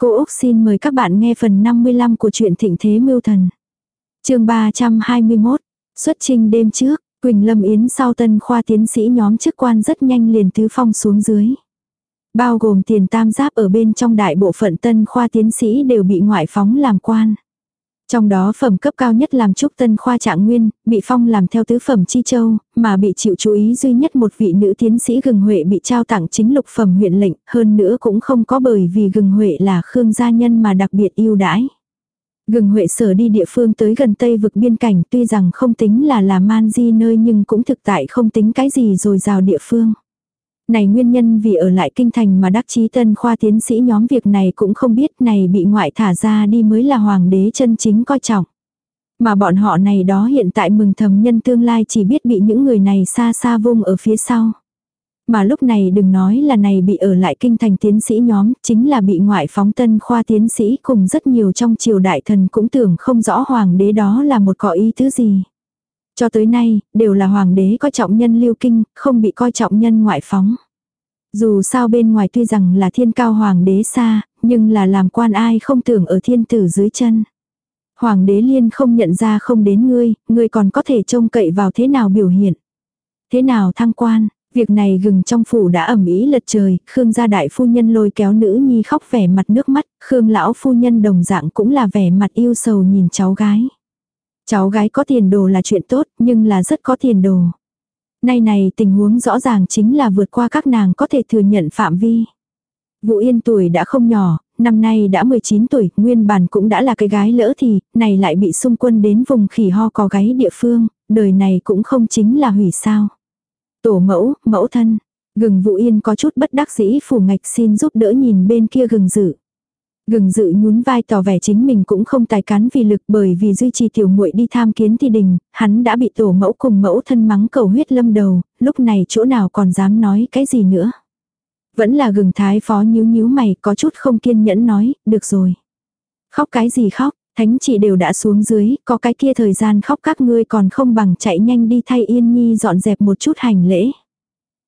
Cô Úc xin mời các bạn nghe phần 55 của truyện Thịnh Thế Mưu Thần. chương 321, xuất trình đêm trước, Quỳnh Lâm Yến sau tân khoa tiến sĩ nhóm chức quan rất nhanh liền tứ phong xuống dưới. Bao gồm tiền tam giáp ở bên trong đại bộ phận tân khoa tiến sĩ đều bị ngoại phóng làm quan. Trong đó phẩm cấp cao nhất làm trúc tân khoa trạng nguyên, bị phong làm theo tứ phẩm chi châu, mà bị chịu chú ý duy nhất một vị nữ tiến sĩ gừng huệ bị trao tặng chính lục phẩm huyện lệnh, hơn nữa cũng không có bởi vì gừng huệ là khương gia nhân mà đặc biệt yêu đãi. Gừng Huệ sở đi địa phương tới gần Tây vực biên cảnh tuy rằng không tính là là man di nơi nhưng cũng thực tại không tính cái gì rồi rào địa phương. Này nguyên nhân vì ở lại kinh thành mà đắc chí tân khoa tiến sĩ nhóm việc này cũng không biết này bị ngoại thả ra đi mới là hoàng đế chân chính coi trọng. Mà bọn họ này đó hiện tại mừng thầm nhân tương lai chỉ biết bị những người này xa xa vung ở phía sau. Mà lúc này đừng nói là này bị ở lại kinh thành tiến sĩ nhóm, chính là bị ngoại phóng tân khoa tiến sĩ cùng rất nhiều trong triều đại thần cũng tưởng không rõ hoàng đế đó là một có ý thứ gì. Cho tới nay, đều là hoàng đế coi trọng nhân lưu kinh, không bị coi trọng nhân ngoại phóng. Dù sao bên ngoài tuy rằng là thiên cao hoàng đế xa, nhưng là làm quan ai không tưởng ở thiên tử dưới chân. Hoàng đế liên không nhận ra không đến ngươi, ngươi còn có thể trông cậy vào thế nào biểu hiện. Thế nào thăng quan, việc này gừng trong phủ đã ẩm ý lật trời, Khương gia đại phu nhân lôi kéo nữ nhi khóc vẻ mặt nước mắt, Khương lão phu nhân đồng dạng cũng là vẻ mặt yêu sầu nhìn cháu gái. Cháu gái có tiền đồ là chuyện tốt, nhưng là rất có tiền đồ. Nay này tình huống rõ ràng chính là vượt qua các nàng có thể thừa nhận phạm vi. Vũ Yên tuổi đã không nhỏ, năm nay đã 19 tuổi, nguyên bản cũng đã là cái gái lỡ thì, này lại bị xung quân đến vùng khỉ ho có gáy địa phương, đời này cũng không chính là hủy sao. Tổ mẫu, mẫu thân, gừng Vũ Yên có chút bất đắc dĩ phủ ngạch xin giúp đỡ nhìn bên kia gừng dự. Gừng dự nhún vai tỏ vẻ chính mình cũng không tài cán vì lực bởi vì duy trì tiểu muội đi tham kiến thi đình, hắn đã bị tổ mẫu cùng mẫu thân mắng cầu huyết lâm đầu, lúc này chỗ nào còn dám nói cái gì nữa. Vẫn là gừng thái phó nhíu nhíu mày có chút không kiên nhẫn nói, được rồi. Khóc cái gì khóc, thánh chỉ đều đã xuống dưới, có cái kia thời gian khóc các ngươi còn không bằng chạy nhanh đi thay yên nhi dọn dẹp một chút hành lễ.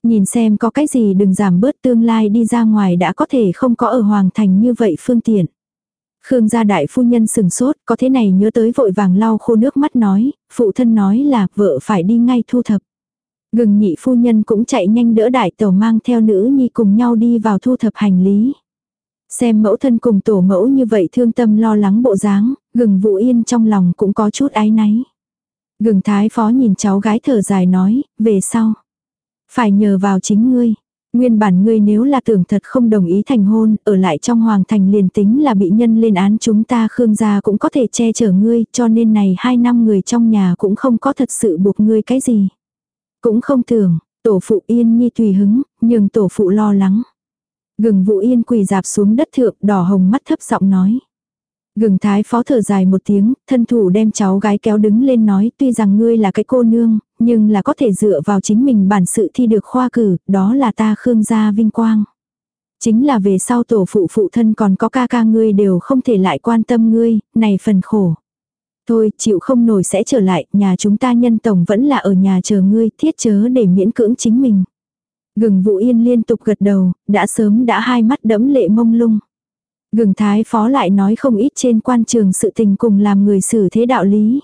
Nhìn xem có cái gì đừng giảm bớt tương lai đi ra ngoài đã có thể không có ở Hoàng Thành như vậy phương tiện. Khương gia đại phu nhân sừng sốt, có thế này nhớ tới vội vàng lau khô nước mắt nói, phụ thân nói là vợ phải đi ngay thu thập. Gừng nhị phu nhân cũng chạy nhanh đỡ đại tàu mang theo nữ nhi cùng nhau đi vào thu thập hành lý. Xem mẫu thân cùng tổ mẫu như vậy thương tâm lo lắng bộ dáng, gừng vụ yên trong lòng cũng có chút ái náy. Gừng thái phó nhìn cháu gái thở dài nói, về sau. Phải nhờ vào chính ngươi. Nguyên bản ngươi nếu là tưởng thật không đồng ý thành hôn, ở lại trong hoàng thành liền tính là bị nhân lên án chúng ta Khương gia cũng có thể che chở ngươi, cho nên này hai năm người trong nhà cũng không có thật sự buộc ngươi cái gì. Cũng không tưởng, tổ phụ yên nhi tùy hứng, nhưng tổ phụ lo lắng. Gừng vụ yên quỳ dạp xuống đất thượng, đỏ hồng mắt thấp giọng nói. Gừng thái phó thở dài một tiếng, thân thủ đem cháu gái kéo đứng lên nói tuy rằng ngươi là cái cô nương, nhưng là có thể dựa vào chính mình bản sự thi được khoa cử, đó là ta khương gia vinh quang. Chính là về sau tổ phụ phụ thân còn có ca ca ngươi đều không thể lại quan tâm ngươi, này phần khổ. Thôi, chịu không nổi sẽ trở lại, nhà chúng ta nhân tổng vẫn là ở nhà chờ ngươi, thiết chớ để miễn cưỡng chính mình. Gừng vụ yên liên tục gật đầu, đã sớm đã hai mắt đẫm lệ mông lung. Gừng thái phó lại nói không ít trên quan trường sự tình cùng làm người xử thế đạo lý.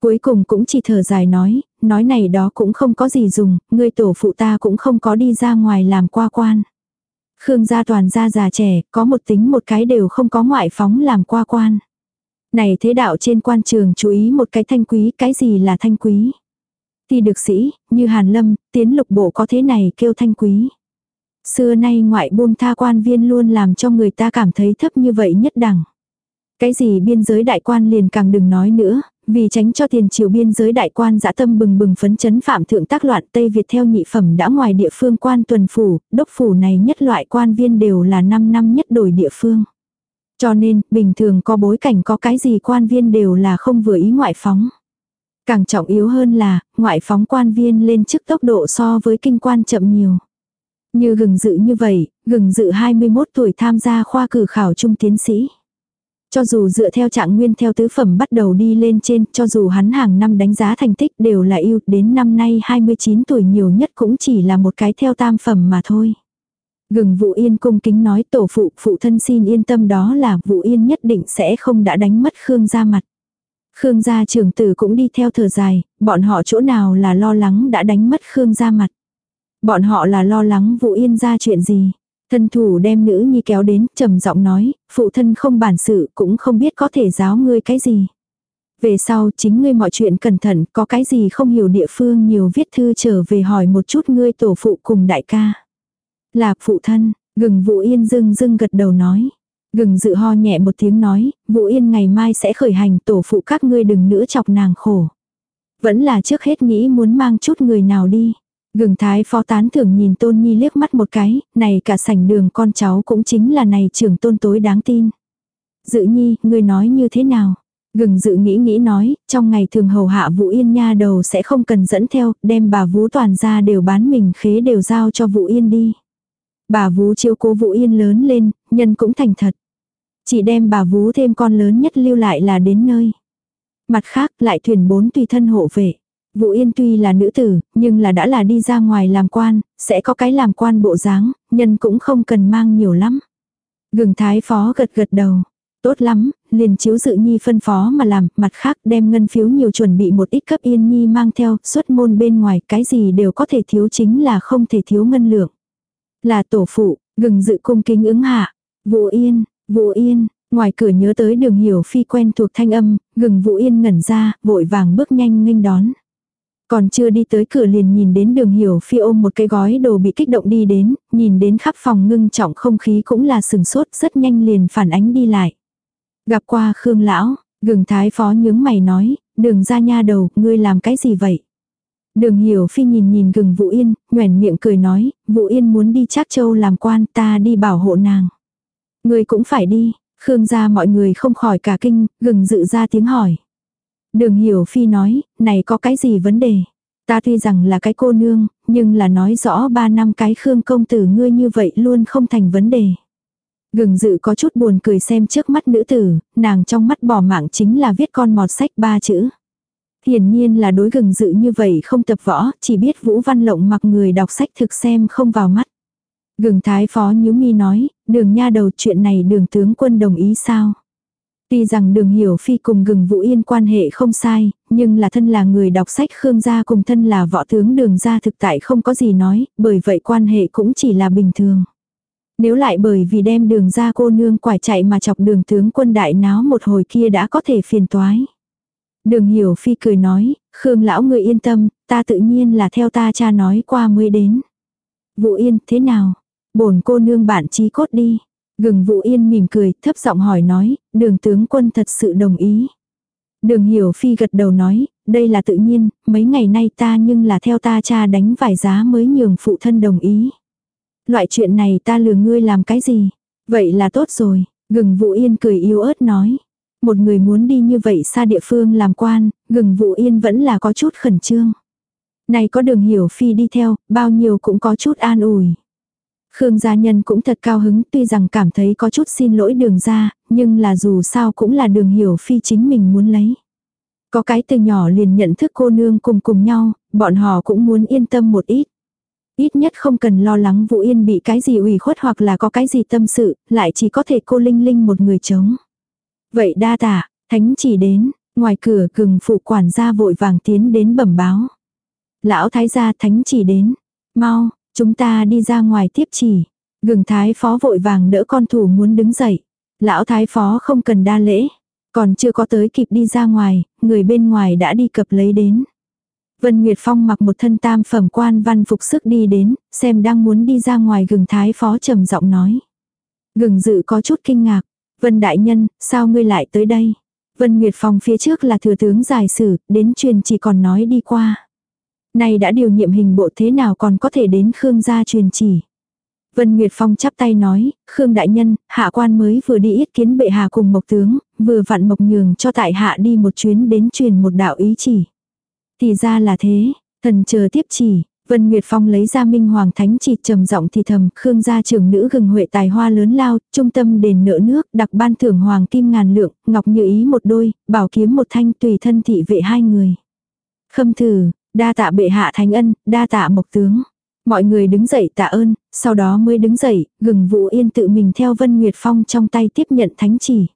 Cuối cùng cũng chỉ thở dài nói, nói này đó cũng không có gì dùng, người tổ phụ ta cũng không có đi ra ngoài làm qua quan. Khương gia toàn gia già trẻ, có một tính một cái đều không có ngoại phóng làm qua quan. Này thế đạo trên quan trường chú ý một cái thanh quý, cái gì là thanh quý? Thì được sĩ, như Hàn Lâm, tiến lục bộ có thế này kêu thanh quý. Xưa nay ngoại buông tha quan viên luôn làm cho người ta cảm thấy thấp như vậy nhất đẳng. Cái gì biên giới đại quan liền càng đừng nói nữa, vì tránh cho tiền triều biên giới đại quan dã tâm bừng bừng phấn chấn phạm thượng tác loạn Tây Việt theo nhị phẩm đã ngoài địa phương quan tuần phủ, đốc phủ này nhất loại quan viên đều là 5 năm nhất đổi địa phương. Cho nên, bình thường có bối cảnh có cái gì quan viên đều là không vừa ý ngoại phóng. Càng trọng yếu hơn là, ngoại phóng quan viên lên chức tốc độ so với kinh quan chậm nhiều. Như gừng dự như vậy, gừng dự 21 tuổi tham gia khoa cử khảo trung tiến sĩ. Cho dù dựa theo trạng nguyên theo tứ phẩm bắt đầu đi lên trên, cho dù hắn hàng năm đánh giá thành tích đều là ưu, đến năm nay 29 tuổi nhiều nhất cũng chỉ là một cái theo tam phẩm mà thôi. Gừng Vũ Yên cung kính nói tổ phụ, phụ thân xin yên tâm đó là Vũ Yên nhất định sẽ không đã đánh mất Khương gia mặt. Khương gia trưởng tử cũng đi theo thở dài, bọn họ chỗ nào là lo lắng đã đánh mất Khương gia mặt. Bọn họ là lo lắng Vũ Yên ra chuyện gì. Thân thủ đem nữ nhi kéo đến, trầm giọng nói, phụ thân không bản sự cũng không biết có thể giáo ngươi cái gì. Về sau chính ngươi mọi chuyện cẩn thận, có cái gì không hiểu địa phương nhiều viết thư trở về hỏi một chút ngươi tổ phụ cùng đại ca. Là phụ thân, gừng Vũ Yên dưng dưng gật đầu nói. Gừng dự ho nhẹ một tiếng nói, Vũ Yên ngày mai sẽ khởi hành tổ phụ các ngươi đừng nữa chọc nàng khổ. Vẫn là trước hết nghĩ muốn mang chút người nào đi. Gừng thái phó tán thưởng nhìn tôn nhi liếc mắt một cái, này cả sảnh đường con cháu cũng chính là này trưởng tôn tối đáng tin. Dự nhi, ngươi nói như thế nào? Gừng dự nghĩ nghĩ nói, trong ngày thường hầu hạ Vũ Yên nha đầu sẽ không cần dẫn theo, đem bà Vũ toàn ra đều bán mình khế đều giao cho Vũ Yên đi. Bà Vũ chiếu cố Vũ Yên lớn lên, nhân cũng thành thật. Chỉ đem bà Vũ thêm con lớn nhất lưu lại là đến nơi. Mặt khác lại thuyền bốn tùy thân hộ vệ. Vũ Yên tuy là nữ tử, nhưng là đã là đi ra ngoài làm quan, sẽ có cái làm quan bộ dáng, nhân cũng không cần mang nhiều lắm. Gừng thái phó gật gật đầu. Tốt lắm, liền chiếu dự nhi phân phó mà làm, mặt khác đem ngân phiếu nhiều chuẩn bị một ít cấp yên nhi mang theo, xuất môn bên ngoài, cái gì đều có thể thiếu chính là không thể thiếu ngân lượng. Là tổ phụ, gừng dự cung kính ứng hạ. Vũ Yên, Vũ Yên, ngoài cửa nhớ tới đường hiểu phi quen thuộc thanh âm, gừng Vũ Yên ngẩn ra, vội vàng bước nhanh nghênh đón. Còn chưa đi tới cửa liền nhìn đến đường hiểu phi ôm một cái gói đồ bị kích động đi đến, nhìn đến khắp phòng ngưng trọng không khí cũng là sừng sốt rất nhanh liền phản ánh đi lại. Gặp qua Khương lão, gừng thái phó nhướng mày nói, đường ra nha đầu, ngươi làm cái gì vậy? Đường hiểu phi nhìn nhìn gừng Vũ Yên, nhoẻn miệng cười nói, Vũ Yên muốn đi Trác Châu làm quan ta đi bảo hộ nàng. Ngươi cũng phải đi, Khương gia mọi người không khỏi cả kinh, gừng dự ra tiếng hỏi. Đường hiểu phi nói, này có cái gì vấn đề? Ta tuy rằng là cái cô nương, nhưng là nói rõ ba năm cái Khương công tử ngươi như vậy luôn không thành vấn đề. Gừng dự có chút buồn cười xem trước mắt nữ tử, nàng trong mắt bỏ mạng chính là viết con mọt sách ba chữ. Hiển nhiên là đối gừng dự như vậy không tập võ, chỉ biết Vũ Văn Lộng mặc người đọc sách thực xem không vào mắt. Gừng thái phó nhíu mi nói, đường nha đầu chuyện này đường tướng quân đồng ý sao? Tuy rằng đường hiểu phi cùng gừng vũ yên quan hệ không sai, nhưng là thân là người đọc sách Khương gia cùng thân là võ tướng đường gia thực tại không có gì nói, bởi vậy quan hệ cũng chỉ là bình thường. Nếu lại bởi vì đem đường ra cô nương quải chạy mà chọc đường tướng quân đại náo một hồi kia đã có thể phiền toái. Đường hiểu phi cười nói, Khương lão người yên tâm, ta tự nhiên là theo ta cha nói qua mới đến. Vũ yên thế nào? bổn cô nương bạn trí cốt đi. Gừng Vũ Yên mỉm cười, thấp giọng hỏi nói, đường tướng quân thật sự đồng ý. Đường hiểu phi gật đầu nói, đây là tự nhiên, mấy ngày nay ta nhưng là theo ta cha đánh vài giá mới nhường phụ thân đồng ý. Loại chuyện này ta lừa ngươi làm cái gì? Vậy là tốt rồi, gừng Vũ Yên cười yếu ớt nói. Một người muốn đi như vậy xa địa phương làm quan, gừng Vũ Yên vẫn là có chút khẩn trương. Này có đường hiểu phi đi theo, bao nhiêu cũng có chút an ủi. Khương gia nhân cũng thật cao hứng tuy rằng cảm thấy có chút xin lỗi đường ra, nhưng là dù sao cũng là đường hiểu phi chính mình muốn lấy. Có cái từ nhỏ liền nhận thức cô nương cùng cùng nhau, bọn họ cũng muốn yên tâm một ít. Ít nhất không cần lo lắng Vũ Yên bị cái gì ủy khuất hoặc là có cái gì tâm sự, lại chỉ có thể cô Linh Linh một người chống. Vậy đa tả, thánh chỉ đến, ngoài cửa cường phụ quản gia vội vàng tiến đến bẩm báo. Lão thái gia thánh chỉ đến, mau, chúng ta đi ra ngoài tiếp chỉ. Gừng thái phó vội vàng đỡ con thủ muốn đứng dậy. Lão thái phó không cần đa lễ. Còn chưa có tới kịp đi ra ngoài, người bên ngoài đã đi cập lấy đến. Vân Nguyệt Phong mặc một thân tam phẩm quan văn phục sức đi đến, xem đang muốn đi ra ngoài gừng thái phó trầm giọng nói. Gừng dự có chút kinh ngạc. Vân Đại Nhân, sao ngươi lại tới đây? Vân Nguyệt Phong phía trước là thừa tướng giải sử, đến truyền chỉ còn nói đi qua nay đã điều nhiệm hình bộ thế nào còn có thể đến Khương gia truyền chỉ. Vân Nguyệt Phong chắp tay nói, Khương Đại Nhân, hạ quan mới vừa đi yết kiến bệ hạ cùng Mộc Tướng, vừa vặn Mộc Nhường cho tại hạ đi một chuyến đến truyền một đạo ý chỉ. Thì ra là thế, thần chờ tiếp chỉ, Vân Nguyệt Phong lấy ra Minh Hoàng Thánh chỉ trầm giọng thì thầm, Khương gia trưởng nữ gừng huệ tài hoa lớn lao, trung tâm đền nợ nước, đặc ban thưởng hoàng kim ngàn lượng, ngọc như ý một đôi, bảo kiếm một thanh tùy thân thị vệ hai người. Khâm thử, đa tạ bệ hạ thánh ân, đa tạ mộc tướng. Mọi người đứng dậy tạ ơn, sau đó mới đứng dậy, gừng Vũ Yên tự mình theo Vân Nguyệt Phong trong tay tiếp nhận thánh chỉ.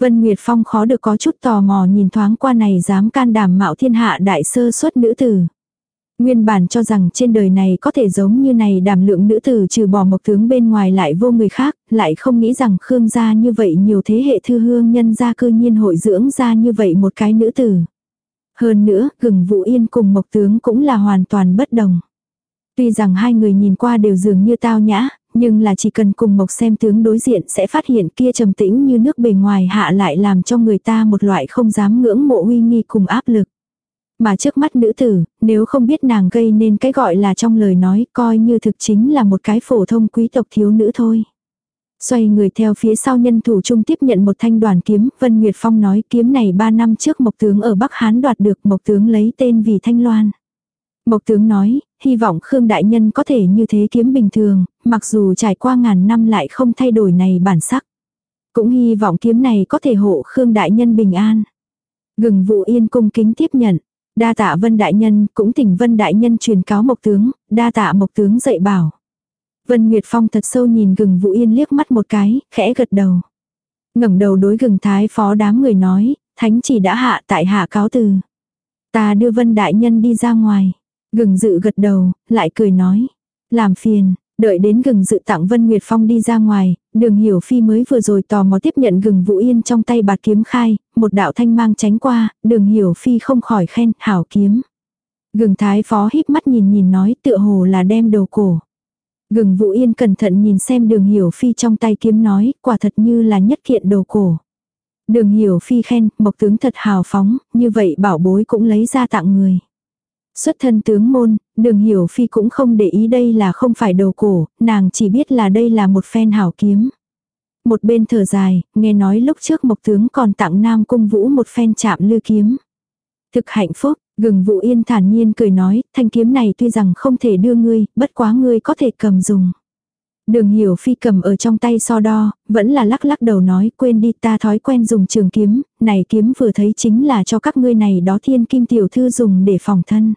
Vân Nguyệt Phong khó được có chút tò mò nhìn thoáng qua này dám can đảm mạo thiên hạ đại sơ xuất nữ tử. Nguyên bản cho rằng trên đời này có thể giống như này đảm lượng nữ tử trừ bỏ mộc tướng bên ngoài lại vô người khác, lại không nghĩ rằng Khương gia như vậy nhiều thế hệ thư hương nhân gia cư nhiên hội dưỡng ra như vậy một cái nữ tử. Hơn nữa, gừng Vũ Yên cùng mộc tướng cũng là hoàn toàn bất đồng. Tuy rằng hai người nhìn qua đều dường như tao nhã, nhưng là chỉ cần cùng mộc xem tướng đối diện sẽ phát hiện kia trầm tĩnh như nước bề ngoài hạ lại làm cho người ta một loại không dám ngưỡng mộ uy nghi cùng áp lực. Mà trước mắt nữ tử, nếu không biết nàng gây nên cái gọi là trong lời nói coi như thực chính là một cái phổ thông quý tộc thiếu nữ thôi. Xoay người theo phía sau nhân thủ trung tiếp nhận một thanh đoàn kiếm, Vân Nguyệt Phong nói kiếm này ba năm trước Mộc Tướng ở Bắc Hán đoạt được Mộc Tướng lấy tên vì Thanh Loan. Mộc Tướng nói, hy vọng Khương Đại Nhân có thể như thế kiếm bình thường, mặc dù trải qua ngàn năm lại không thay đổi này bản sắc. Cũng hy vọng kiếm này có thể hộ Khương Đại Nhân bình an. Gừng vụ yên cung kính tiếp nhận. Đa tạ Vân Đại Nhân, cũng thỉnh Vân Đại Nhân truyền cáo Mộc Tướng, đa tạ Mộc Tướng dạy bảo. Vân Nguyệt Phong thật sâu nhìn gừng Vũ Yên liếc mắt một cái, khẽ gật đầu. ngẩng đầu đối gừng thái phó đám người nói, thánh chỉ đã hạ tại hạ cáo từ. Ta đưa Vân Đại Nhân đi ra ngoài. Gừng dự gật đầu, lại cười nói. Làm phiền, đợi đến gừng dự tặng Vân Nguyệt Phong đi ra ngoài, đường hiểu phi mới vừa rồi tò mò tiếp nhận gừng Vũ Yên trong tay bạt kiếm khai, một đạo thanh mang tránh qua, đường hiểu phi không khỏi khen, hảo kiếm. Gừng thái phó híp mắt nhìn nhìn nói tựa hồ là đem đầu cổ. Gừng Vũ Yên cẩn thận nhìn xem đường hiểu phi trong tay kiếm nói, quả thật như là nhất kiện đồ cổ. Đường hiểu phi khen, mộc tướng thật hào phóng, như vậy bảo bối cũng lấy ra tặng người. Xuất thân tướng môn, đường hiểu phi cũng không để ý đây là không phải đồ cổ, nàng chỉ biết là đây là một phen hảo kiếm. Một bên thở dài, nghe nói lúc trước mộc tướng còn tặng nam cung vũ một phen chạm lư kiếm. Thực hạnh phúc, gừng vụ yên thản nhiên cười nói, thanh kiếm này tuy rằng không thể đưa ngươi, bất quá ngươi có thể cầm dùng. Đường hiểu phi cầm ở trong tay so đo, vẫn là lắc lắc đầu nói quên đi ta thói quen dùng trường kiếm, này kiếm vừa thấy chính là cho các ngươi này đó thiên kim tiểu thư dùng để phòng thân.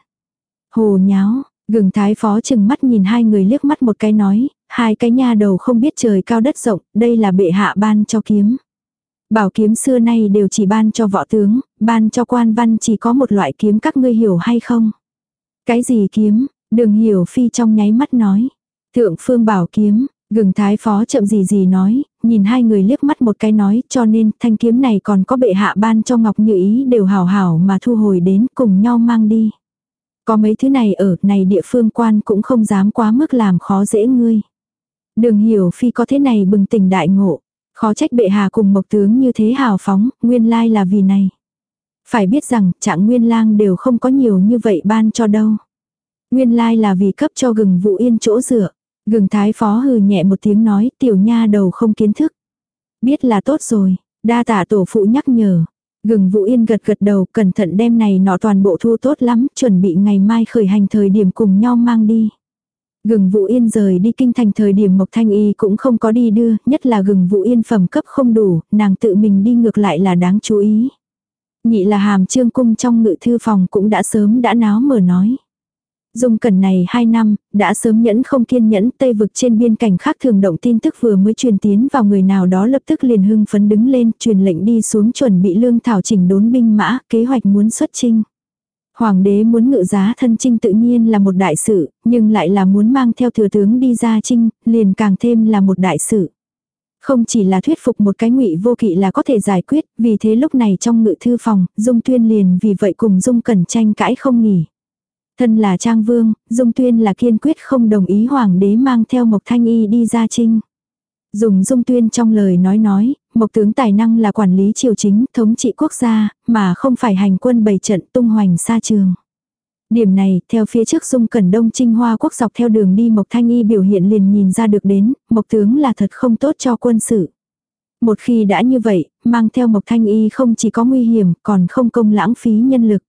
Hồ nháo, gừng thái phó chừng mắt nhìn hai người liếc mắt một cái nói, hai cái nha đầu không biết trời cao đất rộng, đây là bệ hạ ban cho kiếm. Bảo kiếm xưa nay đều chỉ ban cho võ tướng, ban cho quan văn chỉ có một loại kiếm các ngươi hiểu hay không? Cái gì kiếm? Đường hiểu phi trong nháy mắt nói. Thượng phương bảo kiếm, gừng thái phó chậm gì gì nói, nhìn hai người liếc mắt một cái nói cho nên thanh kiếm này còn có bệ hạ ban cho ngọc như ý đều hảo hảo mà thu hồi đến cùng nhau mang đi. Có mấy thứ này ở, này địa phương quan cũng không dám quá mức làm khó dễ ngươi. Đường hiểu phi có thế này bừng tỉnh đại ngộ. Khó trách bệ hạ cùng mộc tướng như thế hào phóng, nguyên lai là vì này. Phải biết rằng trạng nguyên lang đều không có nhiều như vậy ban cho đâu. Nguyên lai là vì cấp cho gừng vụ yên chỗ dựa. Gừng thái phó hừ nhẹ một tiếng nói tiểu nha đầu không kiến thức. Biết là tốt rồi, đa tả tổ phụ nhắc nhở. Gừng Vũ Yên gật gật đầu, cẩn thận đem này nọ toàn bộ thu tốt lắm, chuẩn bị ngày mai khởi hành thời điểm cùng nhau mang đi. Gừng Vũ Yên rời đi kinh thành thời điểm Mộc Thanh Y cũng không có đi đưa, nhất là gừng Vũ Yên phẩm cấp không đủ, nàng tự mình đi ngược lại là đáng chú ý. Nhị là hàm trương cung trong ngự thư phòng cũng đã sớm đã náo mở nói. Dung cẩn này 2 năm, đã sớm nhẫn không kiên nhẫn Tây vực trên biên cảnh khác thường động tin tức vừa mới truyền tiến vào người nào đó lập tức liền hưng phấn đứng lên truyền lệnh đi xuống chuẩn bị lương thảo chỉnh đốn binh mã, kế hoạch muốn xuất chinh. Hoàng đế muốn ngự giá thân trinh tự nhiên là một đại sự, nhưng lại là muốn mang theo thừa tướng đi ra trinh, liền càng thêm là một đại sự. Không chỉ là thuyết phục một cái ngụy vô kỵ là có thể giải quyết, vì thế lúc này trong ngự thư phòng, Dung Tuyên liền vì vậy cùng Dung Cẩn tranh cãi không nghỉ. Thân là Trang Vương, Dung Tuyên là kiên quyết không đồng ý Hoàng đế mang theo Mộc Thanh Y đi ra trinh. Dùng Dung Tuyên trong lời nói nói, Mộc tướng tài năng là quản lý triều chính, thống trị quốc gia, mà không phải hành quân bày trận tung hoành xa trường. Điểm này, theo phía trước Dung Cẩn Đông Trinh Hoa quốc dọc theo đường đi Mộc Thanh Y biểu hiện liền nhìn ra được đến, Mộc tướng là thật không tốt cho quân sự. Một khi đã như vậy, mang theo Mộc Thanh Y không chỉ có nguy hiểm, còn không công lãng phí nhân lực.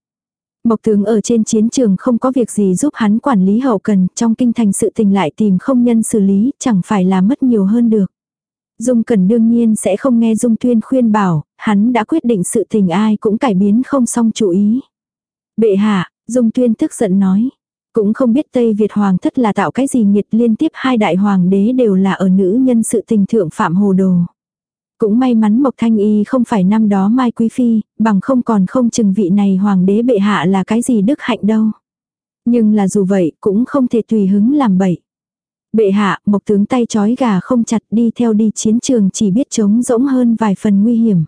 Mộc tướng ở trên chiến trường không có việc gì giúp hắn quản lý hậu cần, trong kinh thành sự tình lại tìm không nhân xử lý, chẳng phải là mất nhiều hơn được. Dung Cẩn đương nhiên sẽ không nghe Dung Tuyên khuyên bảo, hắn đã quyết định sự tình ai cũng cải biến không xong chủ ý. Bệ hạ, Dung Tuyên tức giận nói. Cũng không biết Tây Việt Hoàng thất là tạo cái gì nghiệt liên tiếp hai đại hoàng đế đều là ở nữ nhân sự tình thượng phạm hồ đồ. Cũng may mắn Mộc Thanh Y không phải năm đó Mai Quý Phi, bằng không còn không chừng vị này hoàng đế bệ hạ là cái gì đức hạnh đâu. Nhưng là dù vậy cũng không thể tùy hứng làm bậy. Bệ hạ, Mộc tướng tay chói gà không chặt đi theo đi chiến trường chỉ biết chống rỗng hơn vài phần nguy hiểm.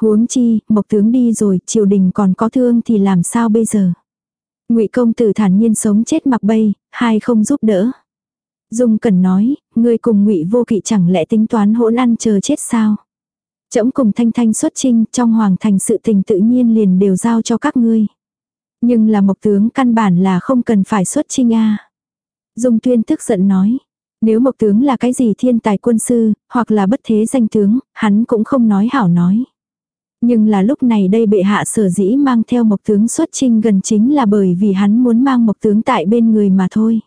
Huống chi, Mộc tướng đi rồi, triều đình còn có thương thì làm sao bây giờ? Ngụy công tử thản nhiên sống chết mặc bay, hai không giúp đỡ. Dung cần nói, ngươi cùng Ngụy Vô Kỵ chẳng lẽ tính toán hỗn ăn chờ chết sao? Trẫm cùng Thanh Thanh xuất trinh, trong hoàng thành sự tình tự nhiên liền đều giao cho các ngươi. Nhưng là Mộc tướng căn bản là không cần phải xuất trinh a. Dung Tuyên tức giận nói, nếu Mộc tướng là cái gì thiên tài quân sư, hoặc là bất thế danh tướng, hắn cũng không nói hảo nói. Nhưng là lúc này đây bệ hạ sở dĩ mang theo mộc tướng xuất trinh gần chính là bởi vì hắn muốn mang mộc tướng tại bên người mà thôi.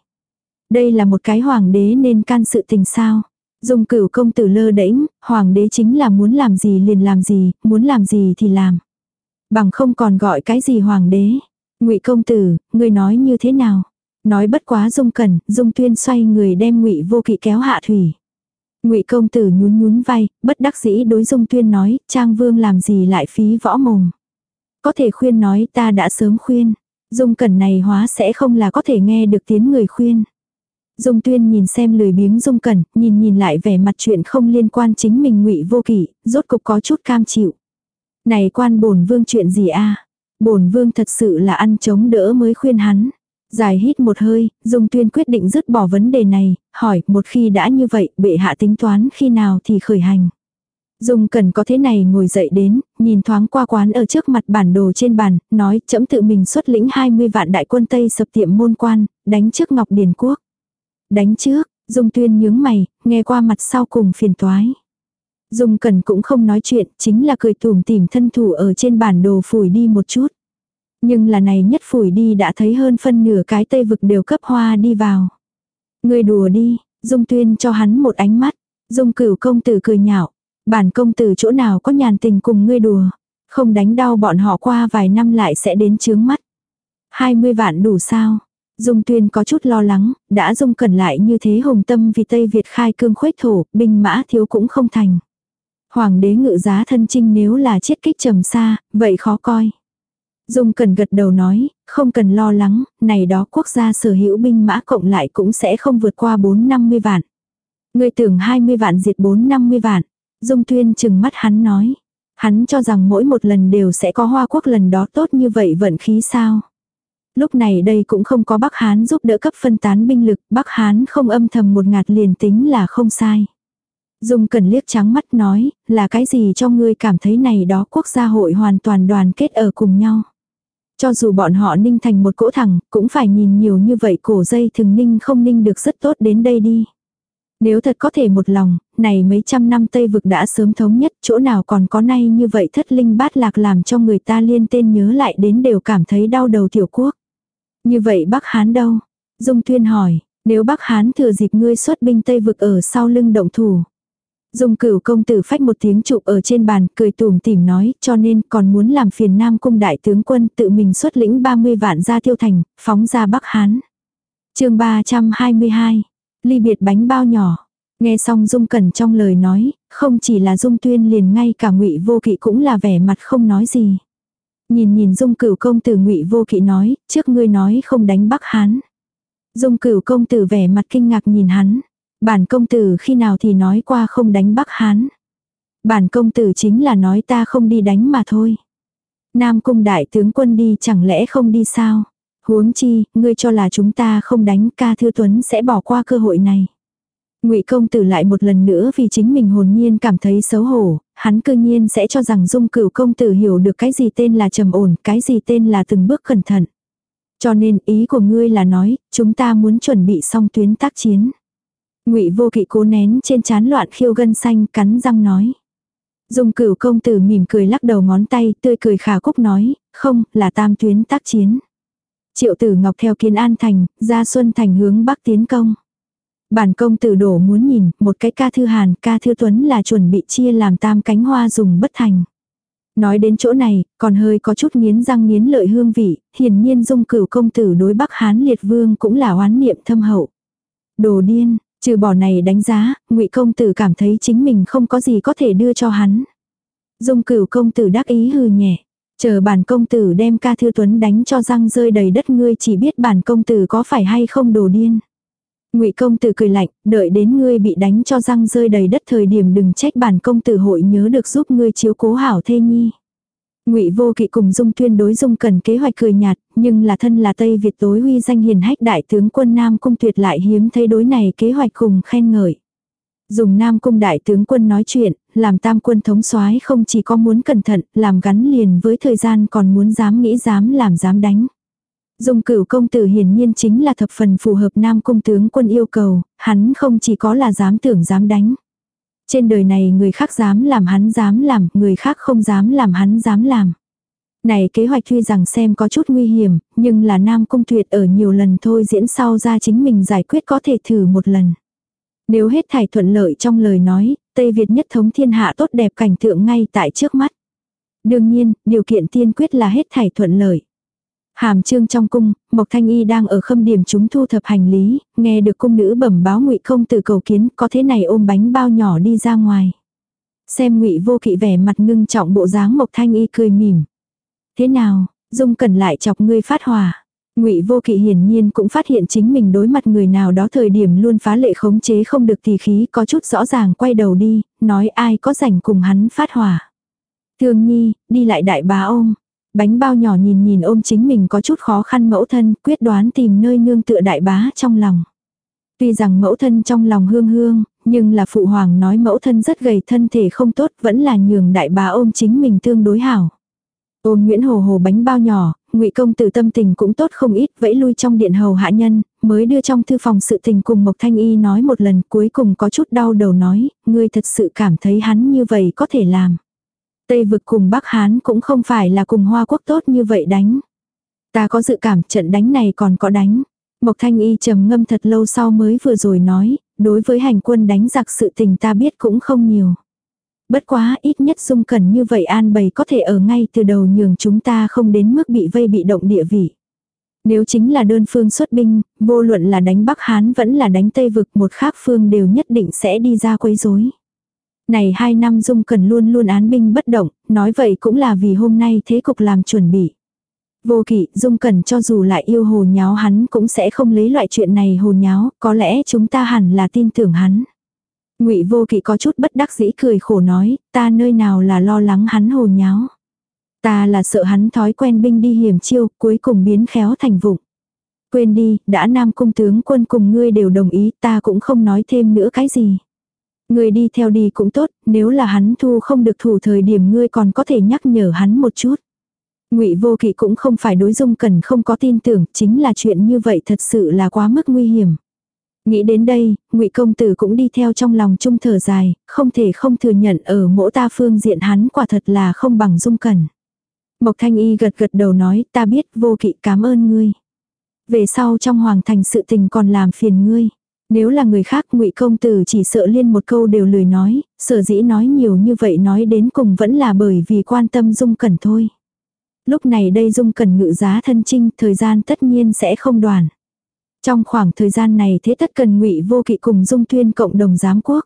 Đây là một cái hoàng đế nên can sự tình sao. Dung cửu công tử lơ đễnh, hoàng đế chính là muốn làm gì liền làm gì, muốn làm gì thì làm. Bằng không còn gọi cái gì hoàng đế. ngụy công tử, người nói như thế nào? Nói bất quá dung cẩn, dung tuyên xoay người đem ngụy vô kỵ kéo hạ thủy. Ngụy công tử nhún nhún vai, bất đắc dĩ đối Dung Tuyên nói, Trang Vương làm gì lại phí võ mồm. Có thể khuyên nói ta đã sớm khuyên. Dung Cẩn này hóa sẽ không là có thể nghe được tiếng người khuyên. Dung Tuyên nhìn xem lười biếng Dung Cẩn, nhìn nhìn lại vẻ mặt chuyện không liên quan chính mình Ngụy Vô Kỷ, rốt cục có chút cam chịu. Này quan bổn vương chuyện gì a? Bổn vương thật sự là ăn chống đỡ mới khuyên hắn. Dài hít một hơi, Dung Tuyên quyết định dứt bỏ vấn đề này, hỏi một khi đã như vậy, bệ hạ tính toán khi nào thì khởi hành. Dung cần có thế này ngồi dậy đến, nhìn thoáng qua quán ở trước mặt bản đồ trên bàn, nói chấm tự mình xuất lĩnh 20 vạn đại quân Tây sập tiệm môn quan, đánh trước Ngọc Điền Quốc. Đánh trước, Dung Tuyên nhướng mày, nghe qua mặt sau cùng phiền toái. Dung Cần cũng không nói chuyện, chính là cười tủm tìm thân thủ ở trên bản đồ phủi đi một chút. Nhưng là này nhất phủi đi đã thấy hơn phân nửa cái tây vực đều cấp hoa đi vào. Người đùa đi, Dung Tuyên cho hắn một ánh mắt. Dung cửu công tử cười nhạo. Bản công tử chỗ nào có nhàn tình cùng ngươi đùa. Không đánh đau bọn họ qua vài năm lại sẽ đến chướng mắt. 20 vạn đủ sao? Dung Tuyên có chút lo lắng, đã dung cẩn lại như thế hùng tâm vì Tây Việt khai cương khuếch thổ, binh mã thiếu cũng không thành. Hoàng đế ngự giá thân trinh nếu là chiết kích trầm xa, vậy khó coi. Dung cần gật đầu nói, không cần lo lắng, này đó quốc gia sở hữu binh mã cộng lại cũng sẽ không vượt qua 4-50 vạn. Người tưởng 20 vạn diệt 4-50 vạn. Dung tuyên chừng mắt hắn nói. Hắn cho rằng mỗi một lần đều sẽ có hoa quốc lần đó tốt như vậy vận khí sao. Lúc này đây cũng không có Bắc Hán giúp đỡ cấp phân tán binh lực, Bắc Hán không âm thầm một ngạt liền tính là không sai. Dung cần liếc trắng mắt nói, là cái gì cho ngươi cảm thấy này đó quốc gia hội hoàn toàn đoàn kết ở cùng nhau. Cho dù bọn họ ninh thành một cỗ thẳng, cũng phải nhìn nhiều như vậy cổ dây thường ninh không ninh được rất tốt đến đây đi. Nếu thật có thể một lòng, này mấy trăm năm Tây vực đã sớm thống nhất, chỗ nào còn có nay như vậy thất linh bát lạc làm cho người ta liên tên nhớ lại đến đều cảm thấy đau đầu tiểu quốc. Như vậy Bắc Hán đâu? Dung Tuyên hỏi, nếu Bắc Hán thừa dịp ngươi xuất binh Tây vực ở sau lưng động thủ. Dung cửu công tử phách một tiếng chụp ở trên bàn, cười tùm tỉm nói, cho nên còn muốn làm phiền Nam cung đại tướng quân tự mình xuất lĩnh 30 vạn ra tiêu thành, phóng ra Bắc Hán. chương 322, ly biệt bánh bao nhỏ. Nghe xong Dung Cẩn trong lời nói, không chỉ là Dung Tuyên liền ngay cả ngụy Vô Kỵ cũng là vẻ mặt không nói gì. Nhìn nhìn Dung Cửu công tử ngụy Vô Kỵ nói, trước ngươi nói không đánh Bắc Hán. Dung Cửu công tử vẻ mặt kinh ngạc nhìn hắn. Bản công tử khi nào thì nói qua không đánh Bắc Hán. Bản công tử chính là nói ta không đi đánh mà thôi. Nam cung đại tướng quân đi chẳng lẽ không đi sao? Huống chi, ngươi cho là chúng ta không đánh ca thư tuấn sẽ bỏ qua cơ hội này. Ngụy công tử lại một lần nữa vì chính mình hồn nhiên cảm thấy xấu hổ, hắn cơ nhiên sẽ cho rằng dung cửu công tử hiểu được cái gì tên là trầm ổn, cái gì tên là từng bước cẩn thận. Cho nên ý của ngươi là nói, chúng ta muốn chuẩn bị xong tuyến tác chiến. Ngụy Vô Kỵ cố nén trên trán loạn khiêu gân xanh, cắn răng nói. Dung Cửu công tử mỉm cười lắc đầu ngón tay, tươi cười khả cúc nói, "Không, là tam tuyến tác chiến." Triệu Tử Ngọc theo Kiến An thành, ra Xuân thành hướng bắc tiến công. Bản công tử đổ muốn nhìn, một cái ca thư Hàn, ca thư Tuấn là chuẩn bị chia làm tam cánh hoa dùng bất thành. Nói đến chỗ này, còn hơi có chút nghiến răng nghiến lợi hương vị, hiển nhiên dung cửu công tử đối Bắc Hán liệt vương cũng là oán niệm thâm hậu. Đồ điên, trừ bỏ này đánh giá, ngụy công tử cảm thấy chính mình không có gì có thể đưa cho hắn. Dung cửu công tử đắc ý hừ nhẹ. Chờ bản công tử đem ca thư tuấn đánh cho răng rơi đầy đất ngươi chỉ biết bản công tử có phải hay không đồ điên. Ngụy công tử cười lạnh, đợi đến ngươi bị đánh cho răng rơi đầy đất thời điểm đừng trách bản công tử hội nhớ được giúp ngươi chiếu cố hảo thê nhi. Ngụy Vô Kỵ cùng Dung Tuyên đối Dung Cần kế hoạch cười nhạt, nhưng là thân là Tây Việt tối huy danh hiền hách đại tướng quân Nam cung tuyệt lại hiếm thấy đối này kế hoạch cùng khen ngợi. Dùng Nam cung đại tướng quân nói chuyện, làm tam quân thống soái không chỉ có muốn cẩn thận, làm gắn liền với thời gian còn muốn dám nghĩ dám làm dám đánh. Dung cửu công tử hiển nhiên chính là thập phần phù hợp nam cung tướng quân yêu cầu, hắn không chỉ có là dám tưởng dám đánh. Trên đời này người khác dám làm hắn dám làm, người khác không dám làm hắn dám làm. Này kế hoạch tuy rằng xem có chút nguy hiểm, nhưng là nam cung tuyệt ở nhiều lần thôi diễn sau ra chính mình giải quyết có thể thử một lần. Nếu hết thảy thuận lợi trong lời nói, Tây Việt nhất thống thiên hạ tốt đẹp cảnh tượng ngay tại trước mắt. Đương nhiên, điều kiện tiên quyết là hết thảy thuận lợi. Hàm trương trong cung, Mộc Thanh Y đang ở khâm điểm chúng thu thập hành lý, nghe được cung nữ bẩm báo ngụy công từ cầu kiến có thế này ôm bánh bao nhỏ đi ra ngoài. Xem ngụy vô kỵ vẻ mặt ngưng trọng bộ dáng Mộc Thanh Y cười mỉm. Thế nào, Dung cần lại chọc ngươi phát hỏa. Ngụy Vô Kỵ hiển nhiên cũng phát hiện chính mình đối mặt người nào đó thời điểm luôn phá lệ khống chế không được thì khí, có chút rõ ràng quay đầu đi, nói ai có rảnh cùng hắn phát hỏa. Thương Nhi, đi lại đại bá ôm. Bánh bao nhỏ nhìn nhìn ôm chính mình có chút khó khăn mẫu thân, quyết đoán tìm nơi nương tựa đại bá trong lòng. Tuy rằng mẫu thân trong lòng hương hương, nhưng là phụ hoàng nói mẫu thân rất gầy thân thể không tốt, vẫn là nhường đại bá ôm chính mình tương đối hảo. Ôm Nguyễn Hồ Hồ bánh bao nhỏ, ngụy công tử tâm tình cũng tốt không ít, vẫy lui trong điện hầu hạ nhân, mới đưa trong thư phòng sự tình cùng Mộc Thanh Y nói một lần, cuối cùng có chút đau đầu nói, ngươi thật sự cảm thấy hắn như vậy có thể làm. Tây vực cùng Bắc Hán cũng không phải là cùng Hoa Quốc tốt như vậy đánh. Ta có dự cảm trận đánh này còn có đánh. Mộc Thanh Y trầm ngâm thật lâu sau mới vừa rồi nói, đối với hành quân đánh giặc sự tình ta biết cũng không nhiều. Bất quá ít nhất dung cần như vậy an bày có thể ở ngay từ đầu nhường chúng ta không đến mức bị vây bị động địa vị. Nếu chính là đơn phương xuất binh, vô luận là đánh Bắc Hán vẫn là đánh Tây vực một khác phương đều nhất định sẽ đi ra quấy rối. Này hai năm Dung Cần luôn luôn án binh bất động, nói vậy cũng là vì hôm nay thế cục làm chuẩn bị. Vô kỵ, Dung Cần cho dù lại yêu hồ nháo hắn cũng sẽ không lấy loại chuyện này hồ nháo, có lẽ chúng ta hẳn là tin tưởng hắn. Ngụy Vô Kỵ có chút bất đắc dĩ cười khổ nói, ta nơi nào là lo lắng hắn hồ nháo. Ta là sợ hắn thói quen binh đi hiểm chiêu, cuối cùng biến khéo thành vụng. Quên đi, đã nam cung tướng quân cùng ngươi đều đồng ý, ta cũng không nói thêm nữa cái gì. Ngươi đi theo đi cũng tốt, nếu là hắn thu không được thủ thời điểm ngươi còn có thể nhắc nhở hắn một chút. Ngụy Vô Kỵ cũng không phải đối Dung Cần không có tin tưởng, chính là chuyện như vậy thật sự là quá mức nguy hiểm. Nghĩ đến đây, ngụy công tử cũng đi theo trong lòng chung thở dài, không thể không thừa nhận ở mỗ ta phương diện hắn quả thật là không bằng dung cần Mộc thanh y gật gật đầu nói ta biết vô kỵ cảm ơn ngươi. Về sau trong hoàng thành sự tình còn làm phiền ngươi. Nếu là người khác ngụy công tử chỉ sợ liên một câu đều lười nói, sở dĩ nói nhiều như vậy nói đến cùng vẫn là bởi vì quan tâm dung cẩn thôi. Lúc này đây dung cẩn ngự giá thân trinh thời gian tất nhiên sẽ không đoàn. Trong khoảng thời gian này thế tất cần ngụy vô kỵ cùng Dung Tuyên cộng đồng giám quốc.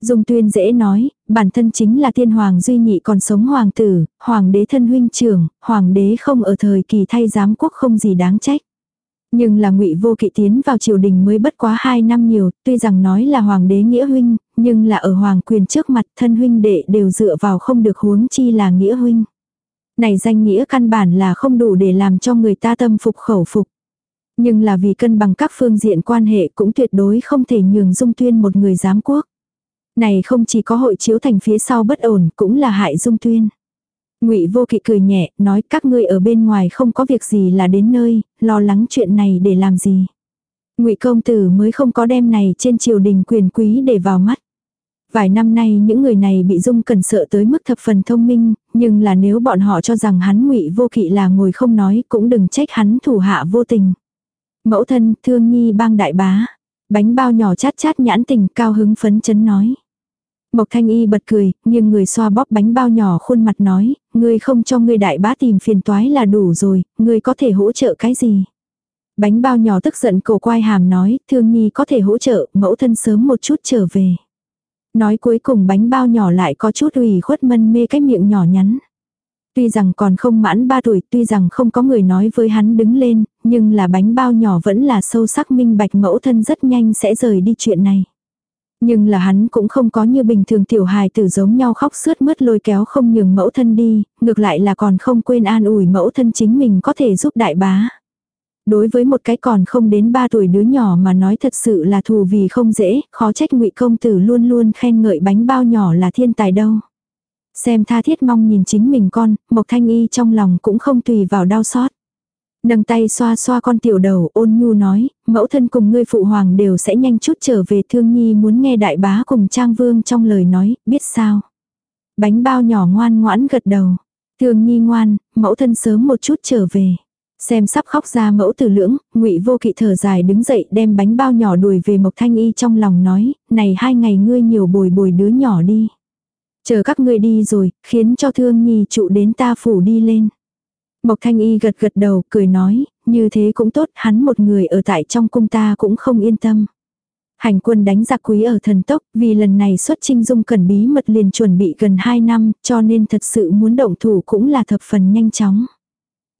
Dung Tuyên dễ nói, bản thân chính là tiên hoàng duy nhị còn sống hoàng tử, hoàng đế thân huynh trưởng, hoàng đế không ở thời kỳ thay giám quốc không gì đáng trách. Nhưng là ngụy vô kỵ tiến vào triều đình mới bất quá 2 năm nhiều, tuy rằng nói là hoàng đế nghĩa huynh, nhưng là ở hoàng quyền trước mặt thân huynh đệ đều dựa vào không được huống chi là nghĩa huynh. Này danh nghĩa căn bản là không đủ để làm cho người ta tâm phục khẩu phục. Nhưng là vì cân bằng các phương diện quan hệ cũng tuyệt đối không thể nhường dung tuyên một người giám quốc. Này không chỉ có hội chiếu thành phía sau bất ổn cũng là hại dung tuyên ngụy vô kỵ cười nhẹ, nói các ngươi ở bên ngoài không có việc gì là đến nơi, lo lắng chuyện này để làm gì. ngụy công tử mới không có đem này trên triều đình quyền quý để vào mắt. Vài năm nay những người này bị dung cần sợ tới mức thập phần thông minh, nhưng là nếu bọn họ cho rằng hắn ngụy vô kỵ là ngồi không nói cũng đừng trách hắn thủ hạ vô tình. Mẫu thân, thương nhi bang đại bá. Bánh bao nhỏ chát chát nhãn tình cao hứng phấn chấn nói. Mộc Thanh Y bật cười, nhưng người xoa bóp bánh bao nhỏ khuôn mặt nói, ngươi không cho ngươi đại bá tìm phiền toái là đủ rồi, ngươi có thể hỗ trợ cái gì. Bánh bao nhỏ tức giận cổ quai hàm nói, thương nhi có thể hỗ trợ, mẫu thân sớm một chút trở về. Nói cuối cùng bánh bao nhỏ lại có chút ủy khuất mân mê cái miệng nhỏ nhắn. Tuy rằng còn không mãn ba tuổi, tuy rằng không có người nói với hắn đứng lên, nhưng là bánh bao nhỏ vẫn là sâu sắc minh bạch mẫu thân rất nhanh sẽ rời đi chuyện này. Nhưng là hắn cũng không có như bình thường tiểu hài tử giống nhau khóc sướt mướt lôi kéo không nhường mẫu thân đi, ngược lại là còn không quên an ủi mẫu thân chính mình có thể giúp đại bá. Đối với một cái còn không đến 3 tuổi đứa nhỏ mà nói thật sự là thù vì không dễ, khó trách ngụy công tử luôn luôn khen ngợi bánh bao nhỏ là thiên tài đâu. Xem tha thiết mong nhìn chính mình con, Mộc Thanh Y trong lòng cũng không tùy vào đau xót. Nâng tay xoa xoa con tiểu đầu ôn nhu nói, mẫu thân cùng ngươi phụ hoàng đều sẽ nhanh chút trở về thương nhi muốn nghe đại bá cùng trang vương trong lời nói, biết sao. Bánh bao nhỏ ngoan ngoãn gật đầu. Thương nhi ngoan, mẫu thân sớm một chút trở về. Xem sắp khóc ra mẫu tử lưỡng, ngụy vô kỵ thở dài đứng dậy đem bánh bao nhỏ đuổi về Mộc Thanh Y trong lòng nói, này hai ngày ngươi nhiều bồi bồi đứa nhỏ đi. Chờ các ngươi đi rồi, khiến cho thương nhi trụ đến ta phủ đi lên. Mộc Thanh Y gật gật đầu, cười nói, như thế cũng tốt, hắn một người ở tại trong cung ta cũng không yên tâm. Hành quân đánh giặc quý ở thần tốc, vì lần này xuất trinh dung cần bí mật liền chuẩn bị gần 2 năm, cho nên thật sự muốn động thủ cũng là thập phần nhanh chóng.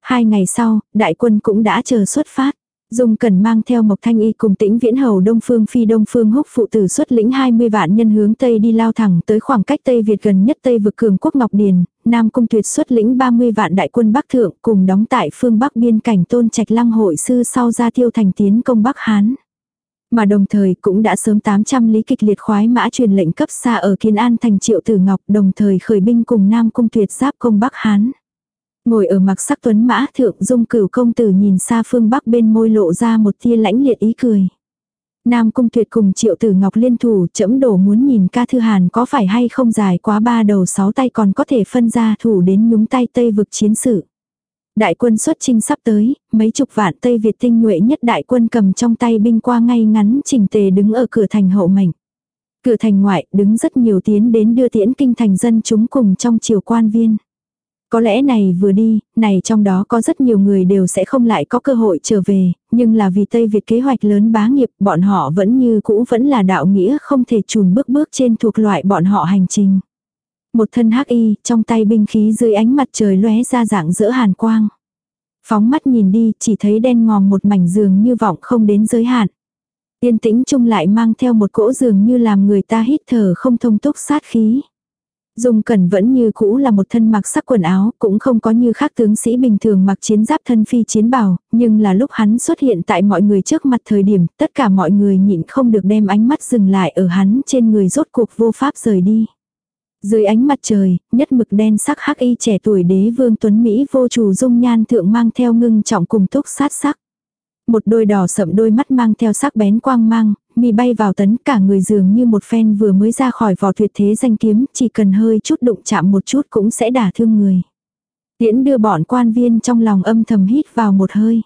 Hai ngày sau, đại quân cũng đã chờ xuất phát. Dung Cẩn mang theo Mộc Thanh Y cùng tĩnh viễn hầu Đông Phương Phi Đông Phương húc phụ tử xuất lĩnh 20 vạn nhân hướng Tây đi lao thẳng tới khoảng cách Tây Việt gần nhất Tây vực cường quốc Ngọc Điền, Nam Cung Tuyệt xuất lĩnh 30 vạn đại quân Bắc Thượng cùng đóng tại phương Bắc biên cảnh tôn trạch lăng hội sư sau ra tiêu thành tiến công Bắc Hán. Mà đồng thời cũng đã sớm 800 lý kịch liệt khoái mã truyền lệnh cấp xa ở Kiên An thành Triệu Tử Ngọc đồng thời khởi binh cùng Nam Cung Tuyệt giáp công Bắc Hán. Ngồi ở mặc sắc tuấn mã thượng dung cửu công tử nhìn xa phương bắc bên môi lộ ra một tia lãnh liệt ý cười. Nam cung tuyệt cùng triệu tử ngọc liên thủ chẫm đổ muốn nhìn ca thư hàn có phải hay không dài quá ba đầu sáu tay còn có thể phân ra thủ đến nhúng tay tây vực chiến sự. Đại quân xuất chinh sắp tới, mấy chục vạn Tây Việt tinh nhuệ nhất đại quân cầm trong tay binh qua ngay ngắn chỉnh tề đứng ở cửa thành hậu mảnh Cửa thành ngoại đứng rất nhiều tiến đến đưa tiễn kinh thành dân chúng cùng trong triều quan viên. Có lẽ này vừa đi, này trong đó có rất nhiều người đều sẽ không lại có cơ hội trở về, nhưng là vì Tây Việt kế hoạch lớn bá nghiệp, bọn họ vẫn như cũ vẫn là đạo nghĩa không thể chùn bước bước trên thuộc loại bọn họ hành trình. Một thân hắc y, trong tay binh khí dưới ánh mặt trời lóe ra dạng giữa hàn quang. Phóng mắt nhìn đi, chỉ thấy đen ngòm một mảnh giường như vọng không đến giới hạn. Yên tĩnh chung lại mang theo một cỗ giường như làm người ta hít thở không thông túc sát khí. Dung Cẩn vẫn như cũ là một thân mặc sắc quần áo, cũng không có như khác tướng sĩ bình thường mặc chiến giáp thân phi chiến bào, nhưng là lúc hắn xuất hiện tại mọi người trước mặt thời điểm, tất cả mọi người nhịn không được đem ánh mắt dừng lại ở hắn trên người rốt cuộc vô pháp rời đi. Dưới ánh mặt trời, nhất mực đen sắc hắc y trẻ tuổi đế vương tuấn Mỹ vô chủ dung nhan thượng mang theo ngưng trọng cùng túc sát sắc. Một đôi đỏ sậm đôi mắt mang theo sắc bén quang mang, mi bay vào tấn cả người dường như một phen vừa mới ra khỏi vỏ tuyệt thế danh kiếm, chỉ cần hơi chút đụng chạm một chút cũng sẽ đả thương người. Tiễn đưa bọn quan viên trong lòng âm thầm hít vào một hơi.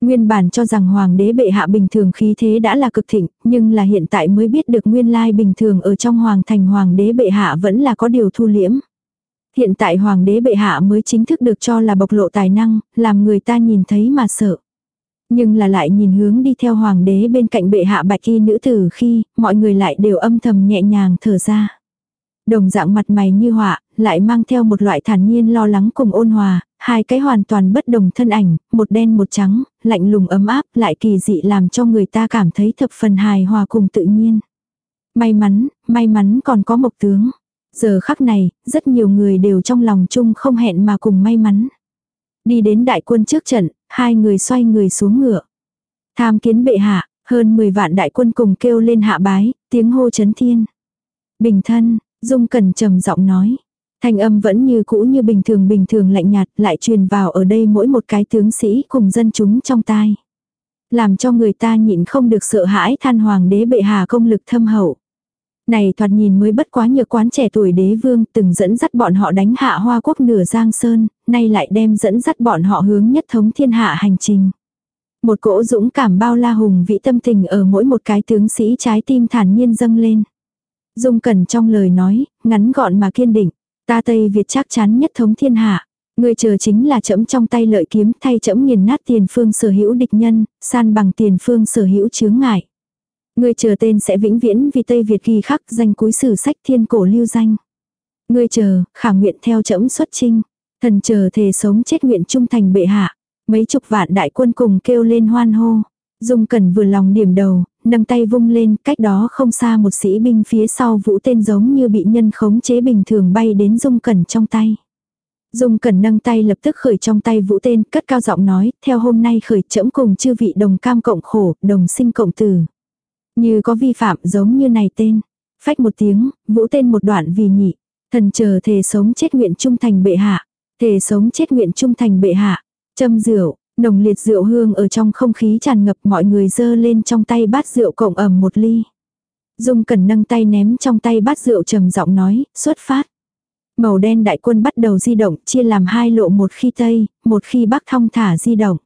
Nguyên bản cho rằng hoàng đế bệ hạ bình thường khí thế đã là cực thịnh, nhưng là hiện tại mới biết được nguyên lai bình thường ở trong hoàng thành hoàng đế bệ hạ vẫn là có điều thu liễm. Hiện tại hoàng đế bệ hạ mới chính thức được cho là bộc lộ tài năng, làm người ta nhìn thấy mà sợ. Nhưng là lại nhìn hướng đi theo hoàng đế bên cạnh bệ hạ bạch y nữ tử khi, mọi người lại đều âm thầm nhẹ nhàng thở ra. Đồng dạng mặt mày như họa, lại mang theo một loại thản nhiên lo lắng cùng ôn hòa, hai cái hoàn toàn bất đồng thân ảnh, một đen một trắng, lạnh lùng ấm áp, lại kỳ dị làm cho người ta cảm thấy thập phần hài hòa cùng tự nhiên. May mắn, may mắn còn có mộc tướng. Giờ khắc này, rất nhiều người đều trong lòng chung không hẹn mà cùng may mắn. Đi đến đại quân trước trận, hai người xoay người xuống ngựa. Tham kiến bệ hạ, hơn 10 vạn đại quân cùng kêu lên hạ bái, tiếng hô chấn thiên. Bình thân, Dung Cẩn trầm giọng nói. Thanh âm vẫn như cũ như bình thường bình thường lạnh nhạt lại truyền vào ở đây mỗi một cái tướng sĩ cùng dân chúng trong tai. Làm cho người ta nhịn không được sợ hãi than hoàng đế bệ hạ công lực thâm hậu. Này thoạt nhìn mới bất quá nhược quán trẻ tuổi đế vương từng dẫn dắt bọn họ đánh hạ hoa quốc nửa giang sơn, nay lại đem dẫn dắt bọn họ hướng nhất thống thiên hạ hành trình. Một cỗ dũng cảm bao la hùng vĩ tâm tình ở mỗi một cái tướng sĩ trái tim thản nhiên dâng lên. Dung Cẩn trong lời nói, ngắn gọn mà kiên định. Ta Tây Việt chắc chắn nhất thống thiên hạ. Người chờ chính là chấm trong tay lợi kiếm thay chấm nghiền nát tiền phương sở hữu địch nhân, san bằng tiền phương sở hữu chướng ngại. Người chờ tên sẽ vĩnh viễn vì Tây Việt ghi khắc danh cuối sử sách thiên cổ lưu danh. Người chờ, khả nguyện theo chẫm xuất trinh. Thần chờ thề sống chết nguyện trung thành bệ hạ. Mấy chục vạn đại quân cùng kêu lên hoan hô. Dung Cẩn vừa lòng điểm đầu, nâng tay vung lên, cách đó không xa một sĩ binh phía sau vũ tên giống như bị nhân khống chế bình thường bay đến Dung Cẩn trong tay. Dung Cẩn nâng tay lập tức khởi trong tay vũ tên, cất cao giọng nói, theo hôm nay khởi trẫm cùng chư vị đồng cam cộng khổ, đồng sinh cộng tử. Như có vi phạm giống như này tên. Phách một tiếng, vũ tên một đoạn vì nhị. Thần chờ thề sống chết nguyện trung thành bệ hạ. Thề sống chết nguyện trung thành bệ hạ. Châm rượu, nồng liệt rượu hương ở trong không khí tràn ngập mọi người dơ lên trong tay bát rượu cộng ẩm một ly. Dung cần nâng tay ném trong tay bát rượu trầm giọng nói, xuất phát. Màu đen đại quân bắt đầu di động, chia làm hai lộ một khi tây, một khi bắc thong thả di động.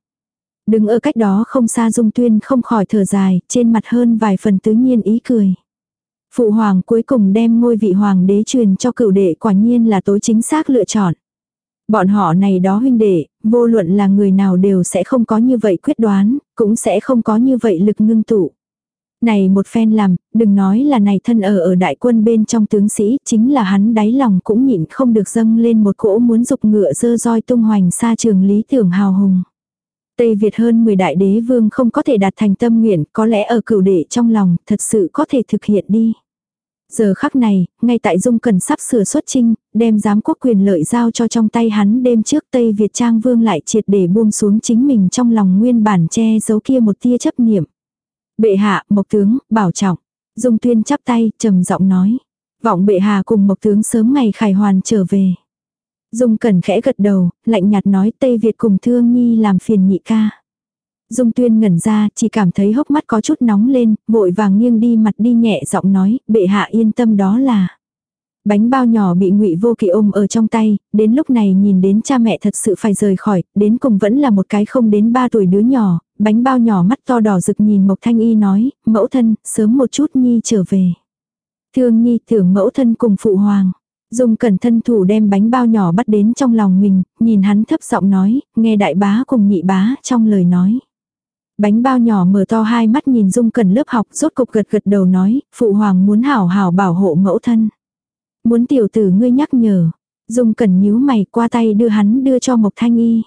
Đứng ở cách đó không xa Dung Tuyên không khỏi thở dài, trên mặt hơn vài phần tứ nhiên ý cười. Phụ hoàng cuối cùng đem ngôi vị hoàng đế truyền cho cựu đệ quả nhiên là tối chính xác lựa chọn. Bọn họ này đó huynh đệ, vô luận là người nào đều sẽ không có như vậy quyết đoán, cũng sẽ không có như vậy lực ngưng tụ. Này một phen làm, đừng nói là này thân ở ở đại quân bên trong tướng sĩ, chính là hắn đáy lòng cũng nhịn không được dâng lên một cỗ muốn dục ngựa dơ roi tung hoành xa trường lý tưởng hào hùng. Tây Việt hơn 10 đại đế vương không có thể đạt thành tâm nguyện, có lẽ ở cửu đệ trong lòng, thật sự có thể thực hiện đi. Giờ khắc này, ngay tại Dung Cần sắp sửa xuất trinh, đem giám quốc quyền lợi giao cho trong tay hắn đêm trước Tây Việt Trang Vương lại triệt để buông xuống chính mình trong lòng nguyên bản che giấu kia một tia chấp niệm. Bệ hạ, mộc tướng, bảo trọng. Dung tuyên chắp tay, trầm giọng nói. Vọng bệ hạ cùng mộc tướng sớm ngày khải hoàn trở về. Dung cẩn khẽ gật đầu, lạnh nhạt nói Tây Việt cùng thương nhi làm phiền nhị ca. Dung tuyên ngẩn ra, chỉ cảm thấy hốc mắt có chút nóng lên, vội vàng nghiêng đi mặt đi nhẹ giọng nói, bệ hạ yên tâm đó là. Bánh bao nhỏ bị ngụy vô kỵ ôm ở trong tay, đến lúc này nhìn đến cha mẹ thật sự phải rời khỏi, đến cùng vẫn là một cái không đến ba tuổi đứa nhỏ, bánh bao nhỏ mắt to đỏ rực nhìn Mộc Thanh Y nói, mẫu thân, sớm một chút Nhi trở về. Thương Nhi tưởng mẫu thân cùng phụ hoàng. Dung cẩn thân thủ đem bánh bao nhỏ bắt đến trong lòng mình, nhìn hắn thấp giọng nói, nghe đại bá cùng nhị bá trong lời nói. Bánh bao nhỏ mở to hai mắt nhìn Dung cẩn lớp học rốt cục gật gật đầu nói, phụ hoàng muốn hảo hảo bảo hộ mẫu thân. Muốn tiểu tử ngươi nhắc nhở. Dung cẩn nhíu mày qua tay đưa hắn đưa cho Mộc Thanh Y.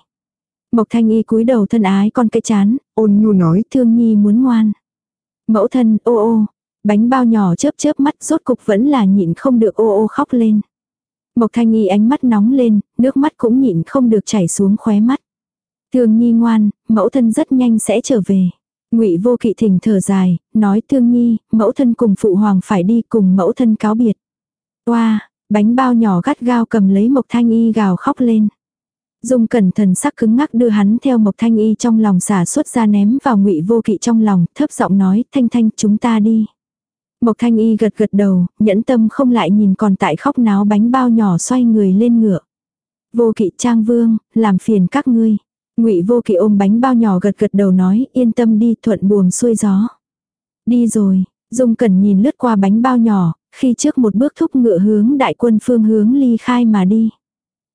Mộc Thanh Y cúi đầu thân ái con cái chán, ôn nhu nói thương nhi muốn ngoan. Mẫu thân ô ô, bánh bao nhỏ chớp chớp mắt rốt cục vẫn là nhịn không được ô ô khóc lên. Mộc Thanh Y ánh mắt nóng lên, nước mắt cũng nhịn không được chảy xuống khóe mắt. Thương Nhi ngoan, mẫu thân rất nhanh sẽ trở về. Ngụy Vô Kỵ thỉnh thở dài, nói Thương Nhi, mẫu thân cùng phụ hoàng phải đi cùng mẫu thân cáo biệt. Oa, bánh bao nhỏ gắt gao cầm lấy Mộc Thanh Y gào khóc lên. Dung cẩn thần sắc cứng ngắc đưa hắn theo Mộc Thanh Y trong lòng xả xuất ra ném vào ngụy vô kỵ trong lòng, thấp giọng nói, Thanh Thanh chúng ta đi. Mộc Thanh Y gật gật đầu, nhẫn tâm không lại nhìn còn tại khóc náo bánh bao nhỏ xoay người lên ngựa. Vô kỵ trang vương, làm phiền các ngươi. Ngụy vô kỵ ôm bánh bao nhỏ gật gật đầu nói, yên tâm đi, thuận buồm xuôi gió. Đi rồi, Dung Cẩn nhìn lướt qua bánh bao nhỏ, khi trước một bước thúc ngựa hướng đại quân phương hướng ly khai mà đi.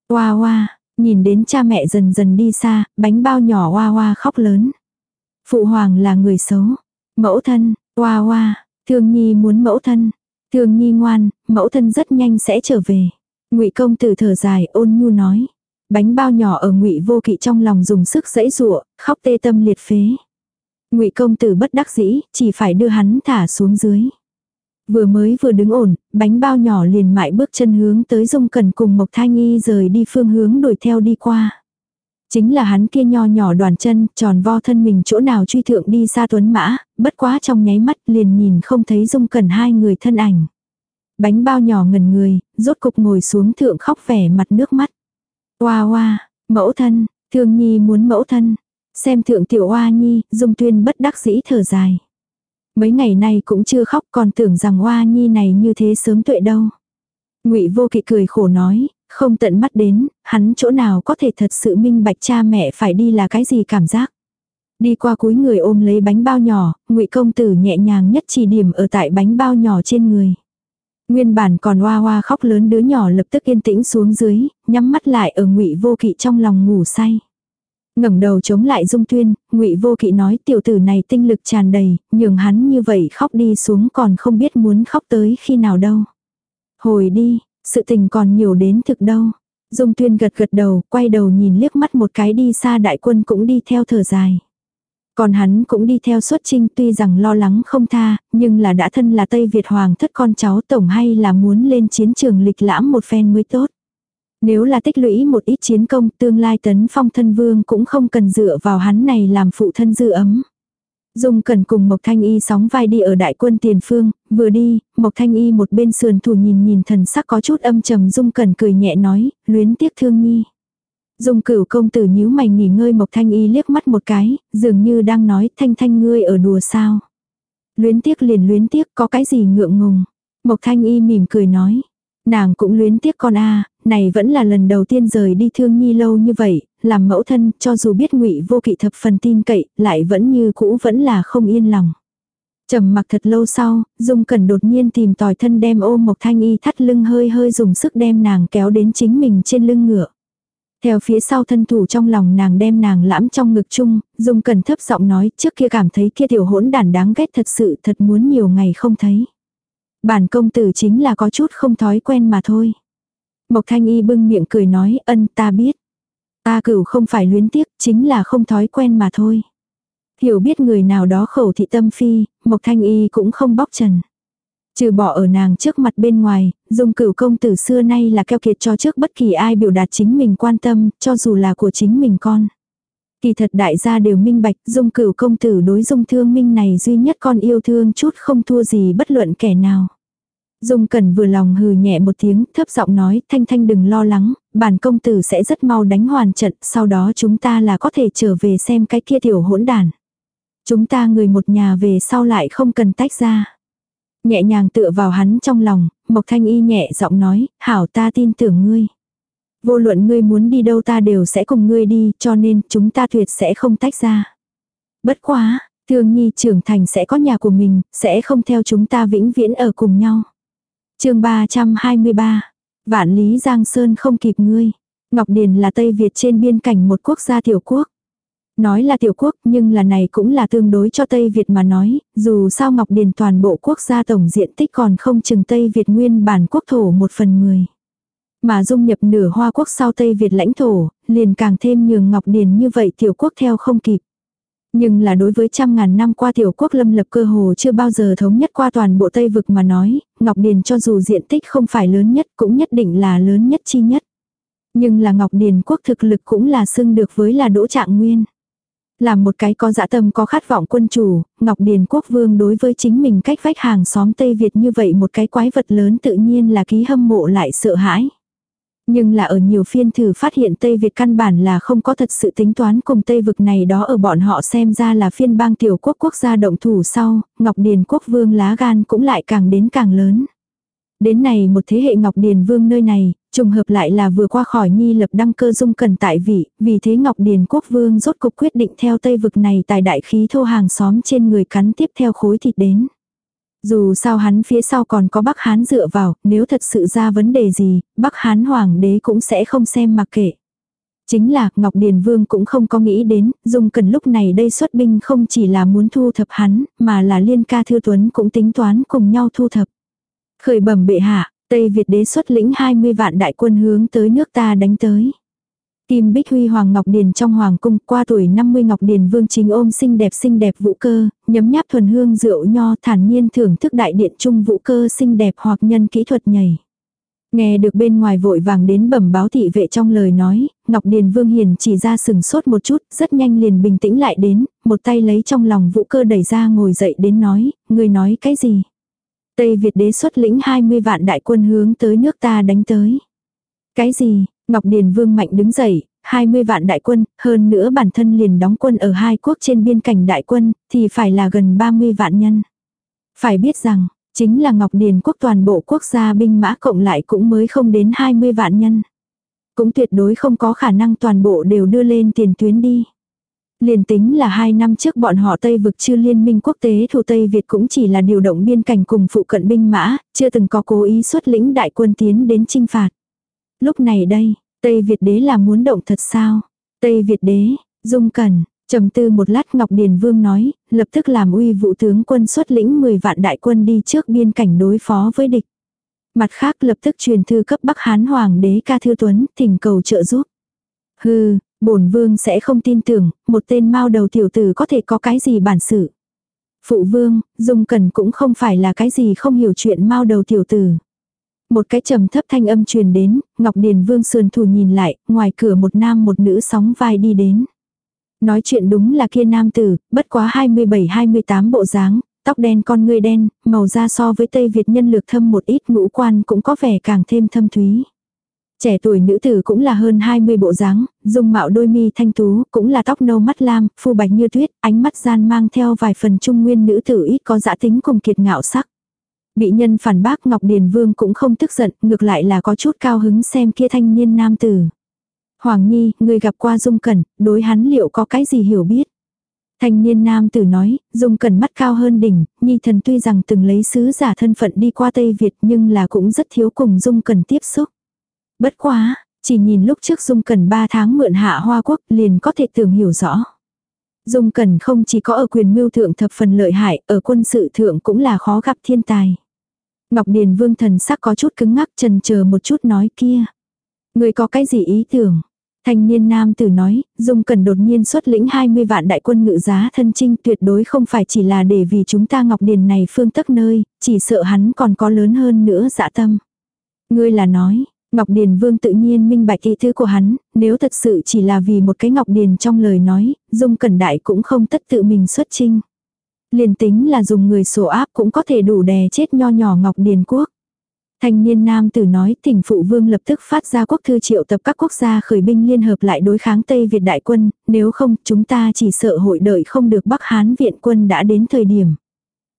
Hoa hoa, nhìn đến cha mẹ dần dần đi xa, bánh bao nhỏ hoa hoa khóc lớn. Phụ hoàng là người xấu. Mẫu thân, hoa hoa, thương nhi muốn mẫu thân. Thương nhi ngoan, mẫu thân rất nhanh sẽ trở về. ngụy công tử thở dài ôn nhu nói. Bánh bao nhỏ ở ngụy vô kỵ trong lòng dùng sức dẫy rụa, khóc tê tâm liệt phế. ngụy công tử bất đắc dĩ, chỉ phải đưa hắn thả xuống dưới. Vừa mới vừa đứng ổn, bánh bao nhỏ liền mại bước chân hướng tới dung cần cùng Mộc Thanh Y rời đi phương hướng đuổi theo đi qua. Chính là hắn kia nho nhỏ đoàn chân, tròn vo thân mình chỗ nào truy thượng đi xa tuấn mã, bất quá trong nháy mắt liền nhìn không thấy dung cần hai người thân ảnh. Bánh bao nhỏ ngần người, rốt cục ngồi xuống thượng khóc vẻ mặt nước mắt. Hoa hoa, mẫu thân, thương nhi muốn mẫu thân. Xem thượng tiểu hoa nhi, dung tuyên bất đắc dĩ thở dài. Mấy ngày nay cũng chưa khóc còn tưởng rằng hoa nhi này như thế sớm tuệ đâu. ngụy vô kỵ cười khổ nói, không tận mắt đến, hắn chỗ nào có thể thật sự minh bạch cha mẹ phải đi là cái gì cảm giác. Đi qua cuối người ôm lấy bánh bao nhỏ, ngụy công tử nhẹ nhàng nhất chỉ điểm ở tại bánh bao nhỏ trên người. Nguyên bản còn hoa hoa khóc lớn đứa nhỏ lập tức yên tĩnh xuống dưới, nhắm mắt lại ở ngụy vô kỵ trong lòng ngủ say. ngẩng đầu chống lại dung tuyên, ngụy vô kỵ nói tiểu tử này tinh lực tràn đầy, nhường hắn như vậy khóc đi xuống còn không biết muốn khóc tới khi nào đâu. Hồi đi, sự tình còn nhiều đến thực đâu. Dung tuyên gật gật đầu, quay đầu nhìn liếc mắt một cái đi xa đại quân cũng đi theo thở dài. Còn hắn cũng đi theo xuất trinh tuy rằng lo lắng không tha, nhưng là đã thân là Tây Việt Hoàng thất con cháu tổng hay là muốn lên chiến trường lịch lãm một phen mới tốt. Nếu là tích lũy một ít chiến công tương lai tấn phong thân vương cũng không cần dựa vào hắn này làm phụ thân dư ấm. Dung cần cùng Mộc Thanh Y sóng vai đi ở đại quân tiền phương, vừa đi, Mộc Thanh Y một bên sườn thủ nhìn nhìn thần sắc có chút âm trầm Dung cần cười nhẹ nói, luyến tiếc thương nhi. Dung cửu công tử nhíu mày nghỉ ngơi Mộc Thanh Y liếc mắt một cái, dường như đang nói thanh thanh ngươi ở đùa sao. Luyến tiếc liền luyến tiếc có cái gì ngượng ngùng. Mộc Thanh Y mỉm cười nói. Nàng cũng luyến tiếc con a này vẫn là lần đầu tiên rời đi thương nhi lâu như vậy, làm mẫu thân cho dù biết ngụy vô kỵ thập phần tin cậy, lại vẫn như cũ vẫn là không yên lòng. trầm mặc thật lâu sau, Dung Cẩn đột nhiên tìm tòi thân đem ôm Mộc Thanh Y thắt lưng hơi hơi dùng sức đem nàng kéo đến chính mình trên lưng ngựa. Theo phía sau thân thủ trong lòng nàng đem nàng lãm trong ngực chung, Dung Cẩn thấp giọng nói trước kia cảm thấy kia tiểu hỗn đản đáng ghét thật sự thật muốn nhiều ngày không thấy. Bản công tử chính là có chút không thói quen mà thôi. Mộc Thanh Y bưng miệng cười nói ân ta biết. Ta cửu không phải luyến tiếc, chính là không thói quen mà thôi. Hiểu biết người nào đó khẩu thị tâm phi, Mộc Thanh Y cũng không bóc trần. Trừ bỏ ở nàng trước mặt bên ngoài, dung cửu công tử xưa nay là keo kiệt cho trước bất kỳ ai biểu đạt chính mình quan tâm, cho dù là của chính mình con. Kỳ thật đại gia đều minh bạch, dung cửu công tử đối dung thương minh này duy nhất con yêu thương chút không thua gì bất luận kẻ nào. Dung Cẩn vừa lòng hừ nhẹ một tiếng, thấp giọng nói, Thanh Thanh đừng lo lắng, bản công tử sẽ rất mau đánh hoàn trận, sau đó chúng ta là có thể trở về xem cái kia tiểu hỗn đàn. Chúng ta người một nhà về sau lại không cần tách ra. Nhẹ nhàng tựa vào hắn trong lòng, Mộc Thanh Y nhẹ giọng nói, hảo ta tin tưởng ngươi. Vô luận ngươi muốn đi đâu ta đều sẽ cùng ngươi đi, cho nên chúng ta tuyệt sẽ không tách ra. Bất quá, Thương Nhi trưởng thành sẽ có nhà của mình, sẽ không theo chúng ta vĩnh viễn ở cùng nhau chương 323. Vạn Lý Giang Sơn không kịp ngươi. Ngọc Điền là Tây Việt trên biên cảnh một quốc gia tiểu quốc. Nói là tiểu quốc nhưng là này cũng là tương đối cho Tây Việt mà nói, dù sao Ngọc Điền toàn bộ quốc gia tổng diện tích còn không chừng Tây Việt nguyên bản quốc thổ một phần mười. Mà dung nhập nửa hoa quốc sau Tây Việt lãnh thổ, liền càng thêm nhường Ngọc Điền như vậy tiểu quốc theo không kịp. Nhưng là đối với trăm ngàn năm qua tiểu quốc lâm lập cơ hồ chưa bao giờ thống nhất qua toàn bộ Tây vực mà nói, Ngọc Điền cho dù diện tích không phải lớn nhất cũng nhất định là lớn nhất chi nhất. Nhưng là Ngọc Điền quốc thực lực cũng là xưng được với là đỗ trạng nguyên. Là một cái có dã tâm có khát vọng quân chủ, Ngọc Điền quốc vương đối với chính mình cách vách hàng xóm Tây Việt như vậy một cái quái vật lớn tự nhiên là ký hâm mộ lại sợ hãi. Nhưng là ở nhiều phiên thử phát hiện Tây Việt căn bản là không có thật sự tính toán cùng Tây vực này đó ở bọn họ xem ra là phiên bang tiểu quốc quốc gia động thủ sau, Ngọc Điền quốc vương lá gan cũng lại càng đến càng lớn. Đến này một thế hệ Ngọc Điền vương nơi này, trùng hợp lại là vừa qua khỏi nhi lập đăng cơ dung cần tại vị, vì thế Ngọc Điền quốc vương rốt cục quyết định theo Tây vực này tài đại khí thô hàng xóm trên người cắn tiếp theo khối thịt đến. Dù sao hắn phía sau còn có Bắc Hán dựa vào, nếu thật sự ra vấn đề gì, Bắc Hán Hoàng đế cũng sẽ không xem mặc kệ. Chính là Ngọc Điền Vương cũng không có nghĩ đến, Dung Cần lúc này đây xuất binh không chỉ là muốn thu thập hắn, mà là Liên ca Thư Tuấn cũng tính toán cùng nhau thu thập. Khởi bẩm bệ hạ, Tây Việt đế xuất lĩnh 20 vạn đại quân hướng tới nước ta đánh tới tìm Bích Huy Hoàng Ngọc Điền trong Hoàng cung qua tuổi 50 Ngọc Điền Vương chính ôm xinh đẹp xinh đẹp vũ cơ, nhấm nháp thuần hương rượu nho thản nhiên thưởng thức đại điện trung vũ cơ xinh đẹp hoặc nhân kỹ thuật nhảy. Nghe được bên ngoài vội vàng đến bẩm báo thị vệ trong lời nói, Ngọc Điền Vương Hiền chỉ ra sừng sốt một chút, rất nhanh liền bình tĩnh lại đến, một tay lấy trong lòng vũ cơ đẩy ra ngồi dậy đến nói, người nói cái gì? Tây Việt đế xuất lĩnh 20 vạn đại quân hướng tới nước ta đánh tới. Cái gì, Ngọc Điền Vương mạnh đứng dậy, 20 vạn đại quân, hơn nữa bản thân liền đóng quân ở hai quốc trên biên cảnh đại quân, thì phải là gần 30 vạn nhân. Phải biết rằng, chính là Ngọc Điền quốc toàn bộ quốc gia binh mã cộng lại cũng mới không đến 20 vạn nhân. Cũng tuyệt đối không có khả năng toàn bộ đều đưa lên tiền tuyến đi. Liền tính là hai năm trước bọn họ Tây vực chưa liên minh quốc tế thủ Tây Việt cũng chỉ là điều động biên cảnh cùng phụ cận binh mã, chưa từng có cố ý xuất lĩnh đại quân tiến đến chinh phạt. Lúc này đây, Tây Việt đế là muốn động thật sao? Tây Việt đế, dung cẩn, trầm tư một lát Ngọc Điền Vương nói, lập tức làm uy vụ tướng quân xuất lĩnh 10 vạn đại quân đi trước biên cảnh đối phó với địch. Mặt khác lập tức truyền thư cấp Bắc Hán Hoàng đế Ca Thư Tuấn thỉnh cầu trợ giúp. Hừ, bổn vương sẽ không tin tưởng, một tên mao đầu tiểu tử có thể có cái gì bản sự. Phụ vương, Dung Cần cũng không phải là cái gì không hiểu chuyện mao đầu tiểu tử. Một cái trầm thấp thanh âm truyền đến, Ngọc Điền Vương sườn thủ nhìn lại, ngoài cửa một nam một nữ sóng vai đi đến. Nói chuyện đúng là kia nam tử, bất quá 27-28 bộ dáng, tóc đen con ngươi đen, màu da so với Tây Việt nhân lược thâm một ít ngũ quan cũng có vẻ càng thêm thâm thúy. Trẻ tuổi nữ tử cũng là hơn 20 bộ dáng, dung mạo đôi mi thanh tú, cũng là tóc nâu mắt lam, phu bạch như tuyết, ánh mắt gian mang theo vài phần trung nguyên nữ tử ít có dã tính cùng kiệt ngạo sắc. Bị nhân phản bác Ngọc Điền Vương cũng không tức giận, ngược lại là có chút cao hứng xem kia thanh niên nam tử. Hoàng Nhi, người gặp qua Dung Cẩn, đối hắn liệu có cái gì hiểu biết? Thanh niên nam tử nói, Dung Cẩn mắt cao hơn đỉnh, Nhi thần tuy rằng từng lấy sứ giả thân phận đi qua Tây Việt nhưng là cũng rất thiếu cùng Dung Cẩn tiếp xúc. Bất quá, chỉ nhìn lúc trước Dung Cẩn 3 tháng mượn hạ Hoa Quốc liền có thể tưởng hiểu rõ. Dung Cẩn không chỉ có ở quyền mưu thượng thập phần lợi hại, ở quân sự thượng cũng là khó gặp thiên tài. Ngọc Điền Vương thần sắc có chút cứng ngắc trần chờ một chút nói kia. Người có cái gì ý tưởng? Thanh niên nam tử nói, Dung cần đột nhiên xuất lĩnh 20 vạn đại quân ngự giá thân trinh tuyệt đối không phải chỉ là để vì chúng ta Ngọc Điền này phương tắc nơi, chỉ sợ hắn còn có lớn hơn nữa dạ tâm. Ngươi là nói, Ngọc Điền Vương tự nhiên minh bạch ý thứ của hắn, nếu thật sự chỉ là vì một cái Ngọc Điền trong lời nói, Dung Cẩn Đại cũng không tất tự mình xuất trinh. Liền tính là dùng người sổ áp cũng có thể đủ đè chết nho nhỏ Ngọc Điền Quốc. Thanh niên nam tử nói tỉnh phụ vương lập tức phát ra quốc thư triệu tập các quốc gia khởi binh liên hợp lại đối kháng Tây Việt đại quân, nếu không chúng ta chỉ sợ hội đợi không được Bắc Hán viện quân đã đến thời điểm.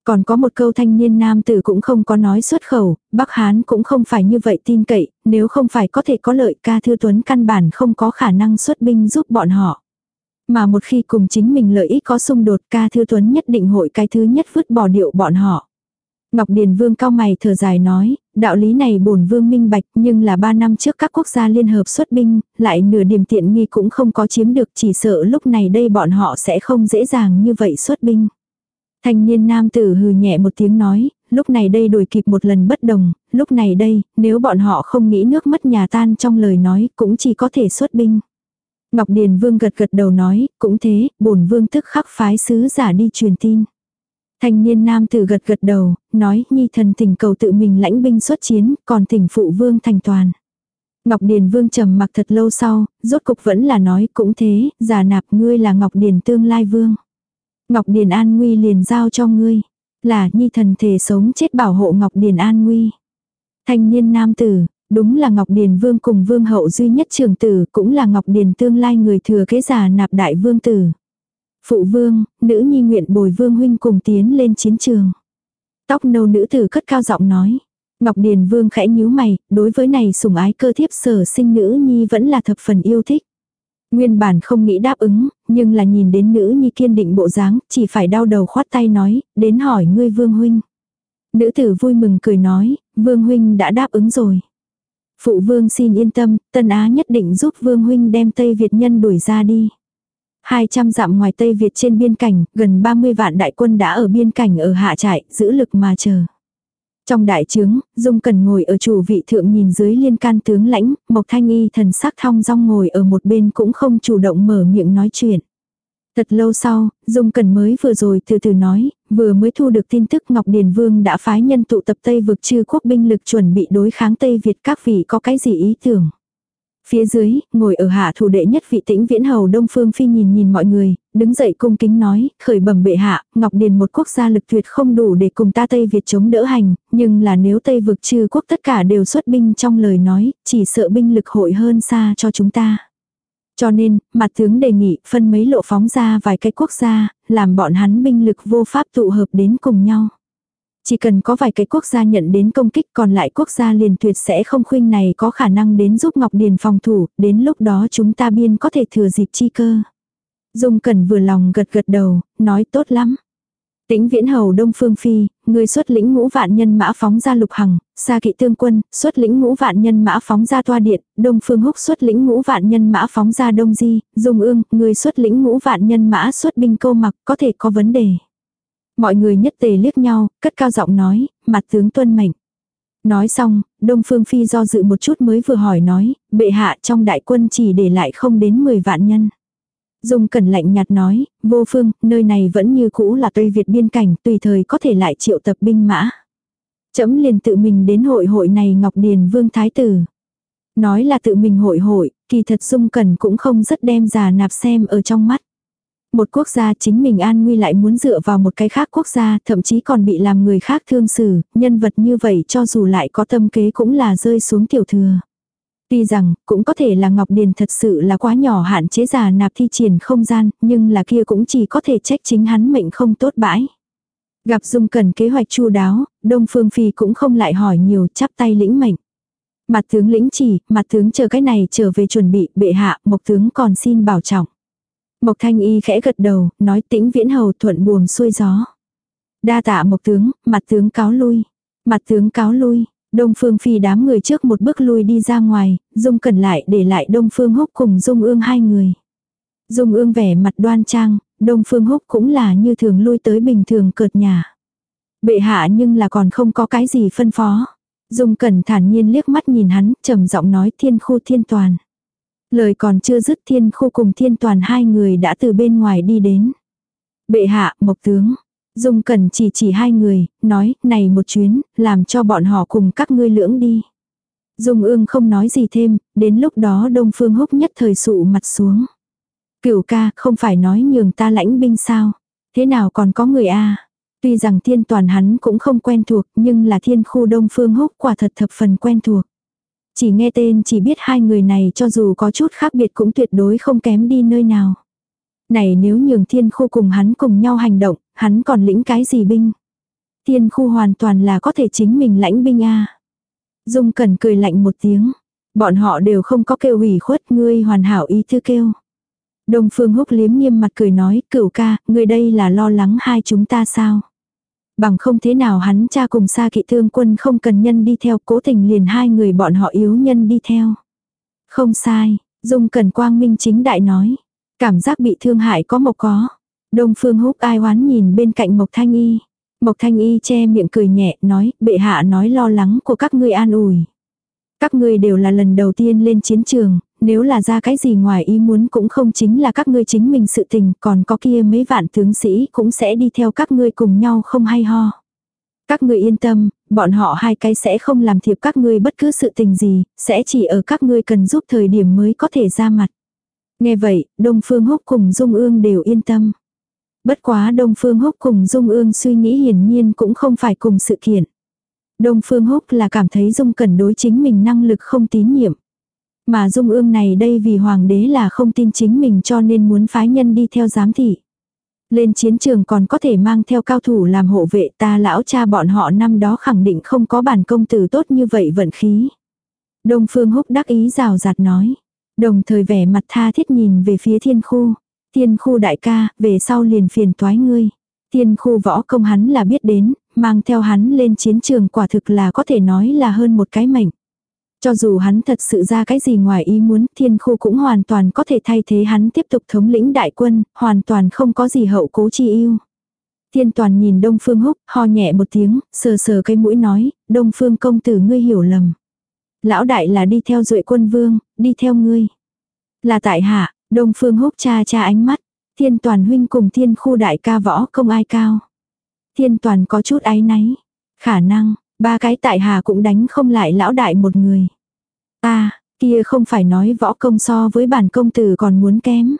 Còn có một câu thanh niên nam tử cũng không có nói xuất khẩu, Bắc Hán cũng không phải như vậy tin cậy, nếu không phải có thể có lợi ca thư tuấn căn bản không có khả năng xuất binh giúp bọn họ. Mà một khi cùng chính mình lợi ích có xung đột ca thư tuấn nhất định hội cái thứ nhất vứt bỏ điệu bọn họ. Ngọc Điền Vương cao mày thở dài nói, đạo lý này bổn vương minh bạch nhưng là ba năm trước các quốc gia liên hợp xuất binh, lại nửa điểm tiện nghi cũng không có chiếm được chỉ sợ lúc này đây bọn họ sẽ không dễ dàng như vậy xuất binh. Thanh niên nam tử hừ nhẹ một tiếng nói, lúc này đây đổi kịp một lần bất đồng, lúc này đây, nếu bọn họ không nghĩ nước mất nhà tan trong lời nói, cũng chỉ có thể xuất binh. Ngọc Điền Vương gật gật đầu nói, cũng thế, bổn vương tức khắc phái sứ giả đi truyền tin. Thanh niên nam tử gật gật đầu, nói nhi thần thỉnh cầu tự mình lãnh binh xuất chiến, còn thỉnh phụ vương thành toàn. Ngọc Điền Vương trầm mặc thật lâu sau, rốt cục vẫn là nói cũng thế, giả nạp ngươi là Ngọc Điền tương lai vương. Ngọc Điền An Nguy liền giao cho ngươi. Là nhi thần thể sống chết bảo hộ Ngọc Điền An Nguy. Thanh niên nam tử, đúng là Ngọc Điền Vương cùng Vương hậu duy nhất trường tử, cũng là Ngọc Điền tương lai người thừa kế giả nạp đại vương tử. Phụ vương, nữ nhi nguyện bồi vương huynh cùng tiến lên chiến trường. Tóc nâu nữ tử cất cao giọng nói. Ngọc Điền Vương khẽ nhíu mày, đối với này sủng ái cơ thiếp sở sinh nữ nhi vẫn là thập phần yêu thích. Nguyên bản không nghĩ đáp ứng, nhưng là nhìn đến nữ nhi kiên định bộ dáng, chỉ phải đau đầu khoát tay nói, đến hỏi ngươi vương huynh. Nữ tử vui mừng cười nói, vương huynh đã đáp ứng rồi. Phụ vương xin yên tâm, Tân Á nhất định giúp vương huynh đem Tây Việt nhân đuổi ra đi. 200 dặm ngoài Tây Việt trên biên cảnh, gần 30 vạn đại quân đã ở biên cảnh ở hạ trại, giữ lực mà chờ. Trong đại trướng, Dung Cần ngồi ở chủ vị thượng nhìn dưới liên can tướng lãnh, Mộc Thanh Y thần sắc thong dong ngồi ở một bên cũng không chủ động mở miệng nói chuyện. Thật lâu sau, Dung Cần mới vừa rồi từ từ nói, vừa mới thu được tin tức Ngọc Điền Vương đã phái nhân tụ tập Tây vực chư quốc binh lực chuẩn bị đối kháng Tây Việt các vị có cái gì ý tưởng. Phía dưới, ngồi ở hạ thủ đệ nhất vị tĩnh viễn hầu Đông Phương Phi nhìn nhìn mọi người, đứng dậy cung kính nói, khởi bẩm bệ hạ, Ngọc Điền một quốc gia lực tuyệt không đủ để cùng ta Tây Việt chống đỡ hành, nhưng là nếu Tây vực trừ quốc tất cả đều xuất binh trong lời nói, chỉ sợ binh lực hội hơn xa cho chúng ta. Cho nên, mặt tướng đề nghị phân mấy lộ phóng ra vài cái quốc gia, làm bọn hắn binh lực vô pháp tụ hợp đến cùng nhau. Chỉ cần có vài cái quốc gia nhận đến công kích còn lại quốc gia liền tuyệt sẽ không khuynh này có khả năng đến giúp Ngọc Điền phòng thủ, đến lúc đó chúng ta biên có thể thừa dịp chi cơ. Dung Cẩn vừa lòng gật gật đầu, nói tốt lắm. Tĩnh viễn hầu Đông Phương Phi, người xuất lĩnh ngũ vạn nhân mã phóng ra lục hằng, Sa kỵ tương quân, xuất lĩnh ngũ vạn nhân mã phóng ra toa điện, Đông Phương Húc xuất lĩnh ngũ vạn nhân mã phóng ra Đông Di, Dung ương, người xuất lĩnh ngũ vạn nhân mã xuất binh câu mặc, có thể có vấn đề. Mọi người nhất tề liếc nhau, cất cao giọng nói, mặt tướng tuân mệnh. Nói xong, Đông Phương Phi do dự một chút mới vừa hỏi nói, bệ hạ trong đại quân chỉ để lại không đến 10 vạn nhân. Dung Cẩn lạnh nhạt nói, vô phương, nơi này vẫn như cũ là Tây Việt biên cảnh, tùy thời có thể lại triệu tập binh mã. Chấm liền tự mình đến hội hội này Ngọc Điền Vương Thái Tử. Nói là tự mình hội hội, kỳ thật Dung Cẩn cũng không rất đem già nạp xem ở trong mắt. Một quốc gia chính mình an nguy lại muốn dựa vào một cái khác quốc gia, thậm chí còn bị làm người khác thương xử, nhân vật như vậy cho dù lại có tâm kế cũng là rơi xuống tiểu thừa. Tuy rằng, cũng có thể là Ngọc Điền thật sự là quá nhỏ hạn chế già nạp thi triển không gian, nhưng là kia cũng chỉ có thể trách chính hắn mệnh không tốt bãi. Gặp Dung Cần kế hoạch chu đáo, Đông Phương Phi cũng không lại hỏi nhiều chắp tay lĩnh mệnh. Mặt tướng lĩnh chỉ, mặt tướng chờ cái này trở về chuẩn bị, bệ hạ, mộc tướng còn xin bảo trọng. Mộc thanh y khẽ gật đầu, nói tĩnh viễn hầu thuận buồm xuôi gió. Đa tạ mộc tướng, mặt tướng cáo lui. Mặt tướng cáo lui, Đông Phương Phi đám người trước một bước lui đi ra ngoài, Dung Cẩn lại để lại Đông Phương Húc cùng Dung Ương hai người. Dung Ương vẻ mặt đoan trang, Đông Phương Húc cũng là như thường lui tới bình thường cợt nhà. Bệ hạ nhưng là còn không có cái gì phân phó. Dung Cẩn thản nhiên liếc mắt nhìn hắn, trầm giọng nói thiên khu thiên toàn. Lời còn chưa dứt thiên khu cùng thiên toàn hai người đã từ bên ngoài đi đến. Bệ hạ, mộc tướng. Dung Cẩn chỉ chỉ hai người, nói, này một chuyến, làm cho bọn họ cùng các ngươi lưỡng đi. Dung ương không nói gì thêm, đến lúc đó Đông Phương Húc nhất thời sụ mặt xuống. Cửu ca, không phải nói nhường ta lãnh binh sao? Thế nào còn có người a Tuy rằng thiên toàn hắn cũng không quen thuộc, nhưng là thiên khu Đông Phương Húc quả thật thập phần quen thuộc. Chỉ nghe tên chỉ biết hai người này cho dù có chút khác biệt cũng tuyệt đối không kém đi nơi nào. Này nếu nhường thiên khu cùng hắn cùng nhau hành động, hắn còn lĩnh cái gì binh? Thiên khu hoàn toàn là có thể chính mình lãnh binh a Dung Cẩn cười lạnh một tiếng. Bọn họ đều không có kêu ủy khuất ngươi hoàn hảo ý thư kêu. Đông Phương Húc liếm nghiêm mặt cười nói, cửu ca, người đây là lo lắng hai chúng ta sao? Bằng không thế nào hắn cha cùng xa kỵ thương quân không cần nhân đi theo cố tình liền hai người bọn họ yếu nhân đi theo. Không sai, Dung cần Quang Minh chính đại nói. Cảm giác bị thương hại có một có. Đông Phương Húc ai oán nhìn bên cạnh Mộc Thanh Y. Mộc Thanh Y che miệng cười nhẹ, nói, bệ hạ nói lo lắng của các ngươi an ủi. Các ngươi đều là lần đầu tiên lên chiến trường, nếu là ra cái gì ngoài ý muốn cũng không chính là các ngươi chính mình sự tình, còn có kia mấy vạn tướng sĩ cũng sẽ đi theo các ngươi cùng nhau không hay ho. Các ngươi yên tâm, bọn họ hai cái sẽ không làm thiệp các ngươi bất cứ sự tình gì, sẽ chỉ ở các ngươi cần giúp thời điểm mới có thể ra mặt. Nghe vậy, Đông Phương Húc cùng Dung Ương đều yên tâm. Bất quá Đông Phương Húc cùng Dung Ương suy nghĩ hiển nhiên cũng không phải cùng sự kiện. Đông Phương Húc là cảm thấy Dung Cẩn đối chính mình năng lực không tín nhiệm. Mà Dung Ương này đây vì Hoàng đế là không tin chính mình cho nên muốn phái nhân đi theo giám thị. Lên chiến trường còn có thể mang theo cao thủ làm hộ vệ ta lão cha bọn họ năm đó khẳng định không có bản công tử tốt như vậy vận khí. Đông Phương Húc đắc ý rào rạt nói. Đồng thời vẻ mặt tha thiết nhìn về phía thiên khu. Thiên khu đại ca, về sau liền phiền toái ngươi. Thiên khu võ công hắn là biết đến, mang theo hắn lên chiến trường quả thực là có thể nói là hơn một cái mệnh. Cho dù hắn thật sự ra cái gì ngoài ý muốn, thiên khu cũng hoàn toàn có thể thay thế hắn tiếp tục thống lĩnh đại quân, hoàn toàn không có gì hậu cố chi yêu. Thiên toàn nhìn Đông Phương Húc, ho nhẹ một tiếng, sờ sờ cây mũi nói, Đông Phương công tử ngươi hiểu lầm. Lão đại là đi theo duệ quân vương, đi theo ngươi. Là tại hạ, Đông Phương Húc cha cha ánh mắt, thiên toàn huynh cùng thiên khu đại ca võ không ai cao. Thiên toàn có chút áy náy. Khả năng, ba cái tại hạ cũng đánh không lại lão đại một người. Ta, kia không phải nói võ công so với bản công tử còn muốn kém.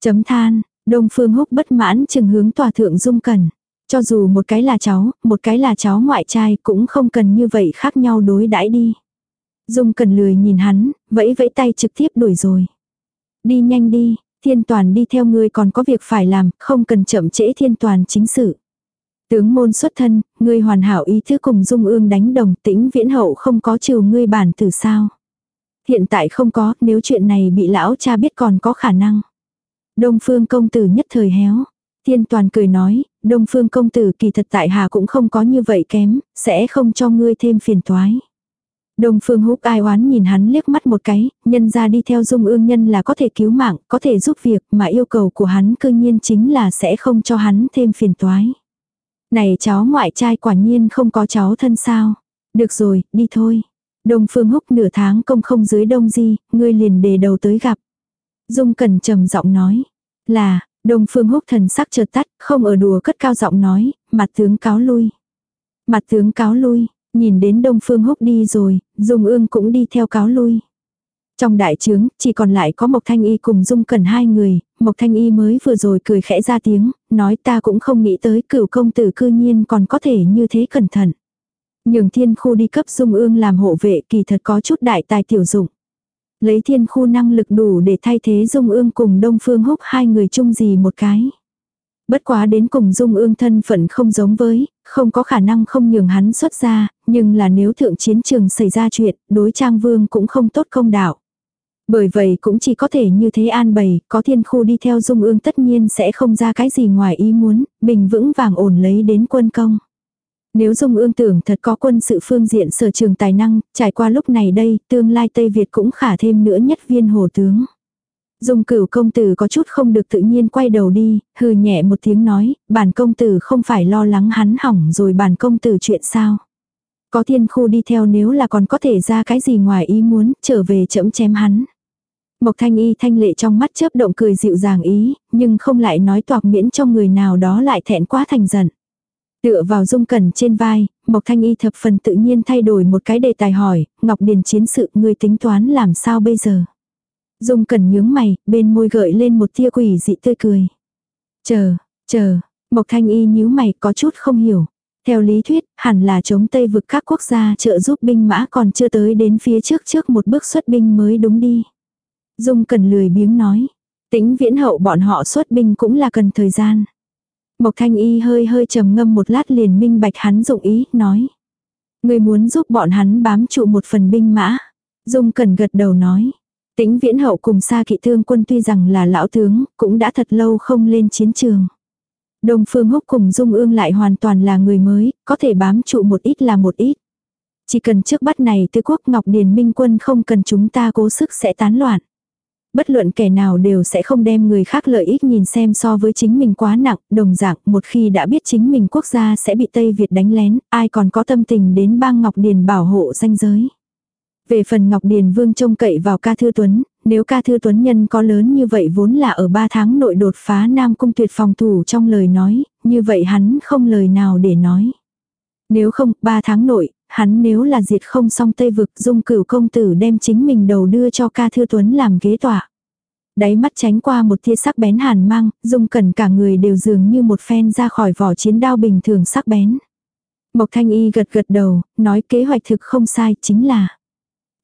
Chấm than, Đông Phương Húc bất mãn chừng hướng tòa thượng dung cần. Cho dù một cái là cháu, một cái là cháu ngoại trai cũng không cần như vậy khác nhau đối đãi đi. Dung cần lười nhìn hắn, vẫy vẫy tay trực tiếp đuổi rồi. Đi nhanh đi, thiên toàn đi theo ngươi còn có việc phải làm, không cần chậm trễ thiên toàn chính sự. Tướng môn xuất thân, ngươi hoàn hảo ý thức cùng dung ương đánh đồng tĩnh viễn hậu không có chiều ngươi bản từ sao. Hiện tại không có, nếu chuyện này bị lão cha biết còn có khả năng. Đông phương công tử nhất thời héo. Thiên toàn cười nói, đông phương công tử kỳ thật tại hạ cũng không có như vậy kém, sẽ không cho ngươi thêm phiền toái. Đông Phương Húc ai oán nhìn hắn liếc mắt một cái, nhân ra đi theo dung ương nhân là có thể cứu mạng, có thể giúp việc mà yêu cầu của hắn cơ nhiên chính là sẽ không cho hắn thêm phiền toái. Này cháu ngoại trai quả nhiên không có cháu thân sao. Được rồi, đi thôi. Đông Phương Húc nửa tháng công không dưới đông di, ngươi liền đề đầu tới gặp. Dung Cẩn trầm giọng nói. Là, Đông Phương Húc thần sắc chợt tắt, không ở đùa cất cao giọng nói, mặt tướng cáo lui. Mặt tướng cáo lui, nhìn đến Đông Phương Húc đi rồi, Dung Ương cũng đi theo cáo lui. Trong đại trướng, chỉ còn lại có Mộc Thanh Y cùng Dung Cẩn hai người, Mộc Thanh Y mới vừa rồi cười khẽ ra tiếng, nói ta cũng không nghĩ tới cửu công tử cư nhiên còn có thể như thế cẩn thận. Nhường thiên khu đi cấp Dung Ương làm hộ vệ kỳ thật có chút đại tài tiểu dụng. Lấy thiên khu năng lực đủ để thay thế Dung Ương cùng Đông Phương Húc hai người chung gì một cái. Bất quá đến cùng Dung Ương thân phận không giống với, không có khả năng không nhường hắn xuất ra, nhưng là nếu thượng chiến trường xảy ra chuyện, đối trang vương cũng không tốt công đạo. Bởi vậy cũng chỉ có thể như thế an bày, có thiên khu đi theo dung ương tất nhiên sẽ không ra cái gì ngoài ý muốn, bình vững vàng ổn lấy đến quân công. Nếu dung ương tưởng thật có quân sự phương diện sở trường tài năng, trải qua lúc này đây, tương lai Tây Việt cũng khả thêm nữa nhất viên hồ tướng. Dung cửu công tử có chút không được tự nhiên quay đầu đi, hừ nhẹ một tiếng nói, bản công tử không phải lo lắng hắn hỏng rồi bản công tử chuyện sao. Có thiên khu đi theo nếu là còn có thể ra cái gì ngoài ý muốn, trở về chẫm chém hắn. Mộc thanh y thanh lệ trong mắt chớp động cười dịu dàng ý, nhưng không lại nói toạc miễn cho người nào đó lại thẹn quá thành giận. Tựa vào dung cẩn trên vai, Mộc Thanh Y thập phần tự nhiên thay đổi một cái đề tài hỏi, Ngọc Điền chiến sự ngươi tính toán làm sao bây giờ? Dung cẩn nhướng mày, bên môi gợi lên một tia quỷ dị tươi cười. Chờ, chờ, Mộc Thanh Y nhíu mày có chút không hiểu. Theo lý thuyết, hẳn là chống Tây vực các quốc gia trợ giúp binh mã còn chưa tới đến phía trước trước một bước xuất binh mới đúng đi. Dung cần lười biếng nói. Tĩnh viễn hậu bọn họ xuất binh cũng là cần thời gian. Mộc thanh y hơi hơi trầm ngâm một lát liền minh bạch hắn dụng ý, nói. Người muốn giúp bọn hắn bám trụ một phần binh mã. Dung cần gật đầu nói. Tĩnh viễn hậu cùng xa kỵ thương quân tuy rằng là lão tướng, cũng đã thật lâu không lên chiến trường. Đông Phương Húc cùng Dung Ương lại hoàn toàn là người mới, có thể bám trụ một ít là một ít. Chỉ cần trước bắt này tư quốc Ngọc Điền Minh quân không cần chúng ta cố sức sẽ tán loạn. Bất luận kẻ nào đều sẽ không đem người khác lợi ích nhìn xem so với chính mình quá nặng, đồng dạng một khi đã biết chính mình quốc gia sẽ bị Tây Việt đánh lén, ai còn có tâm tình đến bang Ngọc Điền bảo hộ danh giới. Về phần Ngọc Điền Vương trông cậy vào ca thư tuấn, nếu ca thư tuấn nhân có lớn như vậy vốn là ở ba tháng nội đột phá Nam Cung tuyệt phòng thủ trong lời nói, như vậy hắn không lời nào để nói. Nếu không, ba tháng nội, hắn nếu là diệt không xong Tây Vực dung cửu công tử đem chính mình đầu đưa cho ca thư tuấn làm ghế tỏa. Đáy mắt tránh qua một tia sắc bén hàn mang, dung cẩn cả người đều dường như một phen ra khỏi vỏ chiến đao bình thường sắc bén. Mộc thanh y gật gật đầu, nói kế hoạch thực không sai chính là.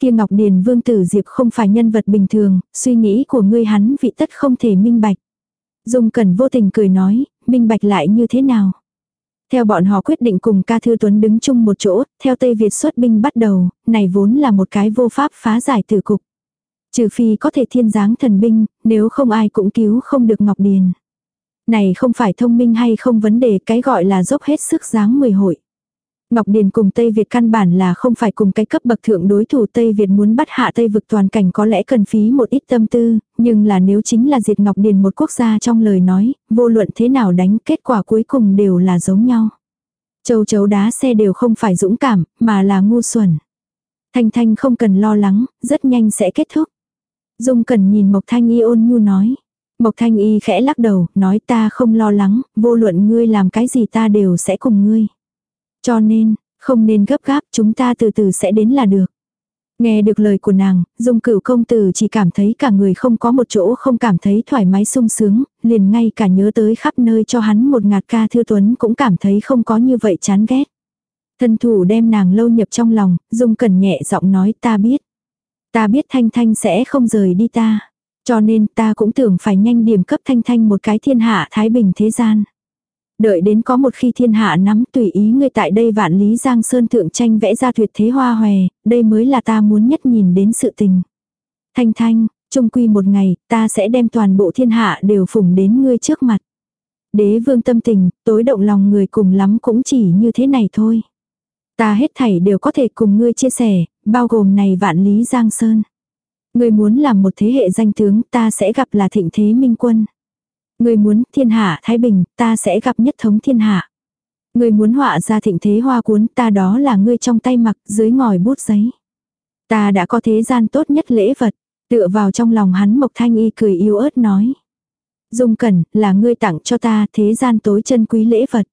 Kia Ngọc Điền Vương Tử Diệp không phải nhân vật bình thường, suy nghĩ của ngươi hắn vị tất không thể minh bạch. Dung Cẩn vô tình cười nói, minh bạch lại như thế nào? Theo bọn họ quyết định cùng ca thư tuấn đứng chung một chỗ, theo Tây Việt xuất binh bắt đầu, này vốn là một cái vô pháp phá giải tử cục. Trừ phi có thể thiên giáng thần binh, nếu không ai cũng cứu không được Ngọc Điền. Này không phải thông minh hay không vấn đề cái gọi là dốc hết sức giáng mười hội. Ngọc Điền cùng Tây Việt căn bản là không phải cùng cái cấp bậc thượng đối thủ Tây Việt muốn bắt hạ Tây vực toàn cảnh có lẽ cần phí một ít tâm tư, nhưng là nếu chính là diệt Ngọc Điền một quốc gia trong lời nói, vô luận thế nào đánh kết quả cuối cùng đều là giống nhau. Châu chấu đá xe đều không phải dũng cảm, mà là ngu xuẩn. Thanh Thanh không cần lo lắng, rất nhanh sẽ kết thúc. Dung cần nhìn Mộc Thanh Y ôn nhu nói. Mộc Thanh Y khẽ lắc đầu, nói ta không lo lắng, vô luận ngươi làm cái gì ta đều sẽ cùng ngươi. Cho nên, không nên gấp gáp, chúng ta từ từ sẽ đến là được. Nghe được lời của nàng, dung cửu công tử chỉ cảm thấy cả người không có một chỗ không cảm thấy thoải mái sung sướng, liền ngay cả nhớ tới khắp nơi cho hắn một ngạt ca thư tuấn cũng cảm thấy không có như vậy chán ghét. Thân thủ đem nàng lâu nhập trong lòng, dung cẩn nhẹ giọng nói ta biết. Ta biết Thanh Thanh sẽ không rời đi ta. Cho nên ta cũng tưởng phải nhanh điểm cấp Thanh Thanh một cái thiên hạ thái bình thế gian. Đợi đến có một khi thiên hạ nắm tùy ý ngươi tại đây vạn lý giang sơn thượng tranh vẽ ra tuyệt thế hoa hòe, đây mới là ta muốn nhất nhìn đến sự tình. Thanh thanh, Trung quy một ngày, ta sẽ đem toàn bộ thiên hạ đều phủng đến ngươi trước mặt. Đế vương tâm tình, tối động lòng người cùng lắm cũng chỉ như thế này thôi. Ta hết thảy đều có thể cùng ngươi chia sẻ, bao gồm này vạn lý giang sơn. Ngươi muốn làm một thế hệ danh tướng, ta sẽ gặp là thịnh thế minh quân. Ngươi muốn thiên hạ thái bình, ta sẽ gặp nhất thống thiên hạ. Ngươi muốn họa ra thịnh thế hoa cuốn, ta đó là ngươi trong tay mặc, dưới ngòi bút giấy. Ta đã có thế gian tốt nhất lễ vật, tựa vào trong lòng hắn Mộc Thanh Y cười yếu ớt nói. Dung Cẩn, là ngươi tặng cho ta thế gian tối chân quý lễ vật.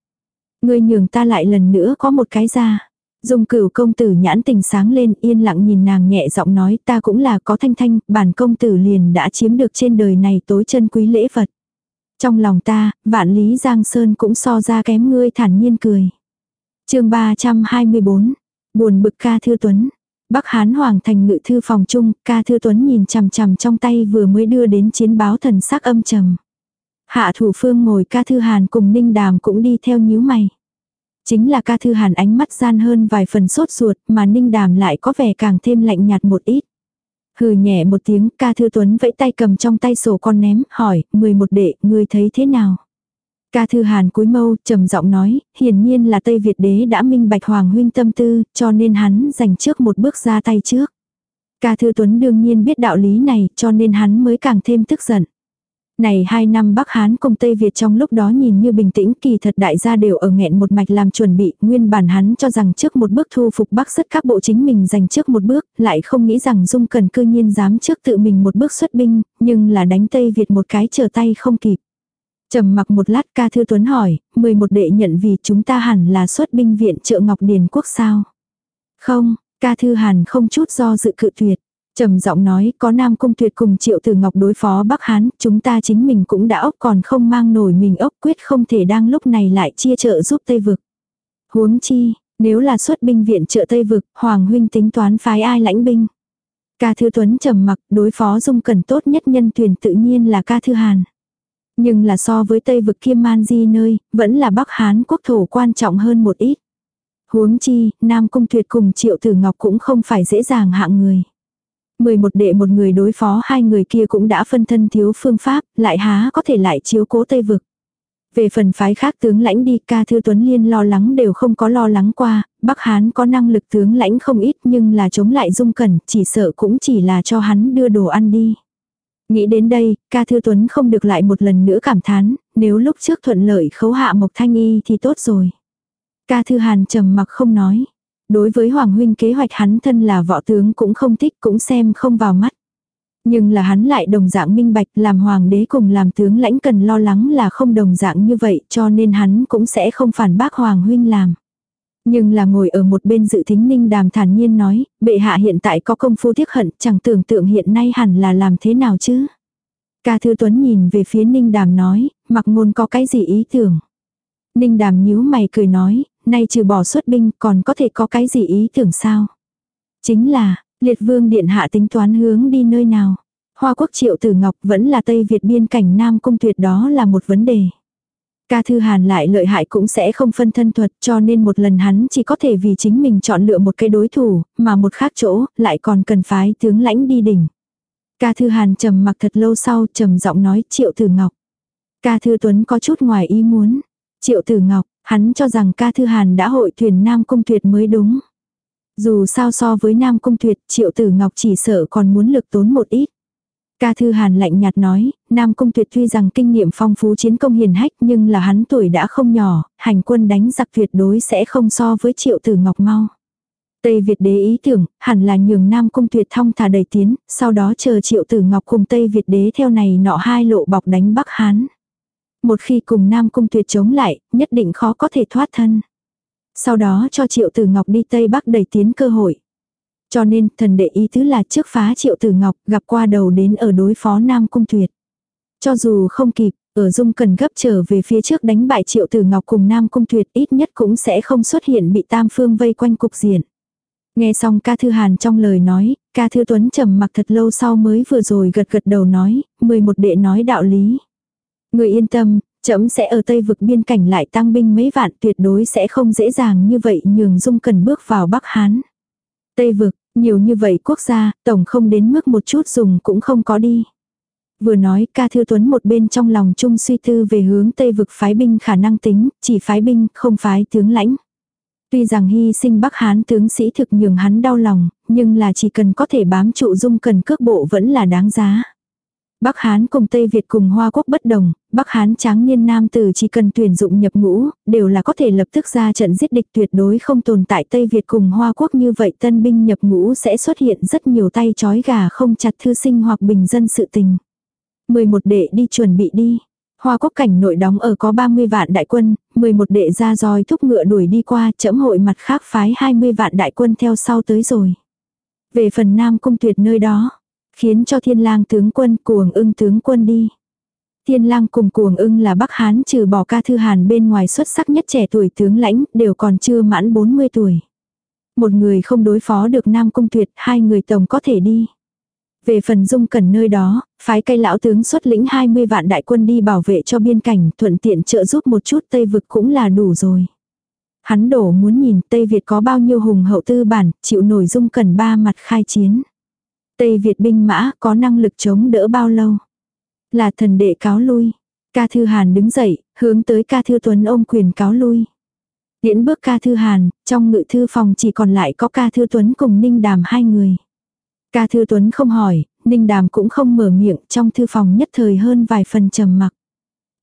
Ngươi nhường ta lại lần nữa có một cái ra. Dung cửu công tử nhãn tình sáng lên yên lặng nhìn nàng nhẹ giọng nói ta cũng là có thanh thanh, bản công tử liền đã chiếm được trên đời này tối chân quý lễ vật. Trong lòng ta, vạn lý giang sơn cũng so ra kém ngươi thản nhiên cười. chương 324, buồn bực ca thư tuấn. Bắc Hán Hoàng thành ngự thư phòng chung, ca thư tuấn nhìn chằm chằm trong tay vừa mới đưa đến chiến báo thần sắc âm trầm. Hạ thủ phương ngồi ca thư hàn cùng ninh đàm cũng đi theo nhíu mày. Chính là ca thư hàn ánh mắt gian hơn vài phần sốt ruột mà ninh đàm lại có vẻ càng thêm lạnh nhạt một ít. Hừ nhẹ một tiếng ca thư tuấn vẫy tay cầm trong tay sổ con ném hỏi, mười một đệ, ngươi thấy thế nào? Ca thư hàn cúi mâu, trầm giọng nói, hiển nhiên là Tây Việt đế đã minh bạch hoàng huynh tâm tư, cho nên hắn dành trước một bước ra tay trước. Ca thư tuấn đương nhiên biết đạo lý này, cho nên hắn mới càng thêm tức giận. Này hai năm Bắc Hán cùng Tây Việt trong lúc đó nhìn như bình tĩnh kỳ thật đại gia đều ở nghẹn một mạch làm chuẩn bị, nguyên bản hắn cho rằng trước một bước thu phục Bắc rất các bộ chính mình giành trước một bước, lại không nghĩ rằng Dung Cần cư nhiên dám trước tự mình một bước xuất binh, nhưng là đánh Tây Việt một cái chờ tay không kịp. trầm mặc một lát ca thư tuấn hỏi, 11 đệ nhận vì chúng ta hẳn là xuất binh viện trợ Ngọc Điền Quốc sao? Không, ca thư hàn không chút do dự cự tuyệt trầm giọng nói có Nam Cung Tuyệt cùng Triệu Tử Ngọc đối phó Bắc Hán, chúng ta chính mình cũng đã ốc còn không mang nổi mình ốc quyết không thể đang lúc này lại chia trợ giúp Tây Vực. Huống chi, nếu là xuất binh viện trợ Tây Vực, Hoàng huynh tính toán phái ai lãnh binh. Ca Thư Tuấn trầm mặc đối phó dung cần tốt nhất nhân tuyển tự nhiên là Ca Thư Hàn. Nhưng là so với Tây Vực Kiêm Man Di nơi, vẫn là Bắc Hán quốc thổ quan trọng hơn một ít. Huống chi, Nam Cung Tuyệt cùng Triệu Tử Ngọc cũng không phải dễ dàng hạng người. 11 đệ một người đối phó hai người kia cũng đã phân thân thiếu phương pháp, lại há có thể lại chiếu cố Tây Vực. Về phần phái khác tướng lãnh đi ca thư Tuấn Liên lo lắng đều không có lo lắng qua, Bắc Hán có năng lực tướng lãnh không ít nhưng là chống lại dung cẩn, chỉ sợ cũng chỉ là cho hắn đưa đồ ăn đi. Nghĩ đến đây, ca thư Tuấn không được lại một lần nữa cảm thán, nếu lúc trước thuận lợi khấu hạ Mộc Thanh Y thì tốt rồi. Ca thư Hàn trầm mặc không nói. Đối với Hoàng Huynh kế hoạch hắn thân là võ tướng cũng không thích cũng xem không vào mắt. Nhưng là hắn lại đồng dạng minh bạch làm hoàng đế cùng làm tướng lãnh cần lo lắng là không đồng dạng như vậy cho nên hắn cũng sẽ không phản bác hoàng huynh làm. Nhưng là ngồi ở một bên dự thính ninh đàm thản nhiên nói, bệ hạ hiện tại có công phu tiếc hận chẳng tưởng tượng hiện nay hẳn là làm thế nào chứ. Ca Thư Tuấn nhìn về phía ninh đàm nói, mặc ngôn có cái gì ý tưởng. Ninh đàm nhíu mày cười nói, nay trừ bỏ xuất binh còn có thể có cái gì ý tưởng sao? Chính là, liệt vương điện hạ tính toán hướng đi nơi nào? Hoa quốc triệu tử ngọc vẫn là Tây Việt biên cảnh Nam Cung tuyệt đó là một vấn đề. Ca Thư Hàn lại lợi hại cũng sẽ không phân thân thuật cho nên một lần hắn chỉ có thể vì chính mình chọn lựa một cái đối thủ, mà một khác chỗ lại còn cần phái tướng lãnh đi đỉnh. Ca Thư Hàn trầm mặc thật lâu sau trầm giọng nói Triệu Tử Ngọc. Ca Thư Tuấn có chút ngoài ý muốn. Triệu Tử Ngọc, Hắn cho rằng ca thư hàn đã hội thuyền Nam Cung Tuyệt mới đúng. Dù sao so với Nam Cung Tuyệt, Triệu Tử Ngọc chỉ sợ còn muốn lực tốn một ít. Ca Thư Hàn lạnh nhạt nói, Nam Cung Tuyệt tuy rằng kinh nghiệm phong phú chiến công hiền hách nhưng là hắn tuổi đã không nhỏ, hành quân đánh giặc tuyệt đối sẽ không so với Triệu Tử Ngọc mau. Tây Việt đế ý tưởng, hẳn là nhường Nam Cung Tuyệt thong thả đầy tiến, sau đó chờ Triệu Tử Ngọc cùng Tây Việt đế theo này nọ hai lộ bọc đánh Bắc Hán. Một khi cùng Nam Cung Tuyệt chống lại, nhất định khó có thể thoát thân. Sau đó cho Triệu Tử Ngọc đi Tây Bắc đẩy tiến cơ hội. Cho nên, thần đệ ý tứ là trước phá Triệu Tử Ngọc gặp qua đầu đến ở đối phó Nam Cung Tuyệt. Cho dù không kịp, ở Dung cần gấp trở về phía trước đánh bại Triệu Tử Ngọc cùng Nam Cung Tuyệt ít nhất cũng sẽ không xuất hiện bị Tam Phương vây quanh cục diện. Nghe xong ca thư hàn trong lời nói, ca thư tuấn trầm mặc thật lâu sau mới vừa rồi gật gật đầu nói, 11 đệ nói đạo lý. Người yên tâm, trẫm sẽ ở Tây vực biên cảnh lại tăng binh mấy vạn tuyệt đối sẽ không dễ dàng như vậy nhường Dung cần bước vào Bắc Hán. Tây vực, Nhiều như vậy quốc gia, tổng không đến mức một chút dùng cũng không có đi. Vừa nói ca thư tuấn một bên trong lòng chung suy tư về hướng tây vực phái binh khả năng tính, chỉ phái binh, không phái tướng lãnh. Tuy rằng hy sinh Bắc Hán tướng sĩ thực nhường hắn đau lòng, nhưng là chỉ cần có thể bám trụ dung cần cước bộ vẫn là đáng giá. Bắc Hán cùng Tây Việt cùng Hoa Quốc bất đồng, Bắc Hán tráng niên nam tử chỉ cần tuyển dụng nhập ngũ, đều là có thể lập tức ra trận giết địch tuyệt đối không tồn tại Tây Việt cùng Hoa Quốc như vậy tân binh nhập ngũ sẽ xuất hiện rất nhiều tay chói gà không chặt thư sinh hoặc bình dân sự tình. 11 đệ đi chuẩn bị đi. Hoa quốc cảnh nội đóng ở có 30 vạn đại quân, 11 đệ ra roi thúc ngựa đuổi đi qua chẫm hội mặt khác phái 20 vạn đại quân theo sau tới rồi. Về phần Nam Cung Tuyệt nơi đó, khiến cho thiên lang tướng quân cuồng ưng tướng quân đi. Thiên lang cùng cuồng ưng là Bắc Hán trừ bỏ ca thư hàn bên ngoài xuất sắc nhất trẻ tuổi tướng lãnh đều còn chưa mãn 40 tuổi. Một người không đối phó được Nam Cung Tuyệt, hai người tổng có thể đi. Về phần dung cẩn nơi đó, phái cây lão tướng xuất lĩnh 20 vạn đại quân đi bảo vệ cho biên cảnh, thuận tiện trợ giúp một chút Tây vực cũng là đủ rồi. Hắn đổ muốn nhìn Tây Việt có bao nhiêu hùng hậu tư bản, chịu nổi dung cẩn ba mặt khai chiến. Tây Việt binh mã có năng lực chống đỡ bao lâu. Là thần đệ cáo lui. Ca Thư Hàn đứng dậy, hướng tới Ca Thư Tuấn ôm quyền cáo lui. Điễn bước Ca Thư Hàn, trong ngự thư phòng chỉ còn lại có Ca Thư Tuấn cùng Ninh Đàm hai người. Ca Thư Tuấn không hỏi, Ninh Đàm cũng không mở miệng, trong thư phòng nhất thời hơn vài phần trầm mặc.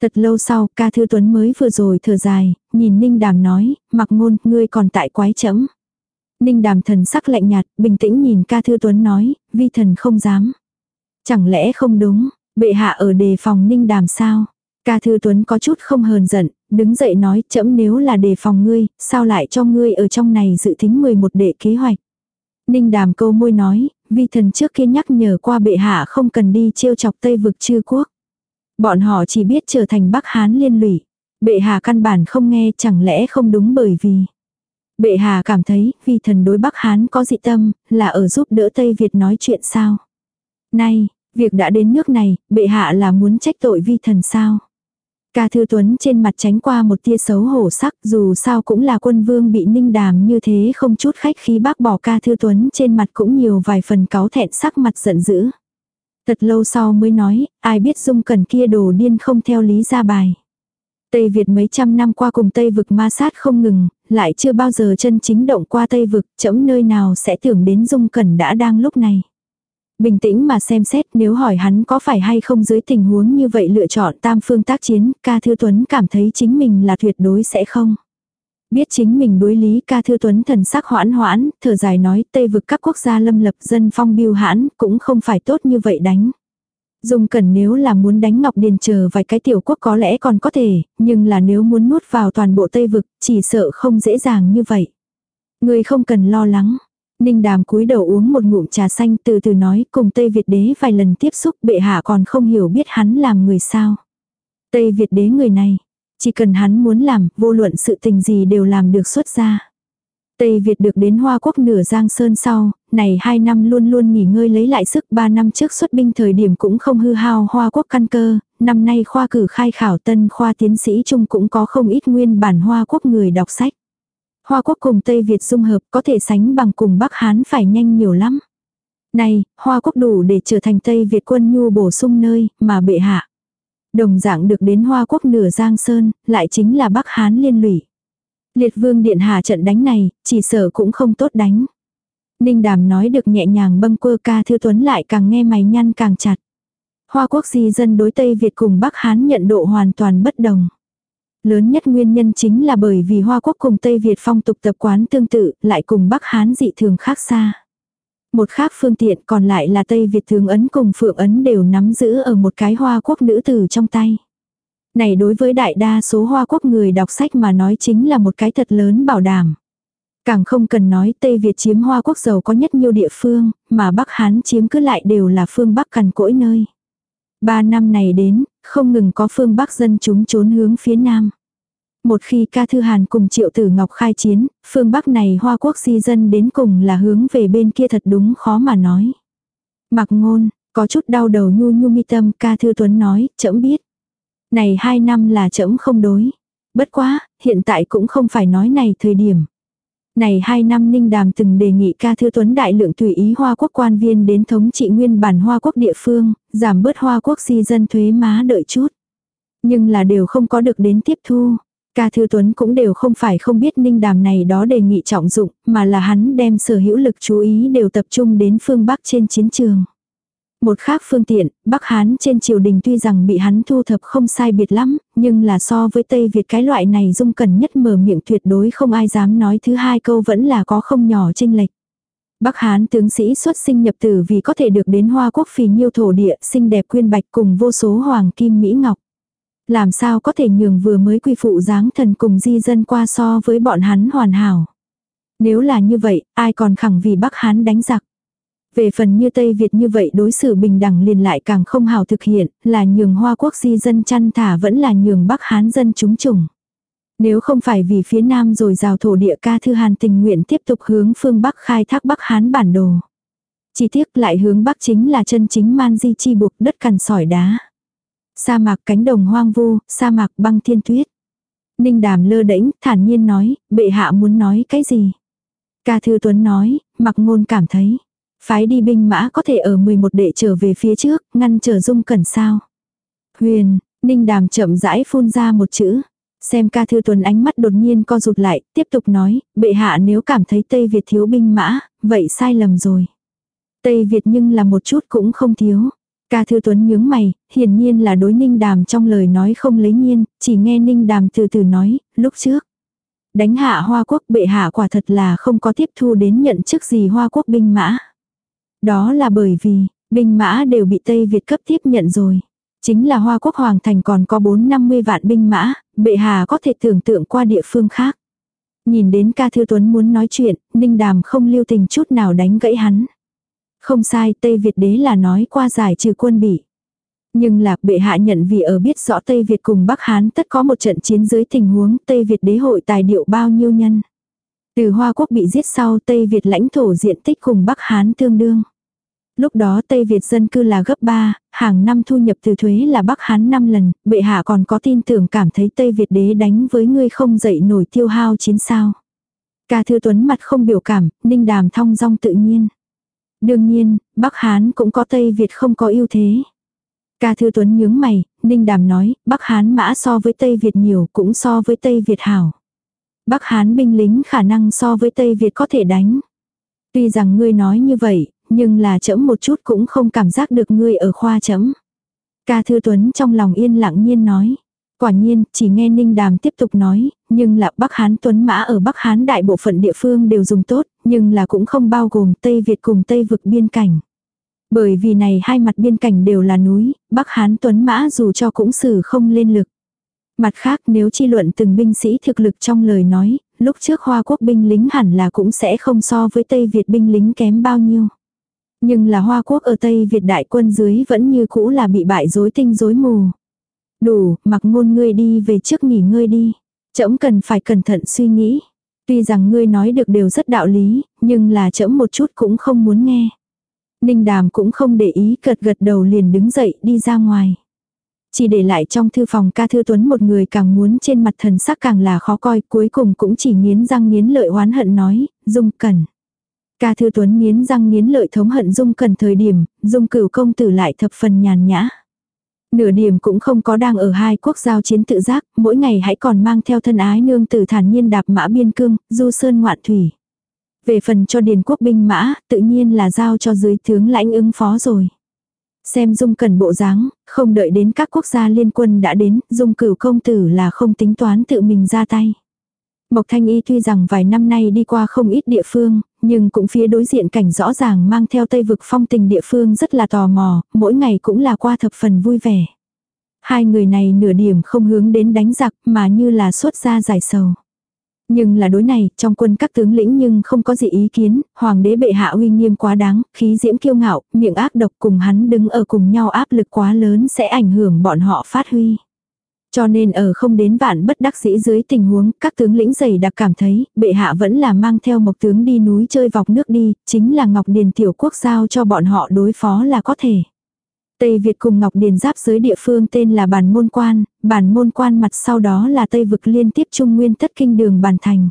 Thật lâu sau, Ca Thư Tuấn mới vừa rồi thở dài, nhìn Ninh Đàm nói, mặc ngôn, ngươi còn tại quái chấm. Ninh Đàm thần sắc lạnh nhạt, bình tĩnh nhìn Ca Thư Tuấn nói, vi thần không dám. Chẳng lẽ không đúng, bệ hạ ở đề phòng Ninh Đàm sao? Ca Thư Tuấn có chút không hờn giận, đứng dậy nói, chấm nếu là đề phòng ngươi, sao lại cho ngươi ở trong này dự tính 11 đệ kế hoạch. Ninh đàm câu môi nói, vi thần trước kia nhắc nhở qua bệ hạ không cần đi chiêu chọc Tây vực chư quốc. Bọn họ chỉ biết trở thành Bắc Hán liên lụy. Bệ hạ căn bản không nghe chẳng lẽ không đúng bởi vì. Bệ hạ cảm thấy vì thần đối Bắc Hán có dị tâm là ở giúp đỡ Tây Việt nói chuyện sao. Nay, việc đã đến nước này, bệ hạ là muốn trách tội vi thần sao. Ca Thư Tuấn trên mặt tránh qua một tia xấu hổ sắc dù sao cũng là quân vương bị ninh đàm như thế không chút khách khí bác bỏ Ca Thư Tuấn trên mặt cũng nhiều vài phần cáu thẹn sắc mặt giận dữ. Thật lâu sau mới nói, ai biết dung cần kia đồ điên không theo lý ra bài. Tây Việt mấy trăm năm qua cùng Tây vực ma sát không ngừng, lại chưa bao giờ chân chính động qua Tây vực, chấm nơi nào sẽ tưởng đến dung cẩn đã đang lúc này. Bình tĩnh mà xem xét nếu hỏi hắn có phải hay không dưới tình huống như vậy lựa chọn tam phương tác chiến, ca thư tuấn cảm thấy chính mình là tuyệt đối sẽ không. Biết chính mình đối lý ca thư tuấn thần sắc hoãn hoãn, thở dài nói tây vực các quốc gia lâm lập dân phong biêu hãn cũng không phải tốt như vậy đánh. Dung cần nếu là muốn đánh Ngọc Điền chờ vài cái tiểu quốc có lẽ còn có thể, nhưng là nếu muốn nuốt vào toàn bộ Tây Vực, chỉ sợ không dễ dàng như vậy. Người không cần lo lắng, Ninh đàm cúi đầu uống một ngụm trà xanh từ từ nói cùng Tây Việt đế vài lần tiếp xúc bệ hạ còn không hiểu biết hắn làm người sao. Tây Việt đế người này, chỉ cần hắn muốn làm, vô luận sự tình gì đều làm được xuất ra. Tây Việt được đến Hoa Quốc nửa Giang Sơn sau, này hai năm luôn luôn nghỉ ngơi lấy lại sức ba năm trước xuất binh thời điểm cũng không hư hao Hoa Quốc căn cơ, năm nay khoa cử khai khảo tân khoa tiến sĩ chung cũng có không ít nguyên bản Hoa Quốc người đọc sách. Hoa quốc cùng Tây Việt dung hợp có thể sánh bằng cùng Bắc Hán phải nhanh nhiều lắm. Này, Hoa quốc đủ để trở thành Tây Việt quân nhu bổ sung nơi mà bệ hạ. Đồng dạng được đến Hoa quốc nửa Giang Sơn, lại chính là Bắc Hán liên lụy. Liệt vương điện hạ trận đánh này, chỉ sợ cũng không tốt đánh. Ninh đàm nói được nhẹ nhàng bâng quơ ca thư tuấn lại càng nghe mày nhăn càng chặt. Hoa quốc di dân đối Tây Việt cùng Bắc Hán nhận độ hoàn toàn bất đồng. Lớn nhất nguyên nhân chính là bởi vì Hoa Quốc cùng Tây Việt phong tục tập quán tương tự, lại cùng Bắc Hán dị thường khác xa. Một khác phương tiện còn lại là Tây Việt thường ấn cùng phượng ấn đều nắm giữ ở một cái Hoa Quốc nữ tử trong tay. Này đối với đại đa số Hoa Quốc người đọc sách mà nói chính là một cái thật lớn bảo đảm. Càng không cần nói Tây Việt chiếm Hoa Quốc giàu có nhất nhiều địa phương, mà Bắc Hán chiếm cứ lại đều là phương Bắc cằn cỗi nơi. Ba năm này đến, không ngừng có phương Bắc dân chúng trốn hướng phía Nam. Một khi ca thư hàn cùng triệu tử ngọc khai chiến, phương Bắc này hoa quốc di dân đến cùng là hướng về bên kia thật đúng khó mà nói. Mặc ngôn, có chút đau đầu nhu nhu mi tâm ca thư tuấn nói, chậm biết. Này hai năm là chậm không đối. Bất quá, hiện tại cũng không phải nói này thời điểm. Này hai năm Ninh Đàm từng đề nghị ca thư tuấn đại lượng tùy ý Hoa Quốc quan viên đến thống trị nguyên bản Hoa Quốc địa phương, giảm bớt Hoa Quốc di dân thuế má đợi chút. Nhưng là đều không có được đến tiếp thu. Ca Thư Tuấn cũng đều không phải không biết Ninh Đàm này đó đề nghị trọng dụng, mà là hắn đem sở hữu lực chú ý đều tập trung đến phương Bắc trên chiến trường. Một khác phương tiện, Bắc Hán trên triều đình tuy rằng bị hắn thu thập không sai biệt lắm, nhưng là so với Tây Việt cái loại này dung cần nhất mở miệng tuyệt đối không ai dám nói thứ hai câu vẫn là có không nhỏ chênh lệch. Bắc Hán tướng sĩ xuất sinh nhập tử vì có thể được đến Hoa Quốc phì nhiêu thổ địa xinh đẹp quyên bạch cùng vô số hoàng kim mỹ ngọc. Làm sao có thể nhường vừa mới quy phụ dáng thần cùng di dân qua so với bọn hắn hoàn hảo. Nếu là như vậy, ai còn khẳng vì Bắc Hán đánh giặc. Về phần như Tây Việt như vậy đối xử bình đẳng liền lại càng không hào thực hiện, là nhường Hoa Quốc di dân chăn thả vẫn là nhường Bắc Hán dân chúng chủng. Nếu không phải vì phía Nam rồi rào thổ địa ca thư Hàn tình nguyện tiếp tục hướng phương Bắc khai thác Bắc Hán bản đồ. Chi tiết lại hướng Bắc chính là chân chính man di chi buộc đất cằn sỏi đá. Sa mạc cánh đồng hoang vu, sa mạc băng thiên tuyết. Ninh đàm lơ đễnh, thản nhiên nói, bệ hạ muốn nói cái gì? Ca Thư Tuấn nói, mặc ngôn cảm thấy. Phái đi binh mã có thể ở 11 đệ trở về phía trước, ngăn trở dung cẩn sao. Huyền, Ninh đàm chậm rãi phun ra một chữ. Xem ca thư tuấn ánh mắt đột nhiên co rụt lại, tiếp tục nói, bệ hạ nếu cảm thấy Tây Việt thiếu binh mã, vậy sai lầm rồi. Tây Việt nhưng là một chút cũng không thiếu. Ca Thư Tuấn nhướng mày, hiển nhiên là đối Ninh Đàm trong lời nói không lấy nhiên, chỉ nghe Ninh Đàm từ từ nói, lúc trước. Đánh hạ Hoa Quốc bệ hạ quả thật là không có tiếp thu đến nhận chức gì Hoa Quốc binh mã. Đó là bởi vì, binh mã đều bị Tây Việt cấp tiếp nhận rồi. Chính là Hoa Quốc Hoàng Thành còn có 4-50 vạn binh mã, bệ hạ có thể tưởng tượng qua địa phương khác. Nhìn đến ca thư tuấn muốn nói chuyện, Ninh Đàm không lưu tình chút nào đánh gãy hắn. Không sai, Tây Việt đế là nói qua giải trừ quân bị. Nhưng lạc bệ hạ nhận vì ở biết rõ Tây Việt cùng Bắc Hán tất có một trận chiến dưới tình huống Tây Việt đế hội tài điệu bao nhiêu nhân. Từ Hoa Quốc bị giết sau Tây Việt lãnh thổ diện tích cùng Bắc Hán tương đương. Lúc đó Tây Việt dân cư là gấp 3, hàng năm thu nhập từ thuế là Bắc Hán 5 lần, bệ hạ còn có tin tưởng cảm thấy Tây Việt đế đánh với ngươi không dậy nổi tiêu hao chiến sao. Ca Thư Tuấn mặt không biểu cảm, ninh đàm thong dong tự nhiên. Đương nhiên, Bắc Hán cũng có Tây Việt không có ưu thế. Ca Thư Tuấn nhướng mày, Ninh Đàm nói, Bắc Hán mã so với Tây Việt nhiều cũng so với Tây Việt hảo. Bắc Hán binh lính khả năng so với Tây Việt có thể đánh. Tuy rằng ngươi nói như vậy, nhưng là chấm một chút cũng không cảm giác được ngươi ở khoa chấm. Ca Thư Tuấn trong lòng yên lặng nhiên nói. Quả nhiên, chỉ nghe Ninh Đàm tiếp tục nói, nhưng là Bắc Hán Tuấn Mã ở Bắc Hán đại bộ phận địa phương đều dùng tốt, nhưng là cũng không bao gồm Tây Việt cùng Tây vực biên cảnh. Bởi vì này hai mặt biên cảnh đều là núi, Bắc Hán Tuấn Mã dù cho cũng xử không lên lực. Mặt khác nếu chi luận từng binh sĩ thực lực trong lời nói, lúc trước Hoa Quốc binh lính hẳn là cũng sẽ không so với Tây Việt binh lính kém bao nhiêu. Nhưng là Hoa Quốc ở Tây Việt đại quân dưới vẫn như cũ là bị bại rối tinh rối mù. Đủ, mặc ngôn ngươi đi về trước nghỉ ngơi đi. Chấm cần phải cẩn thận suy nghĩ. Tuy rằng ngươi nói được đều rất đạo lý, nhưng là chấm một chút cũng không muốn nghe. Ninh đàm cũng không để ý gật gật đầu liền đứng dậy đi ra ngoài. Chỉ để lại trong thư phòng ca thư tuấn một người càng muốn trên mặt thần sắc càng là khó coi cuối cùng cũng chỉ nghiến răng nghiến lợi oán hận nói, dung cẩn. Ca thư tuấn nghiến răng nghiến lợi thống hận dung cẩn thời điểm, dung cửu công tử lại thập phần nhàn nhã. Nửa điểm cũng không có đang ở hai quốc giao chiến tự giác, mỗi ngày hãy còn mang theo thân ái nương tử thản nhiên đạp mã biên cương, du sơn ngoạn thủy. Về phần cho điền quốc binh mã, tự nhiên là giao cho dưới tướng lãnh ứng phó rồi. Xem dung cần bộ dáng, không đợi đến các quốc gia liên quân đã đến, dung cửu công tử là không tính toán tự mình ra tay. Mộc Thanh Y tuy rằng vài năm nay đi qua không ít địa phương, nhưng cũng phía đối diện cảnh rõ ràng mang theo tây vực phong tình địa phương rất là tò mò, mỗi ngày cũng là qua thập phần vui vẻ. Hai người này nửa điểm không hướng đến đánh giặc mà như là xuất ra giải sầu. Nhưng là đối này, trong quân các tướng lĩnh nhưng không có gì ý kiến, hoàng đế bệ hạ uy nghiêm quá đáng, khí diễm kiêu ngạo, miệng ác độc cùng hắn đứng ở cùng nhau áp lực quá lớn sẽ ảnh hưởng bọn họ phát huy. Cho nên ở không đến vạn bất đắc dĩ dưới tình huống, các tướng lĩnh dày đặc cảm thấy, bệ hạ vẫn là mang theo một tướng đi núi chơi vọc nước đi, chính là Ngọc Điền tiểu quốc giao cho bọn họ đối phó là có thể. Tây Việt cùng Ngọc Điền giáp giới địa phương tên là Bản Môn Quan, Bản Môn Quan mặt sau đó là Tây Vực liên tiếp Trung Nguyên tất kinh đường Bản Thành.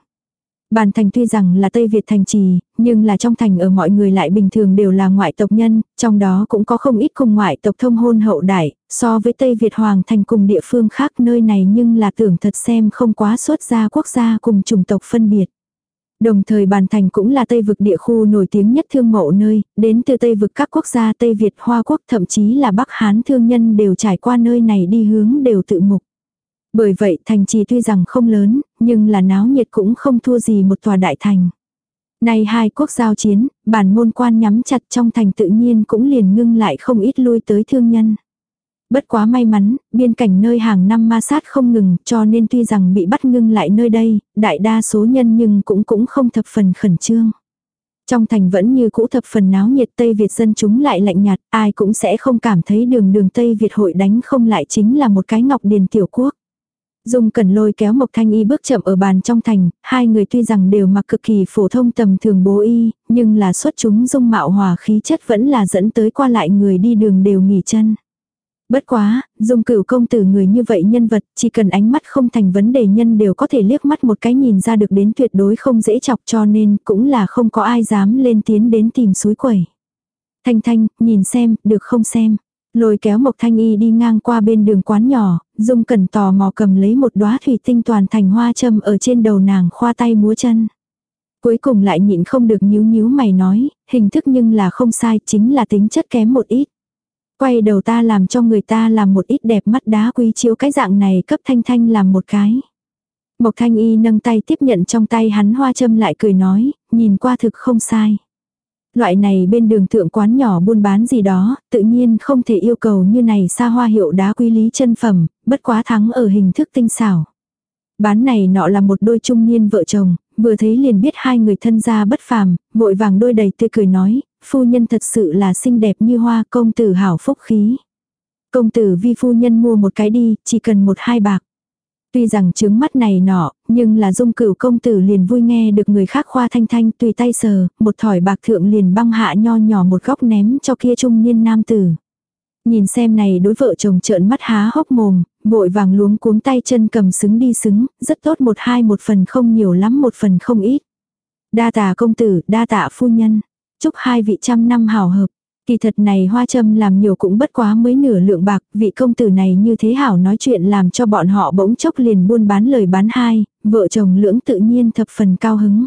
Bàn thành tuy rằng là Tây Việt thành trì, nhưng là trong thành ở mọi người lại bình thường đều là ngoại tộc nhân, trong đó cũng có không ít cùng ngoại tộc thông hôn hậu đại, so với Tây Việt hoàng thành cùng địa phương khác nơi này nhưng là tưởng thật xem không quá xuất ra quốc gia cùng chủng tộc phân biệt. Đồng thời bàn thành cũng là Tây vực địa khu nổi tiếng nhất thương mộ nơi, đến từ Tây vực các quốc gia Tây Việt, Hoa Quốc thậm chí là Bắc Hán thương nhân đều trải qua nơi này đi hướng đều tự mục. Bởi vậy thành trì tuy rằng không lớn, nhưng là náo nhiệt cũng không thua gì một tòa đại thành. Nay hai quốc giao chiến, bản môn quan nhắm chặt trong thành tự nhiên cũng liền ngưng lại không ít lui tới thương nhân. Bất quá may mắn, biên cảnh nơi hàng năm ma sát không ngừng cho nên tuy rằng bị bắt ngưng lại nơi đây, đại đa số nhân nhưng cũng cũng không thập phần khẩn trương. Trong thành vẫn như cũ thập phần náo nhiệt Tây Việt dân chúng lại lạnh nhạt, ai cũng sẽ không cảm thấy đường đường Tây Việt hội đánh không lại chính là một cái ngọc điền tiểu quốc. Dung Cẩn lôi kéo Mộc Thanh Y bước chậm ở bàn trong thành, hai người tuy rằng đều mặc cực kỳ phổ thông tầm thường bố y, nhưng là xuất chúng dung mạo hòa khí chất vẫn là dẫn tới qua lại người đi đường đều nghỉ chân. Bất quá, dung cửu công tử người như vậy nhân vật, chỉ cần ánh mắt không thành vấn đề nhân đều có thể liếc mắt một cái nhìn ra được đến tuyệt đối không dễ chọc cho nên cũng là không có ai dám lên tiến đến tìm suối quẩy. Thanh thanh, nhìn xem, được không xem. Lôi kéo Mộc Thanh Y đi ngang qua bên đường quán nhỏ, Dung Cẩn tò mò cầm lấy một đóa thủy tinh toàn thành hoa châm ở trên đầu nàng khoa tay múa chân. Cuối cùng lại nhịn không được nhíu nhíu mày nói, hình thức nhưng là không sai, chính là tính chất kém một ít. Quay đầu ta làm cho người ta làm một ít đẹp mắt đá quý chiếu cái dạng này cấp thanh thanh làm một cái. Mộc thanh y nâng tay tiếp nhận trong tay hắn hoa châm lại cười nói, nhìn qua thực không sai. Loại này bên đường thượng quán nhỏ buôn bán gì đó, tự nhiên không thể yêu cầu như này xa hoa hiệu đá quý lý chân phẩm, bất quá thắng ở hình thức tinh xảo. Bán này nọ là một đôi trung niên vợ chồng, vừa thấy liền biết hai người thân gia bất phàm, vội vàng đôi đầy tươi cười nói, phu nhân thật sự là xinh đẹp như hoa công tử hảo phúc khí. Công tử vi phu nhân mua một cái đi, chỉ cần một hai bạc. Tuy rằng trứng mắt này nọ, nhưng là dung cửu công tử liền vui nghe được người khác khoa thanh thanh tùy tay sờ, một thỏi bạc thượng liền băng hạ nho nhỏ một góc ném cho kia trung niên nam tử. Nhìn xem này đối vợ chồng trợn mắt há hốc mồm, vội vàng luống cuống tay chân cầm xứng đi xứng, rất tốt một hai một phần không nhiều lắm một phần không ít. Đa tạ công tử, đa tạ phu nhân. Chúc hai vị trăm năm hảo hợp. Kỳ thật này hoa châm làm nhiều cũng bất quá mới nửa lượng bạc, vị công tử này như thế hảo nói chuyện làm cho bọn họ bỗng chốc liền buôn bán lời bán hai, vợ chồng lưỡng tự nhiên thập phần cao hứng.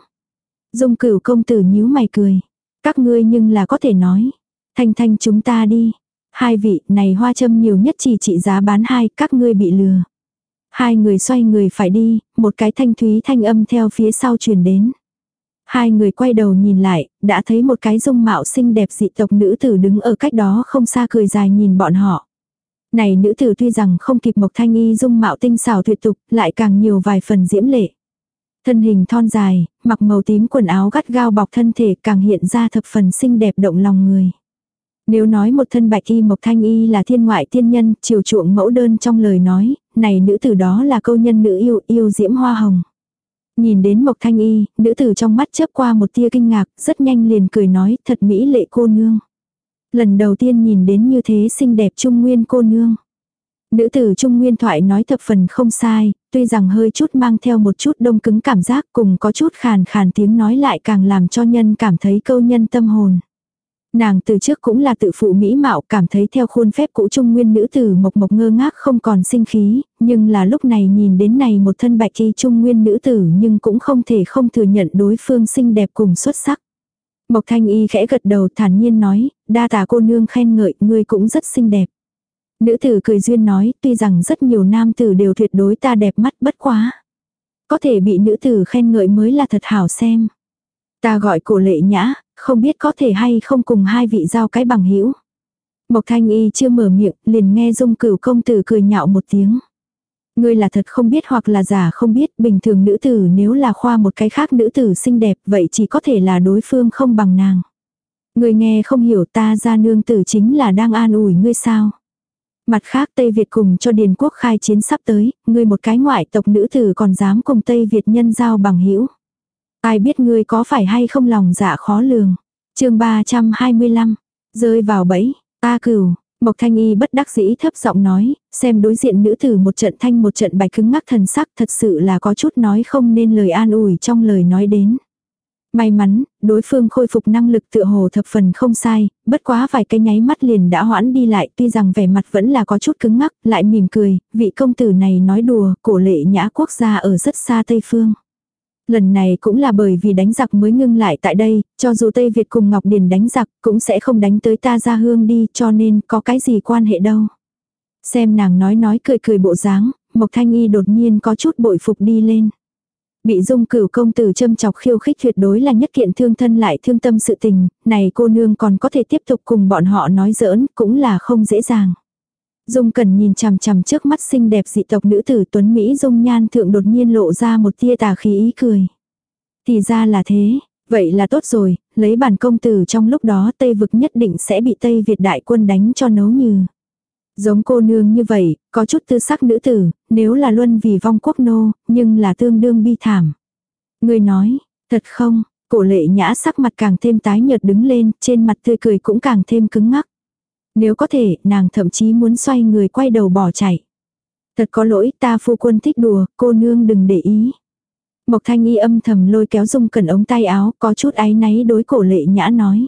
Dung cửu công tử nhíu mày cười. Các ngươi nhưng là có thể nói. Thanh thanh chúng ta đi. Hai vị này hoa châm nhiều nhất chỉ trị giá bán hai, các ngươi bị lừa. Hai người xoay người phải đi, một cái thanh thúy thanh âm theo phía sau truyền đến. Hai người quay đầu nhìn lại, đã thấy một cái dung mạo xinh đẹp dị tộc nữ tử đứng ở cách đó không xa cười dài nhìn bọn họ. Này nữ tử tuy rằng không kịp Mộc Thanh Y dung mạo tinh xảo tuyệt tục, lại càng nhiều vài phần diễm lệ. Thân hình thon dài, mặc màu tím quần áo gắt gao bọc thân thể càng hiện ra thập phần xinh đẹp động lòng người. Nếu nói một thân bạch y Mộc Thanh Y là thiên ngoại tiên nhân, chiều chuộng mẫu đơn trong lời nói, này nữ tử đó là câu nhân nữ yêu, yêu diễm hoa hồng. Nhìn đến Mộc Thanh Y, nữ tử trong mắt chớp qua một tia kinh ngạc, rất nhanh liền cười nói, thật mỹ lệ cô nương. Lần đầu tiên nhìn đến như thế xinh đẹp trung nguyên cô nương. Nữ tử trung nguyên thoại nói thập phần không sai, tuy rằng hơi chút mang theo một chút đông cứng cảm giác cùng có chút khàn khàn tiếng nói lại càng làm cho nhân cảm thấy câu nhân tâm hồn. Nàng từ trước cũng là tự phụ mỹ mạo cảm thấy theo khuôn phép cũ trung nguyên nữ tử mộc mộc ngơ ngác không còn sinh khí, nhưng là lúc này nhìn đến này một thân bạch y trung nguyên nữ tử nhưng cũng không thể không thừa nhận đối phương xinh đẹp cùng xuất sắc. Mộc thanh y khẽ gật đầu thản nhiên nói, đa tả cô nương khen ngợi, ngươi cũng rất xinh đẹp. Nữ tử cười duyên nói, tuy rằng rất nhiều nam tử đều tuyệt đối ta đẹp mắt bất quá. Có thể bị nữ tử khen ngợi mới là thật hảo xem. Ta gọi cổ lệ nhã, không biết có thể hay không cùng hai vị giao cái bằng hữu Mộc thanh y chưa mở miệng, liền nghe dung cửu công tử cười nhạo một tiếng. Ngươi là thật không biết hoặc là giả không biết, bình thường nữ tử nếu là khoa một cái khác nữ tử xinh đẹp, vậy chỉ có thể là đối phương không bằng nàng. Ngươi nghe không hiểu ta ra nương tử chính là đang an ủi ngươi sao. Mặt khác Tây Việt cùng cho Điền Quốc khai chiến sắp tới, ngươi một cái ngoại tộc nữ tử còn dám cùng Tây Việt nhân giao bằng hữu Ai biết ngươi có phải hay không lòng dạ khó lường. chương 325, rơi vào bẫy, ta cửu, Mộc Thanh Y bất đắc dĩ thấp giọng nói, xem đối diện nữ tử một trận thanh một trận bạch cứng ngắc thần sắc thật sự là có chút nói không nên lời an ủi trong lời nói đến. May mắn, đối phương khôi phục năng lực tựa hồ thập phần không sai, bất quá vài cái nháy mắt liền đã hoãn đi lại tuy rằng vẻ mặt vẫn là có chút cứng ngắc, lại mỉm cười, vị công tử này nói đùa, cổ lệ nhã quốc gia ở rất xa Tây Phương. Lần này cũng là bởi vì đánh giặc mới ngưng lại tại đây, cho dù Tây Việt cùng Ngọc Điền đánh giặc cũng sẽ không đánh tới ta ra hương đi cho nên có cái gì quan hệ đâu. Xem nàng nói nói cười cười bộ dáng, Mộc Thanh Y đột nhiên có chút bội phục đi lên. Bị dung cửu công tử châm chọc khiêu khích tuyệt đối là nhất kiện thương thân lại thương tâm sự tình, này cô nương còn có thể tiếp tục cùng bọn họ nói giỡn, cũng là không dễ dàng. Dung cần nhìn chằm chằm trước mắt xinh đẹp dị tộc nữ tử tuấn Mỹ dung nhan thượng đột nhiên lộ ra một tia tà khí ý cười. Thì ra là thế, vậy là tốt rồi, lấy bản công tử trong lúc đó Tây vực nhất định sẽ bị Tây Việt đại quân đánh cho nấu như. Giống cô nương như vậy, có chút tư sắc nữ tử, nếu là luân vì vong quốc nô, nhưng là tương đương bi thảm. Người nói, thật không, cổ lệ nhã sắc mặt càng thêm tái nhợt đứng lên, trên mặt tươi cười cũng càng thêm cứng ngắc. Nếu có thể, nàng thậm chí muốn xoay người quay đầu bỏ chạy. Thật có lỗi, ta phu quân thích đùa, cô nương đừng để ý. Mộc thanh y âm thầm lôi kéo dung cẩn ống tay áo, có chút áy náy đối cổ lệ nhã nói.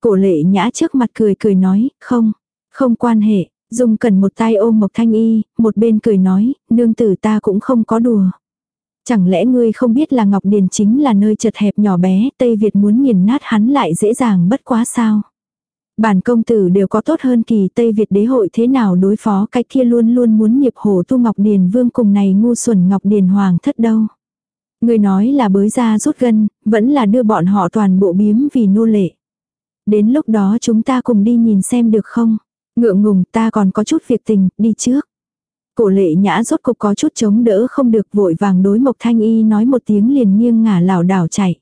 Cổ lệ nhã trước mặt cười cười nói, không, không quan hệ, dung cẩn một tay ôm mộc thanh y, một bên cười nói, nương tử ta cũng không có đùa. Chẳng lẽ ngươi không biết là Ngọc Điền chính là nơi chật hẹp nhỏ bé, Tây Việt muốn nghiền nát hắn lại dễ dàng bất quá sao? Bản công tử đều có tốt hơn kỳ Tây Việt đế hội thế nào đối phó cái kia luôn luôn muốn nghiệp hổ tu Ngọc Điền Vương cùng này ngu xuẩn Ngọc Điền Hoàng thất đâu. Người nói là bới ra rút gân, vẫn là đưa bọn họ toàn bộ biếm vì nô lệ. Đến lúc đó chúng ta cùng đi nhìn xem được không? Ngượng ngùng ta còn có chút việc tình, đi trước. Cổ lệ nhã rốt cục có chút chống đỡ không được vội vàng đối Mộc Thanh Y nói một tiếng liền nghiêng ngả lảo đảo chạy.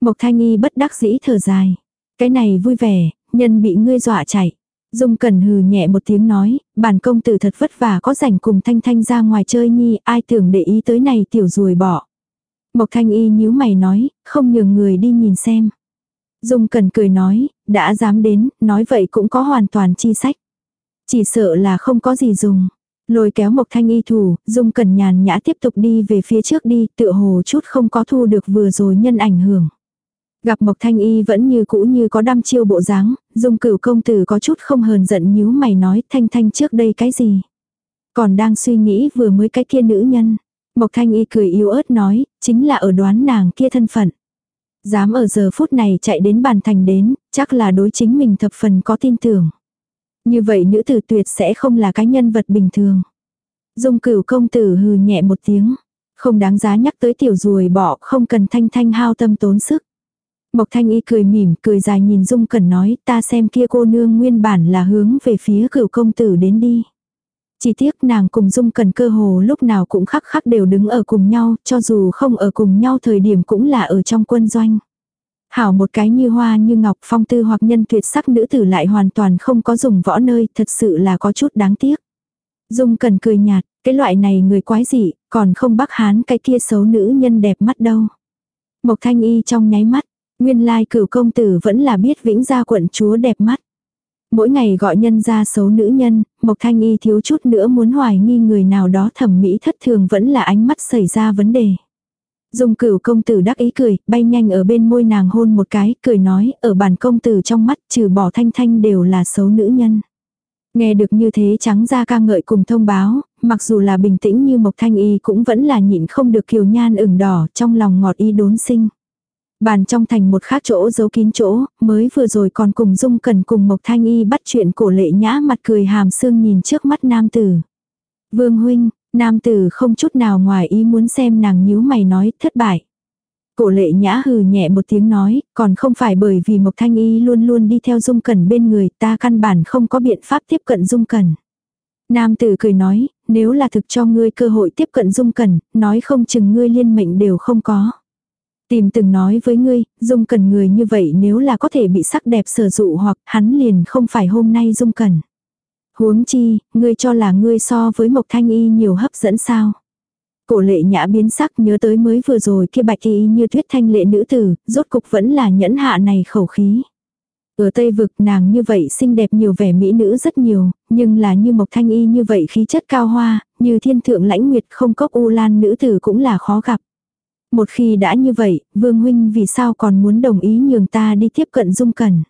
Mộc Thanh Y bất đắc dĩ thở dài. Cái này vui vẻ, Nhân bị ngươi dọa chạy. Dung Cẩn hừ nhẹ một tiếng nói, bản công tử thật vất vả có rảnh cùng Thanh Thanh ra ngoài chơi nhi, ai tưởng để ý tới này tiểu ruồi bỏ. Mộc Thanh Y nhíu mày nói, không nhường người đi nhìn xem. Dung Cẩn cười nói, đã dám đến, nói vậy cũng có hoàn toàn chi sách. Chỉ sợ là không có gì dùng. Lôi kéo Mộc Thanh Y thủ, Dung Cẩn nhàn nhã tiếp tục đi về phía trước đi, tựa hồ chút không có thu được vừa rồi nhân ảnh hưởng. Gặp Mộc Thanh Y vẫn như cũ như có đăm chiêu bộ dáng, dung cửu công tử có chút không hờn giận nhíu mày nói Thanh Thanh trước đây cái gì. Còn đang suy nghĩ vừa mới cái kia nữ nhân. Mộc Thanh Y cười yếu ớt nói, chính là ở đoán nàng kia thân phận. Dám ở giờ phút này chạy đến bàn thành đến, chắc là đối chính mình thập phần có tin tưởng. Như vậy nữ tử tuyệt sẽ không là cái nhân vật bình thường. Dung cửu công tử hừ nhẹ một tiếng. Không đáng giá nhắc tới tiểu ruồi bỏ, không cần thanh thanh hao tâm tốn sức. Mộc Thanh Y cười mỉm, cười dài nhìn Dung Cẩn nói, ta xem kia cô nương nguyên bản là hướng về phía cửu công tử đến đi. Chỉ tiếc nàng cùng Dung Cẩn cơ hồ lúc nào cũng khắc khắc đều đứng ở cùng nhau, cho dù không ở cùng nhau thời điểm cũng là ở trong quân doanh. Hảo một cái như hoa như ngọc phong tư hoặc nhân tuyệt sắc nữ tử lại hoàn toàn không có dùng võ nơi, thật sự là có chút đáng tiếc. Dung Cẩn cười nhạt, cái loại này người quái dị, còn không bắc hán cái kia xấu nữ nhân đẹp mắt đâu. Mộc Thanh Y trong nháy mắt, Nguyên lai cửu công tử vẫn là biết vĩnh gia quận chúa đẹp mắt. Mỗi ngày gọi nhân ra xấu nữ nhân, Mộc Thanh Y thiếu chút nữa muốn hoài nghi người nào đó thẩm mỹ thất thường vẫn là ánh mắt xảy ra vấn đề. dùng cửu công tử đắc ý cười, bay nhanh ở bên môi nàng hôn một cái, cười nói, ở bản công tử trong mắt trừ bỏ thanh thanh đều là xấu nữ nhân. Nghe được như thế trắng ra ca ngợi cùng thông báo, mặc dù là bình tĩnh như Mộc Thanh Y cũng vẫn là nhịn không được kiều nhan ửng đỏ trong lòng ngọt y đốn sinh. Bàn trong thành một khác chỗ giấu kín chỗ, mới vừa rồi còn cùng Dung Cần cùng Mộc Thanh Y bắt chuyện cổ lệ nhã mặt cười hàm xương nhìn trước mắt nam tử. Vương huynh, nam tử không chút nào ngoài ý muốn xem nàng nhíu mày nói thất bại. Cổ lệ nhã hừ nhẹ một tiếng nói, còn không phải bởi vì Mộc Thanh Y luôn luôn đi theo Dung Cẩn bên người ta căn bản không có biện pháp tiếp cận Dung Cẩn. Nam tử cười nói, nếu là thực cho ngươi cơ hội tiếp cận Dung Cẩn, nói không chừng ngươi liên mệnh đều không có. Tìm từng nói với ngươi, dung cần người như vậy nếu là có thể bị sắc đẹp sở dụ hoặc hắn liền không phải hôm nay dung cần. Huống chi, ngươi cho là ngươi so với Mộc Thanh Y nhiều hấp dẫn sao. Cổ lệ nhã biến sắc nhớ tới mới vừa rồi kia bạch y như tuyết thanh lệ nữ tử, rốt cục vẫn là nhẫn hạ này khẩu khí. Ở Tây Vực nàng như vậy xinh đẹp nhiều vẻ mỹ nữ rất nhiều, nhưng là như Mộc Thanh Y như vậy khí chất cao hoa, như thiên thượng lãnh nguyệt không cốc u lan nữ tử cũng là khó gặp. Một khi đã như vậy, Vương Huynh vì sao còn muốn đồng ý nhường ta đi tiếp cận Dung Cẩn.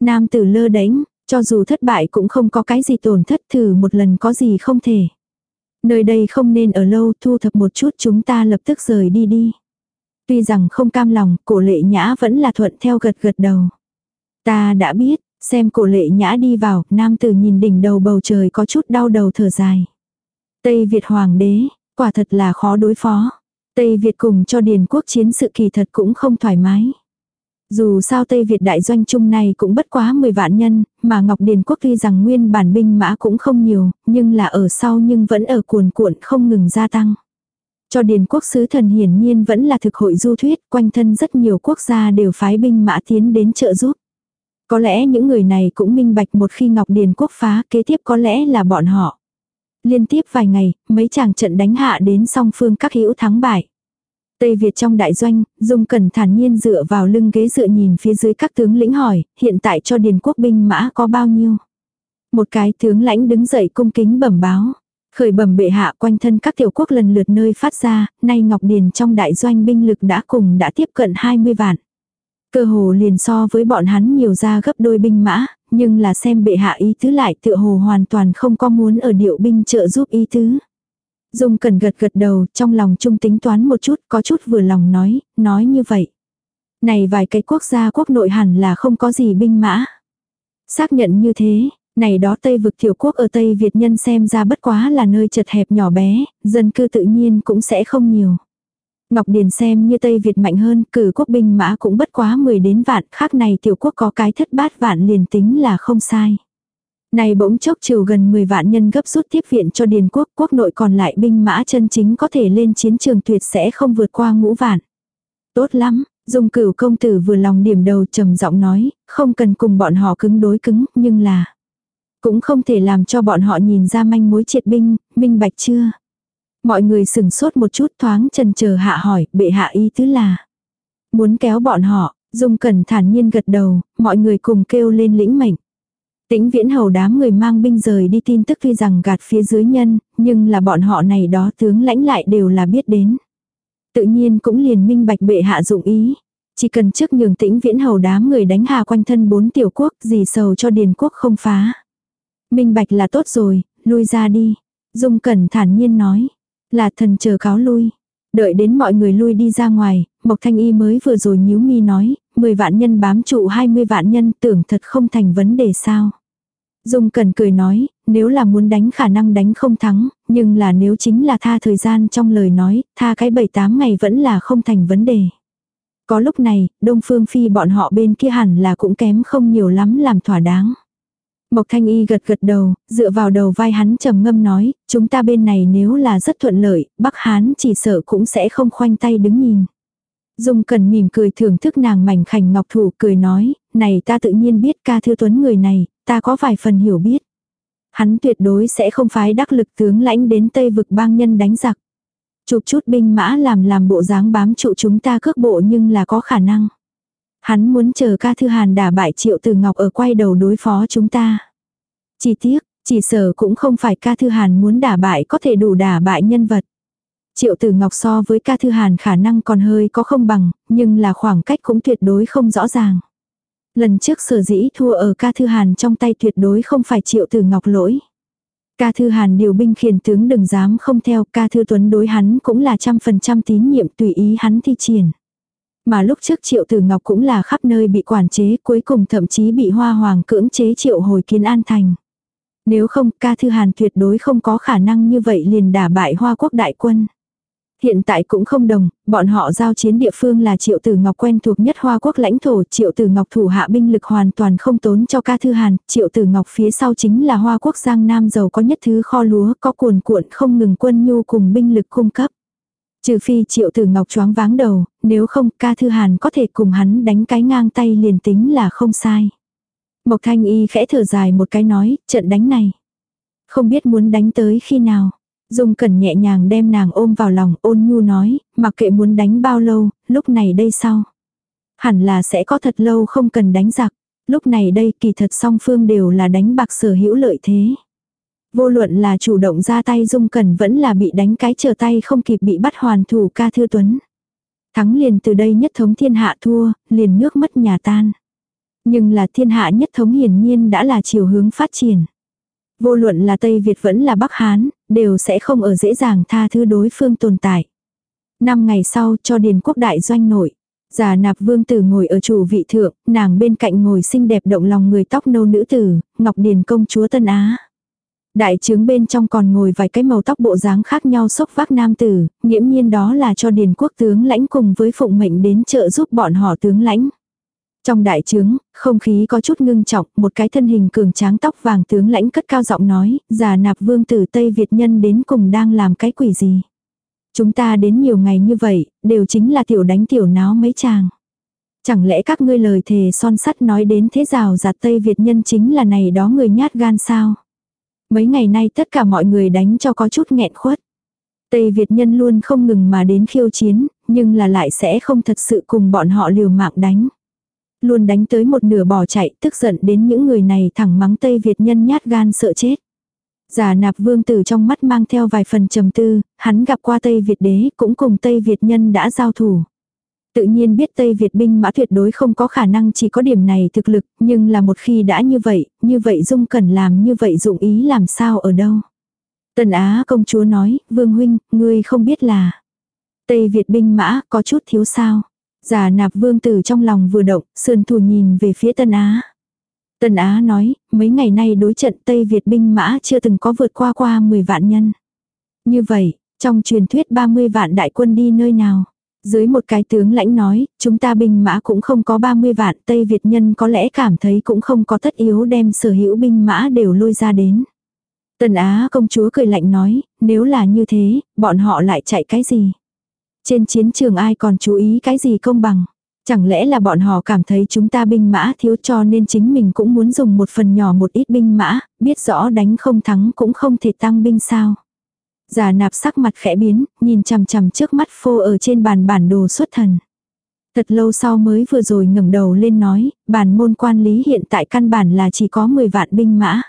Nam tử lơ đánh, cho dù thất bại cũng không có cái gì tổn thất thử một lần có gì không thể. Nơi đây không nên ở lâu thu thập một chút chúng ta lập tức rời đi đi. Tuy rằng không cam lòng, cổ lệ nhã vẫn là thuận theo gật gật đầu. Ta đã biết, xem cổ lệ nhã đi vào, nam tử nhìn đỉnh đầu bầu trời có chút đau đầu thở dài. Tây Việt Hoàng đế, quả thật là khó đối phó. Tây Việt cùng cho Điền quốc chiến sự kỳ thật cũng không thoải mái. Dù sao Tây Việt đại doanh chung này cũng bất quá 10 vạn nhân, mà Ngọc Điền quốc tuy rằng nguyên bản binh mã cũng không nhiều, nhưng là ở sau nhưng vẫn ở cuồn cuộn không ngừng gia tăng. Cho Điền quốc sứ thần hiển nhiên vẫn là thực hội du thuyết, quanh thân rất nhiều quốc gia đều phái binh mã tiến đến trợ giúp. Có lẽ những người này cũng minh bạch một khi Ngọc Điền quốc phá kế tiếp có lẽ là bọn họ. Liên tiếp vài ngày, mấy chàng trận đánh hạ đến song phương các hữu thắng bại. Tây Việt trong đại doanh, Dung Cẩn thản nhiên dựa vào lưng ghế dựa nhìn phía dưới các tướng lĩnh hỏi, hiện tại cho Điền quốc binh mã có bao nhiêu? Một cái tướng lãnh đứng dậy cung kính bẩm báo. Khởi bẩm bệ hạ quanh thân các tiểu quốc lần lượt nơi phát ra, nay Ngọc Điền trong đại doanh binh lực đã cùng đã tiếp cận 20 vạn. Cơ hồ liền so với bọn hắn nhiều ra gấp đôi binh mã, nhưng là xem bệ hạ ý tứ lại tựa hồ hoàn toàn không có muốn ở điệu binh trợ giúp ý tứ. Dung cần gật gật đầu, trong lòng trung tính toán một chút, có chút vừa lòng nói, nói như vậy. Này vài cái quốc gia quốc nội hẳn là không có gì binh mã. Xác nhận như thế, này đó Tây vực tiểu quốc ở Tây Việt nhân xem ra bất quá là nơi chật hẹp nhỏ bé, dân cư tự nhiên cũng sẽ không nhiều. Ngọc Điền xem như Tây Việt mạnh hơn, cử quốc binh mã cũng bất quá 10 đến vạn, khác này tiểu quốc có cái thất bát vạn liền tính là không sai. Này bỗng chốc chiều gần 10 vạn nhân gấp rút tiếp viện cho Điền quốc, quốc nội còn lại binh mã chân chính có thể lên chiến trường tuyệt sẽ không vượt qua ngũ vạn. Tốt lắm, Dung cửu công tử vừa lòng điểm đầu trầm giọng nói, không cần cùng bọn họ cứng đối cứng, nhưng là cũng không thể làm cho bọn họ nhìn ra manh mối triệt binh, minh bạch chưa. Mọi người sừng sốt một chút thoáng trần chờ hạ hỏi, bệ hạ ý tứ là. Muốn kéo bọn họ, Dung Cẩn thản nhiên gật đầu, mọi người cùng kêu lên lĩnh mệnh. Tĩnh viễn hầu đám người mang binh rời đi tin tức tuy rằng gạt phía dưới nhân, nhưng là bọn họ này đó tướng lãnh lại đều là biết đến. Tự nhiên cũng liền minh bạch bệ hạ dụng ý. Chỉ cần trước nhường tĩnh viễn hầu đám người đánh hà quanh thân bốn tiểu quốc gì sầu cho điền quốc không phá. Minh bạch là tốt rồi, lui ra đi. Dung cẩn thản nhiên nói. Là thần chờ cáo lui. Đợi đến mọi người lui đi ra ngoài, Mộc Thanh Y mới vừa rồi nhíu mi nói, 10 vạn nhân bám trụ 20 vạn nhân tưởng thật không thành vấn đề sao. Dung Cần cười nói, nếu là muốn đánh khả năng đánh không thắng, nhưng là nếu chính là tha thời gian trong lời nói, tha cái 7-8 ngày vẫn là không thành vấn đề. Có lúc này, Đông Phương Phi bọn họ bên kia hẳn là cũng kém không nhiều lắm làm thỏa đáng. Mộc Thanh Y gật gật đầu, dựa vào đầu vai hắn trầm ngâm nói, chúng ta bên này nếu là rất thuận lợi, Bắc Hán chỉ sợ cũng sẽ không khoanh tay đứng nhìn. Dung Cần mỉm cười thưởng thức nàng mảnh khảnh ngọc thủ cười nói, này ta tự nhiên biết ca thư tuấn người này, ta có vài phần hiểu biết. Hắn tuyệt đối sẽ không phái đắc lực tướng lãnh đến Tây vực bang nhân đánh giặc. Chụp chút binh mã làm làm bộ dáng bám trụ chúng ta cước bộ nhưng là có khả năng. Hắn muốn chờ ca thư hàn đả bại triệu từ ngọc ở quay đầu đối phó chúng ta. Chỉ tiếc, chỉ sở cũng không phải ca thư hàn muốn đả bại có thể đủ đả bại nhân vật. Triệu tử ngọc so với ca thư hàn khả năng còn hơi có không bằng, nhưng là khoảng cách cũng tuyệt đối không rõ ràng. Lần trước sở dĩ thua ở ca thư hàn trong tay tuyệt đối không phải triệu tử ngọc lỗi. Ca thư hàn điều binh khiển tướng đừng dám không theo ca thư tuấn đối hắn cũng là trăm phần trăm tín nhiệm tùy ý hắn thi triển. Mà lúc trước triệu tử ngọc cũng là khắp nơi bị quản chế cuối cùng thậm chí bị hoa hoàng cưỡng chế triệu hồi kiến an thành. Nếu không ca thư hàn tuyệt đối không có khả năng như vậy liền đả bại hoa quốc đại quân. Hiện tại cũng không đồng, bọn họ giao chiến địa phương là Triệu Tử Ngọc quen thuộc nhất Hoa Quốc lãnh thổ, Triệu Tử Ngọc thủ hạ binh lực hoàn toàn không tốn cho ca thư hàn, Triệu Tử Ngọc phía sau chính là Hoa Quốc Giang Nam giàu có nhất thứ kho lúa, có cuồn cuộn không ngừng quân nhu cùng binh lực cung cấp. Trừ phi Triệu Tử Ngọc choáng váng đầu, nếu không ca thư hàn có thể cùng hắn đánh cái ngang tay liền tính là không sai. Mộc Thanh Y khẽ thở dài một cái nói, trận đánh này. Không biết muốn đánh tới khi nào. Dung Cẩn nhẹ nhàng đem nàng ôm vào lòng ôn nhu nói, mặc kệ muốn đánh bao lâu, lúc này đây sau. Hẳn là sẽ có thật lâu không cần đánh giặc. Lúc này đây kỳ thật song phương đều là đánh bạc sở hữu lợi thế. Vô luận là chủ động ra tay dung cẩn vẫn là bị đánh cái trở tay không kịp bị bắt hoàn thủ ca thư tuấn. Thắng liền từ đây nhất thống thiên hạ thua, liền nước mất nhà tan. Nhưng là thiên hạ nhất thống hiển nhiên đã là chiều hướng phát triển. Vô luận là Tây Việt vẫn là Bắc Hán, đều sẽ không ở dễ dàng tha thứ đối phương tồn tại. Năm ngày sau cho Điền quốc đại doanh nội. Già nạp vương tử ngồi ở chủ vị thượng, nàng bên cạnh ngồi xinh đẹp động lòng người tóc nâu nữ tử, Ngọc Điền công chúa Tân Á. Đại trướng bên trong còn ngồi vài cái màu tóc bộ dáng khác nhau sốc vác nam tử, nghiễm nhiên đó là cho Điền quốc tướng lãnh cùng với phụng mệnh đến trợ giúp bọn họ tướng lãnh. Trong đại trướng, không khí có chút ngưng trọng, một cái thân hình cường tráng tóc vàng tướng lãnh cất cao giọng nói, già nạp vương tử Tây Việt nhân đến cùng đang làm cái quỷ gì. Chúng ta đến nhiều ngày như vậy, đều chính là tiểu đánh tiểu náo mấy chàng. Chẳng lẽ các ngươi lời thề son sắt nói đến thế rào giặt Tây Việt nhân chính là này đó người nhát gan sao? Mấy ngày nay tất cả mọi người đánh cho có chút nghẹn khuất. Tây Việt nhân luôn không ngừng mà đến khiêu chiến, nhưng là lại sẽ không thật sự cùng bọn họ liều mạng đánh. Luôn đánh tới một nửa bỏ chạy, tức giận đến những người này thẳng mắng Tây Việt nhân nhát gan sợ chết. Giả nạp vương tử trong mắt mang theo vài phần trầm tư, hắn gặp qua Tây Việt đế, cũng cùng Tây Việt nhân đã giao thủ. Tự nhiên biết Tây Việt binh mã tuyệt đối không có khả năng chỉ có điểm này thực lực, nhưng là một khi đã như vậy, như vậy Dung cần làm như vậy dụng ý làm sao ở đâu. Tần Á công chúa nói, Vương Huynh, ngươi không biết là Tây Việt binh mã có chút thiếu sao. Giả nạp vương tử trong lòng vừa động, sườn thủ nhìn về phía Tân Á. Tân Á nói, mấy ngày nay đối trận Tây Việt binh mã chưa từng có vượt qua qua 10 vạn nhân. Như vậy, trong truyền thuyết 30 vạn đại quân đi nơi nào? Dưới một cái tướng lãnh nói, chúng ta binh mã cũng không có 30 vạn, Tây Việt nhân có lẽ cảm thấy cũng không có tất yếu đem sở hữu binh mã đều lôi ra đến. Tần Á công chúa cười lạnh nói, nếu là như thế, bọn họ lại chạy cái gì? Trên chiến trường ai còn chú ý cái gì công bằng? Chẳng lẽ là bọn họ cảm thấy chúng ta binh mã thiếu cho nên chính mình cũng muốn dùng một phần nhỏ một ít binh mã, biết rõ đánh không thắng cũng không thể tăng binh sao. Già nạp sắc mặt khẽ biến, nhìn chằm chằm trước mắt phô ở trên bàn bản đồ xuất thần. Thật lâu sau mới vừa rồi ngẩng đầu lên nói, bản môn quan lý hiện tại căn bản là chỉ có 10 vạn binh mã.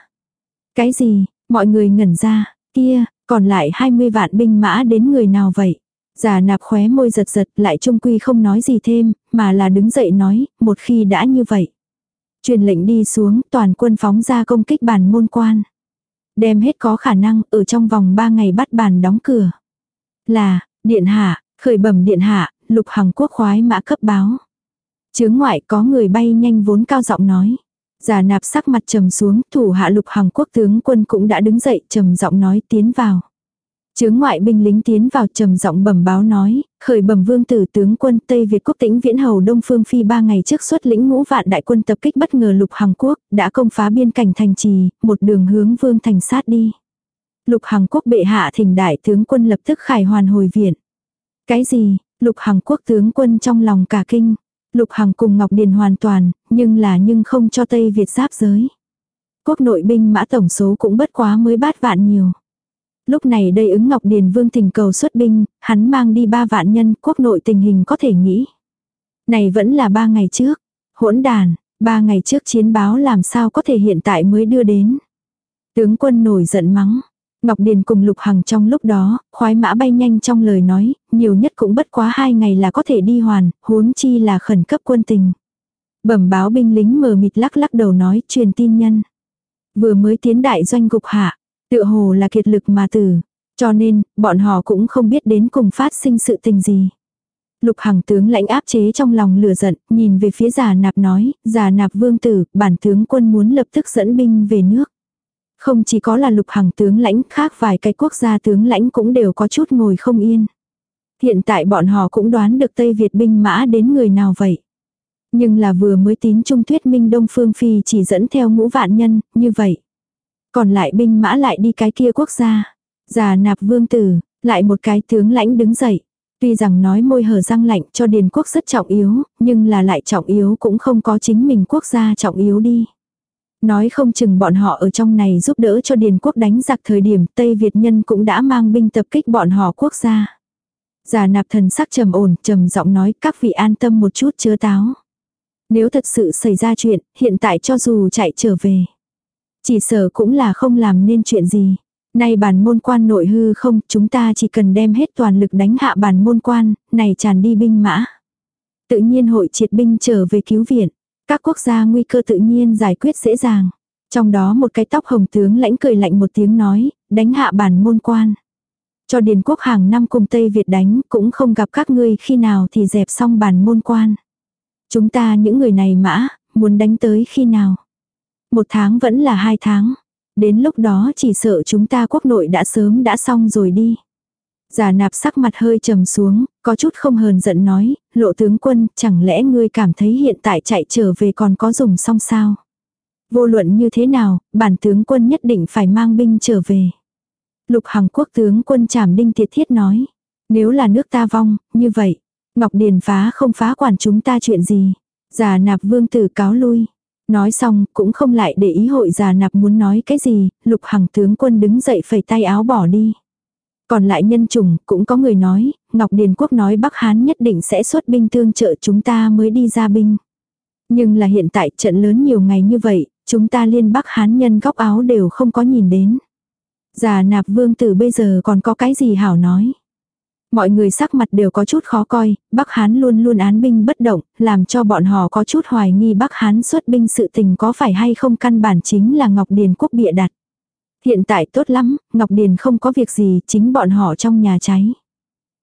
Cái gì, mọi người ngẩn ra, kia, còn lại 20 vạn binh mã đến người nào vậy? Già nạp khóe môi giật giật lại trung quy không nói gì thêm, mà là đứng dậy nói, một khi đã như vậy. Truyền lệnh đi xuống, toàn quân phóng ra công kích bản môn quan. Đem hết có khả năng, ở trong vòng 3 ngày bắt bàn đóng cửa. Là, điện hạ, khởi bẩm điện hạ, lục hằng quốc khoái mã cấp báo. Chướng ngoại có người bay nhanh vốn cao giọng nói. Già nạp sắc mặt trầm xuống, thủ hạ lục hằng quốc tướng quân cũng đã đứng dậy trầm giọng nói tiến vào. Chướng ngoại binh lính tiến vào trầm giọng bẩm báo nói, khởi bẩm vương tử tướng quân Tây Việt quốc tĩnh viễn hầu Đông Phương Phi ba ngày trước xuất lĩnh ngũ vạn đại quân tập kích bất ngờ lục Hằng quốc, đã công phá biên cảnh thành trì, một đường hướng vương thành sát đi. Lục Hằng quốc bệ hạ thỉnh đại tướng quân lập tức khải hoàn hồi viện. Cái gì, lục Hằng quốc tướng quân trong lòng cả kinh. Lục Hằng cùng Ngọc Điền hoàn toàn, nhưng là nhưng không cho Tây Việt giáp giới. Quốc nội binh mã tổng số cũng bất quá mới bát vạn nhiều. Lúc này đây ứng Ngọc Điền Vương tình cầu xuất binh, hắn mang đi ba vạn nhân, quốc nội tình hình có thể nghĩ. Này vẫn là ba ngày trước. Hỗn đàn, ba ngày trước chiến báo làm sao có thể hiện tại mới đưa đến. Tướng quân nổi giận mắng. Ngọc Điền cùng Lục Hằng trong lúc đó, khoái mã bay nhanh trong lời nói, nhiều nhất cũng bất quá hai ngày là có thể đi hoàn, huống chi là khẩn cấp quân tình. Bẩm báo binh lính mờ mịt lắc lắc đầu nói truyền tin nhân. Vừa mới tiến đại doanh gục hạ, Tựa hồ là kiệt lực mà tử. Cho nên, bọn họ cũng không biết đến cùng phát sinh sự tình gì. Lục Hằng tướng lãnh áp chế trong lòng lửa giận, nhìn về phía già nạp nói, già nạp vương tử, bản tướng quân muốn lập tức dẫn binh về nước. Không chỉ có là lục Hằng tướng lãnh khác vài cái quốc gia tướng lãnh cũng đều có chút ngồi không yên. Hiện tại bọn họ cũng đoán được Tây Việt binh mã đến người nào vậy. Nhưng là vừa mới tín trung thuyết minh Đông Phương Phi chỉ dẫn theo ngũ vạn nhân, như vậy. Còn lại binh mã lại đi cái kia quốc gia. Già nạp vương tử, lại một cái tướng lãnh đứng dậy. Tuy rằng nói môi hở răng lạnh cho điền quốc rất trọng yếu, nhưng là lại trọng yếu cũng không có chính mình quốc gia trọng yếu đi. Nói không chừng bọn họ ở trong này giúp đỡ cho điền quốc đánh giặc thời điểm Tây Việt nhân cũng đã mang binh tập kích bọn họ quốc gia. Già nạp thần sắc trầm ổn, trầm giọng nói các vị an tâm một chút chớ táo. Nếu thật sự xảy ra chuyện, hiện tại cho dù chạy trở về. Chỉ sợ cũng là không làm nên chuyện gì. Nay bản môn quan nội hư không, chúng ta chỉ cần đem hết toàn lực đánh hạ bản môn quan, này tràn đi binh mã. Tự nhiên hội triệt binh trở về cứu viện. Các quốc gia nguy cơ tự nhiên giải quyết dễ dàng. Trong đó một cái tóc hồng tướng lãnh cười lạnh một tiếng nói, đánh hạ bản môn quan. Cho Điền quốc hàng năm cùng Tây Việt đánh cũng không gặp các ngươi khi nào thì dẹp xong bản môn quan. Chúng ta những người này mã, muốn đánh tới khi nào. Một tháng vẫn là hai tháng. Đến lúc đó chỉ sợ chúng ta quốc nội đã sớm đã xong rồi đi. Giả nạp sắc mặt hơi trầm xuống, có chút không hờn giận nói, lộ tướng quân, chẳng lẽ ngươi cảm thấy hiện tại chạy trở về còn có dùng xong sao? Vô luận như thế nào, bản tướng quân nhất định phải mang binh trở về. Lục Hằng quốc tướng quân trảm đinh tiệt thiết nói. Nếu là nước ta vong, như vậy, Ngọc Điền phá không phá quản chúng ta chuyện gì. Già nạp vương tử cáo lui. Nói xong, cũng không lại để ý hội già nạp muốn nói cái gì, lục hằng tướng quân đứng dậy phẩy tay áo bỏ đi. Còn lại nhân chủng, cũng có người nói, Ngọc Điền Quốc nói Bắc Hán nhất định sẽ xuất binh tương trợ chúng ta mới đi ra binh. Nhưng là hiện tại trận lớn nhiều ngày như vậy, chúng ta liên Bắc Hán nhân góc áo đều không có nhìn đến. Già nạp vương tử bây giờ còn có cái gì hảo nói. Mọi người sắc mặt đều có chút khó coi, Bắc Hán luôn luôn án binh bất động, làm cho bọn họ có chút hoài nghi Bắc Hán xuất binh sự tình có phải hay không căn bản chính là Ngọc Điền quốc bịa đặt. Hiện tại tốt lắm, Ngọc Điền không có việc gì, chính bọn họ trong nhà cháy.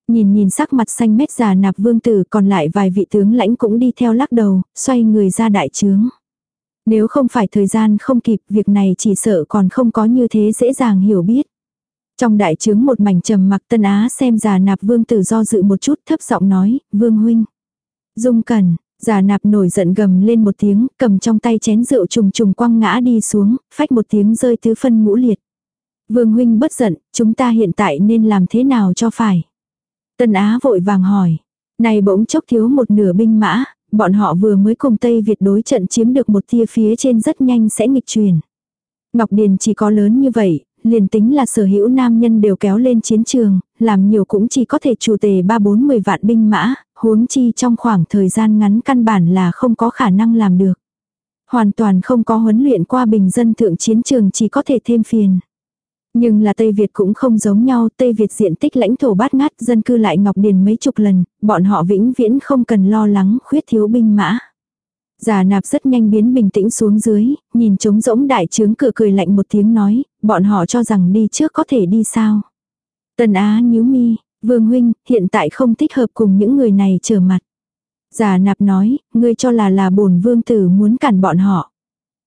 Nhìn nhìn sắc mặt xanh mét già nạp vương tử còn lại vài vị tướng lãnh cũng đi theo lắc đầu, xoay người ra đại trướng. Nếu không phải thời gian không kịp việc này chỉ sợ còn không có như thế dễ dàng hiểu biết. Trong đại trướng một mảnh trầm mặc tân á xem già nạp vương tử do dự một chút thấp giọng nói, vương huynh. Dung cần, già nạp nổi giận gầm lên một tiếng, cầm trong tay chén rượu trùng trùng quăng ngã đi xuống, phách một tiếng rơi tứ phân ngũ liệt. Vương huynh bất giận, chúng ta hiện tại nên làm thế nào cho phải. Tân Á vội vàng hỏi. Này bỗng chốc thiếu một nửa binh mã, bọn họ vừa mới cùng Tây Việt đối trận chiếm được một tia phía trên rất nhanh sẽ nghịch truyền. Ngọc Điền chỉ có lớn như vậy, liền tính là sở hữu nam nhân đều kéo lên chiến trường, làm nhiều cũng chỉ có thể chủ tề ba bốn mười vạn binh mã, huống chi trong khoảng thời gian ngắn căn bản là không có khả năng làm được. Hoàn toàn không có huấn luyện qua bình dân thượng chiến trường chỉ có thể thêm phiền. Nhưng là Tây Việt cũng không giống nhau, Tây Việt diện tích lãnh thổ bát ngát, dân cư lại ngọc điền mấy chục lần, bọn họ vĩnh viễn không cần lo lắng khuyết thiếu binh mã. Già nạp rất nhanh biến bình tĩnh xuống dưới, nhìn trống rỗng đại trướng cửa cười lạnh một tiếng nói, bọn họ cho rằng đi trước có thể đi sao. Tần Á nhíu mi, vương huynh, hiện tại không thích hợp cùng những người này trở mặt. Già nạp nói, ngươi cho là là bổn vương tử muốn cản bọn họ.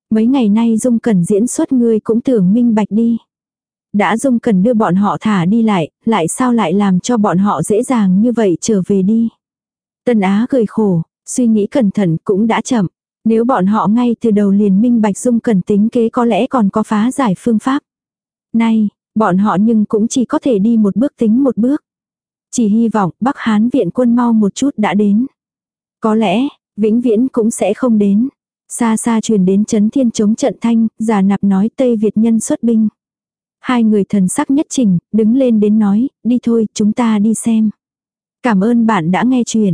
Mấy ngày nay dung cẩn diễn xuất ngươi cũng tưởng minh bạch đi. Đã dung cần đưa bọn họ thả đi lại, lại sao lại làm cho bọn họ dễ dàng như vậy trở về đi. Tân Á cười khổ, suy nghĩ cẩn thận cũng đã chậm. Nếu bọn họ ngay từ đầu liền minh bạch dung cần tính kế có lẽ còn có phá giải phương pháp. Nay, bọn họ nhưng cũng chỉ có thể đi một bước tính một bước. Chỉ hy vọng Bắc Hán viện quân mau một chút đã đến. Có lẽ, vĩnh viễn cũng sẽ không đến. Xa xa truyền đến chấn thiên chống trận thanh, giả nạp nói Tây Việt nhân xuất binh. Hai người thần sắc nhất trình, đứng lên đến nói, đi thôi, chúng ta đi xem. Cảm ơn bạn đã nghe chuyện.